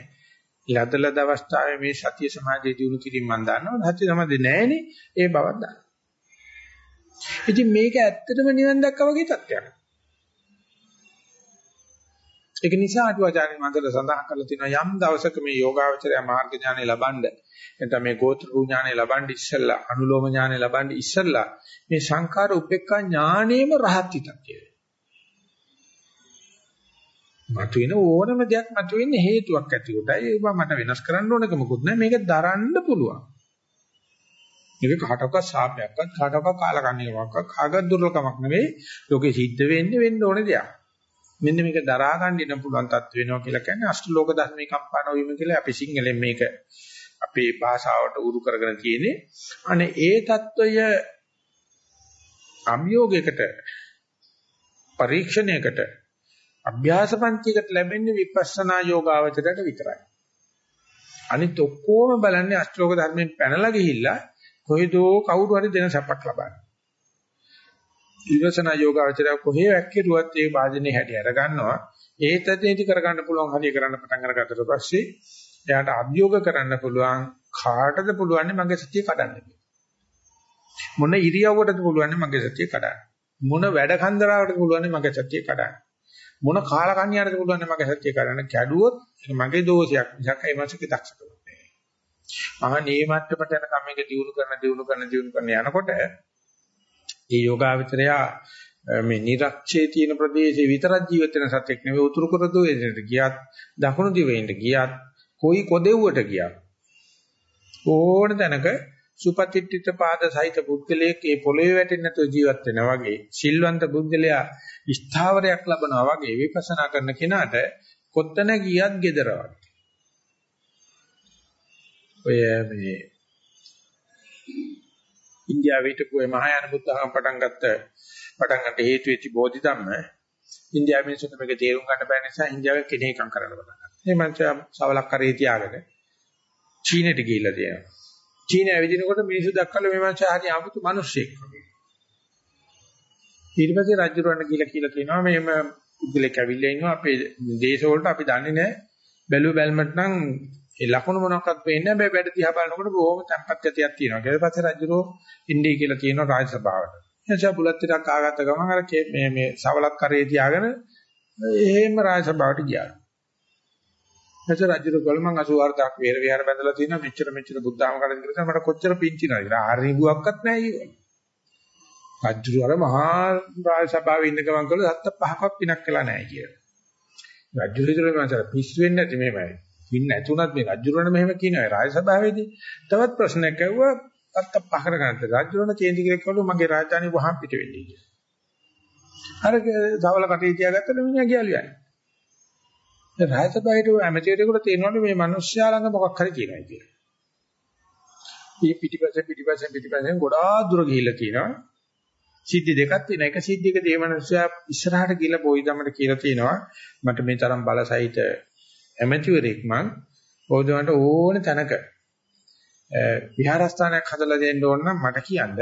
ලදලද අවස්ථාවේ මේ සතිය සමාධිය දිනු කිරීම මම දන්නවා සතිය සමාධිය නැහැනේ. ඒ බවක් දන්නවා. ඉතින් මේක ඇත්තටම නිවන් දැක්කා වගේ තත්ත්වයක්. ඒක නිසා අටුවාචාර්ය මන්දල සඳහන් කරලා තියෙනවා යම් දවසක මේ යෝගාවචරය මාර්ග ඥානෙ ලබනද නැත්නම් මේ ගෝත්‍ර ඥානෙ ලබන්න ඉස්සෙල්ලා අනුලෝම ඥානෙ ලබන්න ඉස්සෙල්ලා මේ සංඛාර උපේක්ඛා ඥානෙම රහත් විතක්කය. මතුවෙන ඕනම දෙයක් මතුවෙන්නේ හේතුවක් ඇති උටයි ඒක මට වෙනස් කරන්න ඕනකමකුත් නැහැ මේක දරන්න පුළුවන්. මේක කාටවත් ශාපයක්වත් කාටවත් කාලකන්ණියක්වත් කාගත් දුර්ලකමක් නෙවෙයි ලෝකේ සිද්ධ වෙන්නේ වෙන්න ඕනේ දෙයක්. මෙන්න මේක දරා ගන්න ඉන්න පුළුවන් තත්ත්ව වෙනවා කියලා කියන්නේ අෂ්ටලෝක ධර්මයේ කම්පාන වීම කියලා අපි සිංහලෙන් මේක අපේ භාෂාවට උරු කරගෙන තියෙන්නේ. අනේ ඒ తত্ত্বය අභියෝගයකට පරීක්ෂණයකට අභ්‍යාසපන්තියකට ලැබෙන්නේ විපස්සනා යෝගාවචරයට විතරයි. අනිත් ඔක්කොම බලන්නේ අෂ්ටෝක ධර්මයෙන් පැනලා ගිහිල්ලා කොහෙදෝ කවුරු හරි දෙන සැපක් ලබන්න. ඊවසන යෝගාවචරය කොහේ වැක්කිරුවත් ඒ වාදනේ හැටි අර ගන්නවා. ඒ තත්ත්වෙදි කරගන්න පුළුවන් හරිය කරන්න පටන් අරගත්තට පස්සේ එයාට අභියෝග කරන්න පුළුවන් කාටද පුළුවන් මගේ සතිය කඩන්න මොන ඉරියව්වටද පුළුවන් මගේ සතිය කඩන්න. මොන වැඩ කන්දරාවටද පුළුවන් මගේ සතිය කඩන්න. මොන කාලකන්‍යාවටද පුළුවන් මගේ සතිය කඩන්න. කැඩුවොත් මගේ දෝෂයක් මිසක් ඒ මාසිකේ දක්ෂකම. අහනේ මට්ටමට යනකම් මේක දිනු කරන දිනු කරන දිනු කරන යනකොට මේ යෝගාවචරයා මේ නිරක්ෂේ තියෙන ප්‍රදේශේ විතරක් ජීවත් වෙන සත්‍යක් නෙවෙයි උතුරු කර දුවේට ගියත් දකුණු දිවෙන්ට ගියත් කොයි කොදෙව්වට ගියත් ඕන තැනක සුපතිට්ඨිත පාද සහිත පුද්ගලයෙක් ඒ පොළවේ වැටෙන්නේ නැතුව ජීවත් වෙනා වගේ සිල්වන්ත පුද්ගලයා ස්ථාවරයක් ලබනවා වගේ විපස්සනා කරන කෙනාට කොත්තන ගියත් gedara ඔය මේ ඉන්දියාවේ හිටපු ඒ මහායාන බුද්ධඝම පටන් ගත්ත පටන් ගන්න හේතු වෙච්ච බෝධි ධම්ම ඉන්දියාවේ මිනිස්සුන්ට මේක තේරුම් ගන්න බැරි නිසා ඉන්දියාවේ කෙනෙක්ම් කරන්න පටන් ගත්තා. මේ මංචා සවලක් කරේ තියාගෙන චීනෙට ගිහිල්ලා තියෙනවා. චීනේ ඇවිදිනකොට මිනිස්සු දැක්කල මේ මංචා හරි 아무තු මිනිස්සෙක් වගේ. ඊට පස්සේ රජුරවන්න කියලා කියලා කියනවා මේම පුද්ගලෙක් ඇවිල්ලා ඉන්නවා අපේ දේශ වලට අපි දන්නේ නැහැ. බැලුව බැලමට නම් ඒ ලකුණු මොනක්වත් පේන්නේ නැහැ. බෑ වැඩ දිහා බලනකොට බොහොම තැම්පත් ගතියක් තියෙනවා. ඊට පස්සේ රජුරෝ ඉන්නේ කියලා කියනවා රාජ සභාවට. එනිසා බුලත් ටිකක් ආගත්ත ගමන් අර මේ මේ සවලක් කරේ තියාගෙන එහෙම රාජ සභාවට ගියා. එතකොට රජුරෝ ගොල්ල මං 84000ක් වේර විහාර බැඳලා තියෙනවා. මෙච්චර මෙච්චර බුද්ධාම කරන් කියලා මට කොච්චර පිංචිනවද කියලා. ආරිගුවක්වත් නැහැ ඊවල. රජුරෝ අර මහා රාජ සභාවේ ඉන්න ගමන් කළා හත්ත පහක්වත් පිනක් කළා නැහැ කියලා. රජුරෝ ඉතල මම අර පිස්සු වෙන්නේ නැති මේමයි. පින් නැතුණත් මේ රජුරණ මෙහෙම කියනවා රාජ සභාවේදී. තවත් ප්‍රශ්නයක් ඇහුවා අත්ත පහර ගන්නත් රජුරණ කේන්ති කියලා කිව්වලු මගේ රාජධානිය වහම් පිට වෙන්නේ කියලා. අර දවල කටේ තියාගත්තලු මිනිහා ගියලු යන්නේ. දැන් රාජ සභාවට ඇමතිවරයෙකුට තේරෙනවලු මේ මිනිස්සයා ළඟ මොකක් හරි කියනවා කියලා. මේ පිටිපස්සේ පිටිපස්සේ පිටිපස්සේ ගොඩාක් දුර ගිහිල්ලා තියෙනවා. සිද්ධි දෙකක් තියෙනවා. එක සිද්ධියක දේමනසයා ඉස්සරහට ගිහිල්ලා බොයි දමට කියලා තියෙනවා. මට මේ තරම් බලසහිත ඇමතිවරයෙක් මං බෞද්ධවන්ට ඕන තැනක විහාරස්ථානයක් හදලා දෙන්න ඕන නම් මට කියන්න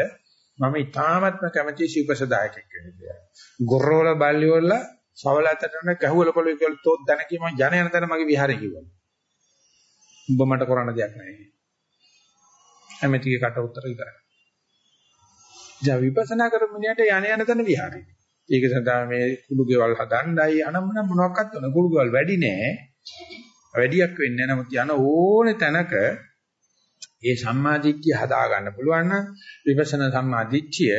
මම ඉතාමත්ම කැමති ශිවපසදායකෙක් වෙන්න කියලා. ගොරවල බල්ලි වල සවල අතරන ගැහුවල පොළොවේ කියලා තෝත් දැන කීම යන යන තැන මගේ විහාරේ කිව්වා. උඹ මට කරන්න දෙයක් නැහැ. ඇමතිගේ කට උත්තර ඉවරයි. ජා විපස්සනා කරමුණියට යන යන තැන විහාරේ. ඒක සඳහා මේ කුළු ගෙවල් හදන්නයි අනම්මන මොනවාක්වත් නැහැ. කුළු ගෙවල් වැඩි නෑ. වැඩියක් වෙන්නේ නැහැ. නමුත් යන ඕනේ තැනක ඒ සම්මාදිට්ඨිය හදා ගන්න පුළුවන් නම් විපස්සනා සම්මාදිට්ඨිය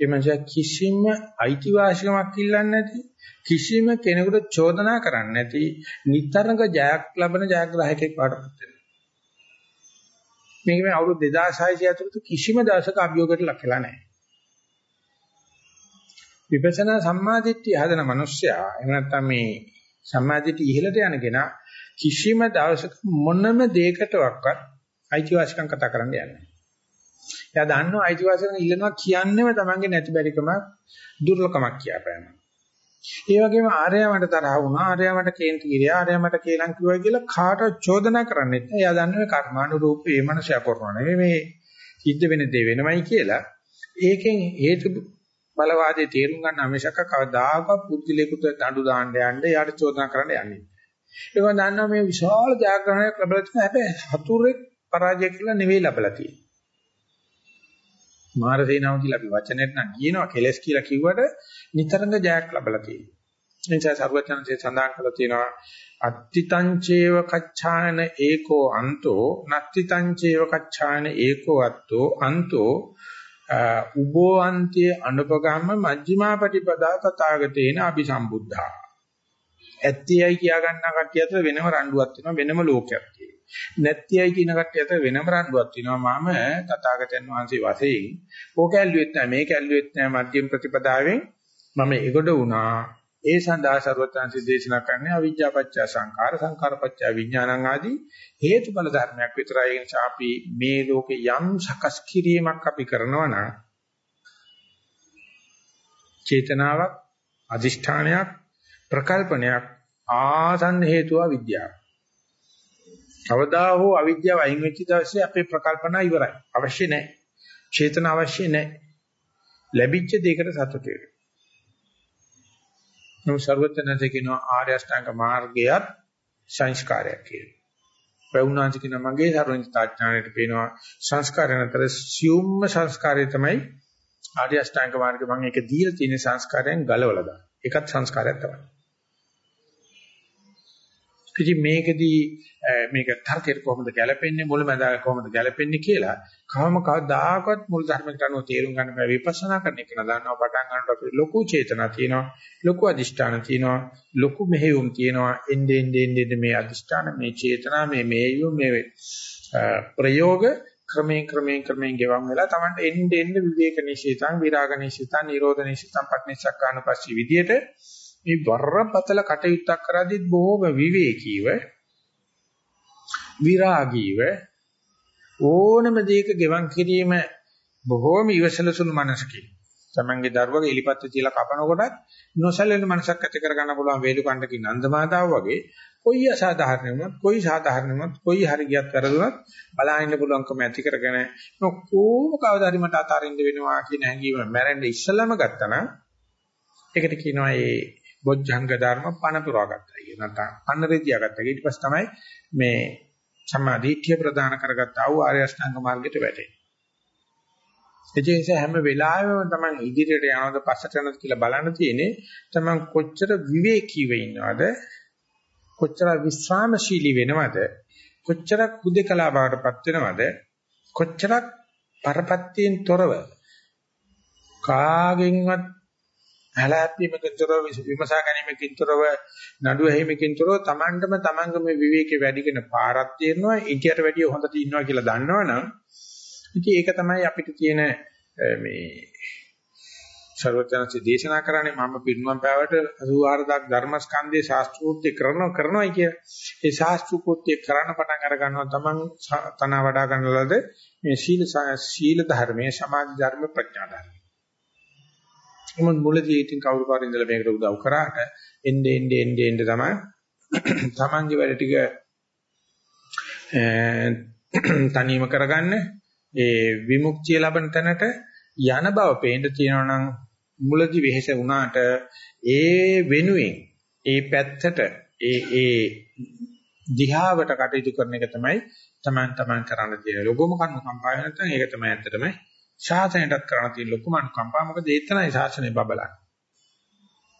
එමන්ස කිසිම අයිතිවාසිකමක් ඉල්ලන්නේ නැති කිසිම කෙනෙකුට චෝදනා කරන්නේ නැති නිතරංග ජයක් ලබන ජයග්‍රාහකෙක් වඩපත් වෙනවා. මේක මේ අවුරුදු 2600 ඇතුළත කිසිම දවසක අභියෝගයකට ලක් වෙලා නැහැ. විපස්සනා සම්මාදිට්ඨිය හදන මිනිස්සයා එහෙම නැත්නම් මේ සම්මාදිට්ඨිය ඉහළට යන කෙනා කිසිම දවසක මොනම දෙයකටවත් අයිතිවාසිකම් කතා කරන්න යන්නේ නැහැ. එයා දන්නවා අයිතිවාසිකම් ඉල්ලනවා කියන්නේම තමන්ගේ නැති බැරිකම දුර්ලකමක් කියපෑම. ඒ වගේම ආර්යයා මට තරහ වුණා ආර්යයා මට කේන්ති කිරියා ආර්යයා මට කේලම් කිව්වා කියලා කාටවත් චෝදනා කරන්නේ නැහැ. එයා දන්නේ මේ කර්මානුරූප ඒ මනසයා කරනවා නෙවෙයි මේ සිද්ධ වෙන දේ වෙනමයි කියලා. ඒකෙන් හේතු බලවාදී තේරුම් ගන්න අවශ්‍යක කවදාකවත් පුද්ගලයෙකුට දඬු දාන්න යන්න යාට චෝදනා කරන්න යන්නේ. ඒක දන්නවා මේ විශාල ජයග්‍රහණයක් ලැබලා තියෙන හැබැයි හතුරෙක් පරාජය කියලා නෙවෙයි ලැබලා තියෙන්නේ. මාර සේනාව කියලා අපි වචනෙත් නම් කියනවා කෙලස් කියලා කිව්වට නිතරම ජයක් ලැබලා තියෙනවා. ඒ නිසා සර්වඥාන්සේ සඳහන් කරලා තියෙනවා අත්තිතං චේව කච්ඡාන ඒකෝ අන්තෝ නත්තිතං චේව කච්ඡාන ඒකෝ අත්තෝ අන්තෝ උබෝ අන්තිය අනුපගම්ම මජ්ක්‍ධිමා පටිපදා තථාගතේන අபிසම්බුද්ධා. ඇත්තියයි කියා ගන්නා කට්ටිය අතර වෙනම රණ්ඩුවක් වෙනවා වෙනම ලෝකයක් තියෙනවා. නැත්තියයි කියන කට්ටිය අතර වෙනම රණ්ඩුවක් තියෙනවා මම තථාගතයන් වහන්සේ වශයෙන් ඕක ඇල්ලුවෙත් නැහැ මේක ඇල්ලුවෙත් නැහැ මධ්‍යම ප්‍රතිපදාවෙන් මම ඒකට වුණා ඒ සඳහා ਸਰවඥාන්සේ දේශනා කරන්නේ අවිජ්ජාපච්චය සංඛාර සංඛාරපච්චය විඥානං ආදී හේතුඵල ධර්මයක් විතරයි ඒ නිසා අපි මේ ලෝකේ යම් සකස් කිරීමක් අපි කරනවා නම් චේතනාවක් අදිෂ්ඨානයක් ප්‍රකල්පනයක් ආසන්න හේතුව විද්‍යාව කවදා හෝ අවිද්‍යාව අයින් වෙච්ච දවසේ අපේ ප්‍රකල්පනා ඉවරයි. අවශ්‍ය නැහැ. චේතන අවශ්‍ය නැහැ. ලැබිච්ච දෙයකට සතුටු වෙන්න. නෝ ਸਰවඥාන්සේ කියනවා ආර්ය අෂ්ටාංග මාර්ගයත් සංස්කාරයක් කියලා. ප්‍රවුණාන්සේ කියන මගේ සර්වඥතාඥාණයට පේනවා සංස්කාරයන් අතර සියුම්ම සංස්කාරය තමයි ආර්ය අෂ්ටාංග මාර්ගය මම ඒක දීලා තියෙන සංස්කාරයෙන් ගලවලා දාන. ඒකත් සංස්කාරයක් තමයි. ඉතින් මේකෙදී මේක තර්කයට කොහොමද ගැලපෙන්නේ මුලමඳාක කොහොමද ගැලපෙන්නේ කියලා කවම කවදාකවත් මුල් ධර්මයකට අනුව තේරුම් ගන්න බෑ. විපස්සනා කරන එක නදන්නවා පටන් ගන්නකොට අපිට ලොකු චේතනා තියෙනවා ලොකු අදිෂ්ඨාන තියෙනවා ලොකු මෙහෙයුම් තියෙනවා. එන්නේ එන්නේ මේ අදිෂ්ඨාන මේ චේතනා මේ මෙහෙයුම් මේ ප්‍රයෝග ක්‍රමයෙන් ක්‍රමයෙන් ක්‍රමයෙන් ගෙවන් වෙලා Tamanට එන්නේ එන්නේ විවේක නිශේතං විරාග නිශේතං නිරෝධ නිශේතං පටිච්චසක්කානුපස්සී විදියට මේ වරපතල කටයුත්තක් කරද්දිත් බොහෝම විවේකීව විරාගීව ඕනම දෙයක ගෙවන් කිරීම බොහෝම ඉවසලසුණු මනසකින්. තමන්ගේ දරුවගේ එලිපත්ත තියලා කපනකොටත් නොසැලෙන මනසක් ඇති කරගන්න පුළුවන් වේලු කණ්ඩකින් නන්දමාතාව වගේ කොයි අසාධාරණ වුණත් කොයි සාධාරණ වුණත් කොයි හරි ගියත් වැරදුනත් බලාගෙන පුළුවන්කම ඇති කරගෙන කොහොම කවදා හරි මට අතාරින්න වෙනවා කියන හැඟීම මැරෙන්න ඉස්සලම ගත්තා නම් ඒකට කියනවා ඒ බොජ්ජංග ධර්ම පණ පුරවා ගත්තා කියන නැත්නම් පන්න රෙදියා ගත්තා. ඊට පස්සේ තමයි මේ සම්මාදිට්ඨිය ප්‍රදාන කරගත්ත ආ වූ ආර්ය අෂ්ටාංග මාර්ගයට වැටෙන්නේ. ඒ නිසා හැම වෙලාවෙම තමන් ඉදිරියට යනවද පස්සට යනවද කියලා බලන්න තියෙන්නේ තමන් කොච්චර විවේකීව ඉන්නවද කොච්චර විස්රාමශීලී වෙනවද කොච්චරක් හුදකලා බවටපත් වෙනවද කොච්චරක් පරපත්තියෙන් තොරව කාගෙන්වත් හැලැප්පීමකින් තොරව විමසා ගැනීමකින් තොරව නඩුව හැීමකින් තොරව Tamandම Tamangම විවේකේ වැඩිගෙන පාරක් තියෙනවා ඉතියට වැඩිය හොඳට ඉන්නවා කියලා දන්නවනම් ඉතින් ඒක තමයි අපිට තියෙන මේ ਸਰවඥාන්සේ දේශනා කරන්නේ මම පිරිනුවම් පෑවට 84000 ධර්මස්කන්ධේ ශාස්ත්‍රූත්‍ය කරන කරනවායි කිය. ඒ ශාස්ත්‍රූත්‍ය කරන්න පටන් අර ගන්නවා තමන් තන වඩා ගන්නලද මේ සීල සීල ධර්මයේ සමාධි ධර්ම ප්‍රඥා ධර්ම. මොන් මුලදී ඉතින් කවුරු පාර ඉඳලා මේකට උදව් කරාට එන්නේ එන්නේ එන්නේ එන්නේ තමයි තමන්ගේ වැඩ ටික තනියම කරගන්න. ඒ විමුක්තිය ලබන තැනට යන බව පේන්න තියෙනවා නම් මුලදී වෙහෙස වුණාට ඒ වෙනුවෙන් ඒ පැත්තට ඒ ඒ දිහාවට කටයුතු කරන එක තමයි Taman Taman කරන්න තියෙන. ලොකම කර්ම කම්පාය නැත්නම් ඒක තමයි ඇත්තටම ශාසනයටත් කරන්න තියෙන ලොකුම අනුකම්පාව මොකද ඒ තමයි ශාසනය බබලන්නේ.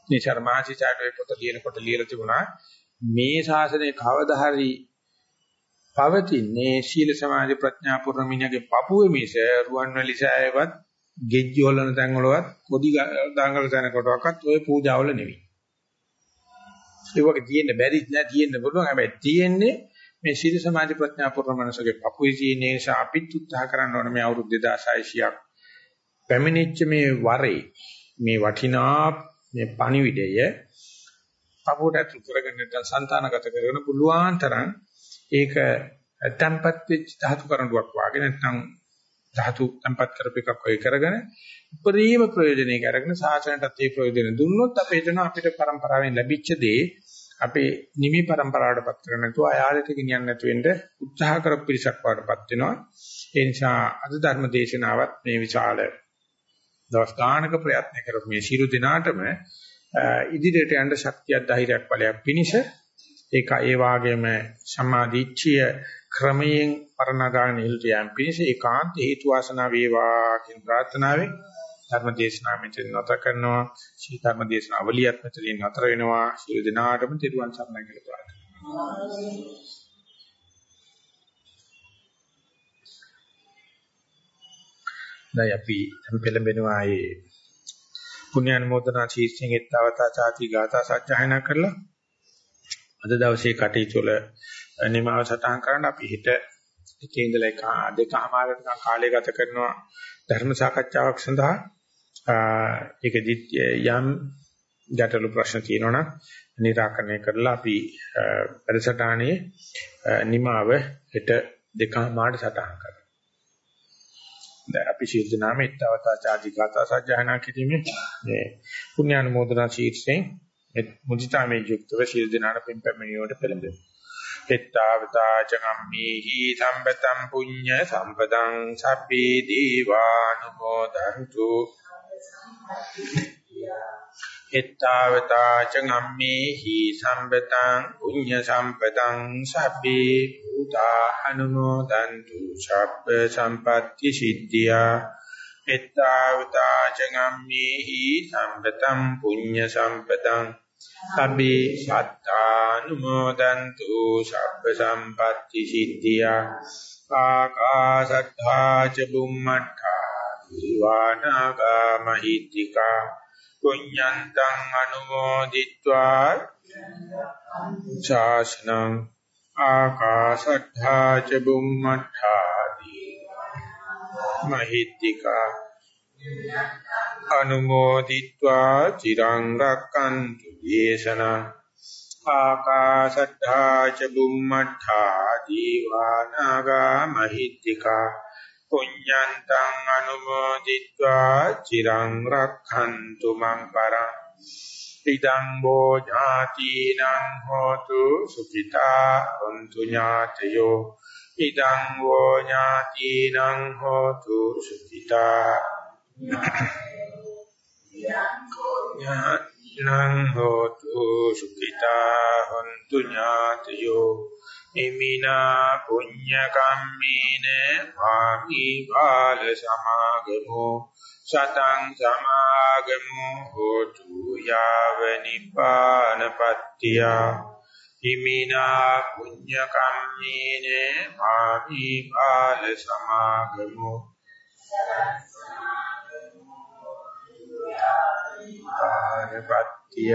මේ ශර්මාචිචාර්ය පොත ලියනකොට ලියලා තිබුණා මේ ශාසනය කවදා හරි පවතින්නේ සීල සමාධි ප්‍රඥා පුරමිණගේ පපුවේ මිස රුවන්වැලි සෑයවත් ගෙජ්ජි හොලන තැන් වලවත් කොඩි දාංගල තැනකටවත් ඔය පූජාවල නෙවෙයි. ඒ වගේ තියෙන්න බැරි නෑ තියෙන්න පුළුවන් හැබැයි තියෙන්නේ මේ සීල සමාධි ප්‍රඥා පූර්ණ මනසගේ පපුවේ තියෙන නිසා අපිත් උත්සාහ කරන්න ඕනේ මේ අවුරුදු 2600ක් පැමිණිච්ච මේ වරේ මේ වටිනා මේ පණිවිඩය පපුවට අතු කරගෙන දැන් సంతානගත කරගෙන පුළුවන් තරම් ඒක තැම්පත් වෙච්ච ධාතු කරඬුවක් වාගේ නැත්නම් ධාතු තැම්පත් කරපේකක් ඔය කරගෙන උපරිම ප්‍රයෝජනෙක අරගෙන සාසනයටත් ඒ ප්‍රයෝජන දුන්නොත් අපේ දෙන අපිට પરම්පරාවෙන් ලැබිච්ච දේ අපේ නිමි પરම්පරාවටපත් කර නැතුව ආයාලයට ගෙනියන්න නැතු වෙන්න උත්සාහ කරපු පිරිසක් වඩපත් වෙනවා. ඒ නිසා අද ධර්ම දේශනාවත් මේ විශාල දවස් ගානක ප්‍රයත්න කරපු මේ ශිරු දිනාටම ඉදිරියට යන්න ශක්තියක් ධෛර්යයක් බලයක් පිනිස ඒක ඒ වාගේම සමාධිච්ඡය ක්‍රමයෙන් පරණගාන ඉල්ට යම් පිණිස ඒකාන්ත හේතු වාසනා වේවා කියන ප්‍රාර්ථනාවෙන් ධර්ම දේශනාව මෙතන නැත කරනවා. සී ධර්ම දේශනාවලියත් මෙතනින් නතර වෙනවා. සියලු දෙනාටම තෙරුවන් සරණයි කියලා ප්‍රාර්ථනා දැන් අපි පෙළඹෙනවා ඒ පුණ්‍යානුමෝදනා ශීර්ෂයෙන් එත්තවතා ചാති ගාථා සජ්ජායනා කරලා අද දවසේ කටයුතු වල නිමාව සටහන් කරන්න අපි හිත එකේ ඉඳලා එක දෙකමාරකට කාලය ගත කරනවා. ධර්ම සාකච්ඡාවක් සඳහා ඒකෙදිත් යම් ගැටලු ප්‍රශ්න තියෙනවා නිරාකරණය කරලා අපි වැඩසටහනේ නිමාව හෙට දෙකමාරට සටහන් කරනවා. දැන් අපි ශීර්ෂ නාමයේ තවතා ආදී කතා සජ්ජායනා කිරීමේ මේ පුණ්‍යානුමෝදනා ශීර්ෂයෙන් මුදිතාමේ යුක්තව ශීර්ෂ දිනාට පින් පැමිණියට පෙළඹෙනවා. එත්තාවතා චගම්මේහි සම්පතම් පුඤ්ඤ සම්පතං සබ්බේ දීවානුමෝදන්තු එත්තාවතා චගම්මේහි සම්පතං පුඤ්ඤ සම්පතං සබ්බේ භූතා අනුමෝදන්තු සබ්බ සම්පත්‍ති සිද්ධියා. එත්තාවතා චගම්මේහි සම්පතං පුඤ්ඤ සම්පතං සබ්බේ සත්තානුමෝදන්තු සබ්බ සම්පatti සිද්ධියා. ආකාශත්තා ච බුම්මත්තා අභිවානගාමහිත්‍තිකා පුඤ්ඤන්තං අනුමෝදිत्वा ශාසනං ආකාශට්ඨා ච බුම්මට්ඨා මහිත්‍තිකා අනුමෝදිत्वा චිරං රක්칸තු දේශනා ආකාශට්ඨා ච බුම්මට්ඨා දීවානාගා මහිත්‍තිකා පුඤ්ඤන්තං අනුමෝදිत्वा චිරං රක්ඛන්තු මං පරං. ඉදං භෝජාතිනං හෝතු සුඛිතා හොන්තු ඥාතයෝ. ඉදං භෝජාතිනං හෝතු සුඛිතා. ඥාතයෝ හොන්තු ඥාතයෝ. ඉමිනා පුඤ්ඤ කම්මේන ආමි බාල සමාගමෝ සතං සමාගමෝ හෝතු යාව නිපානපත්තිය ඉමිනා පුඤ්ඤ කම්මේන ආමි බාල සමාගමෝ ආරපත්තිය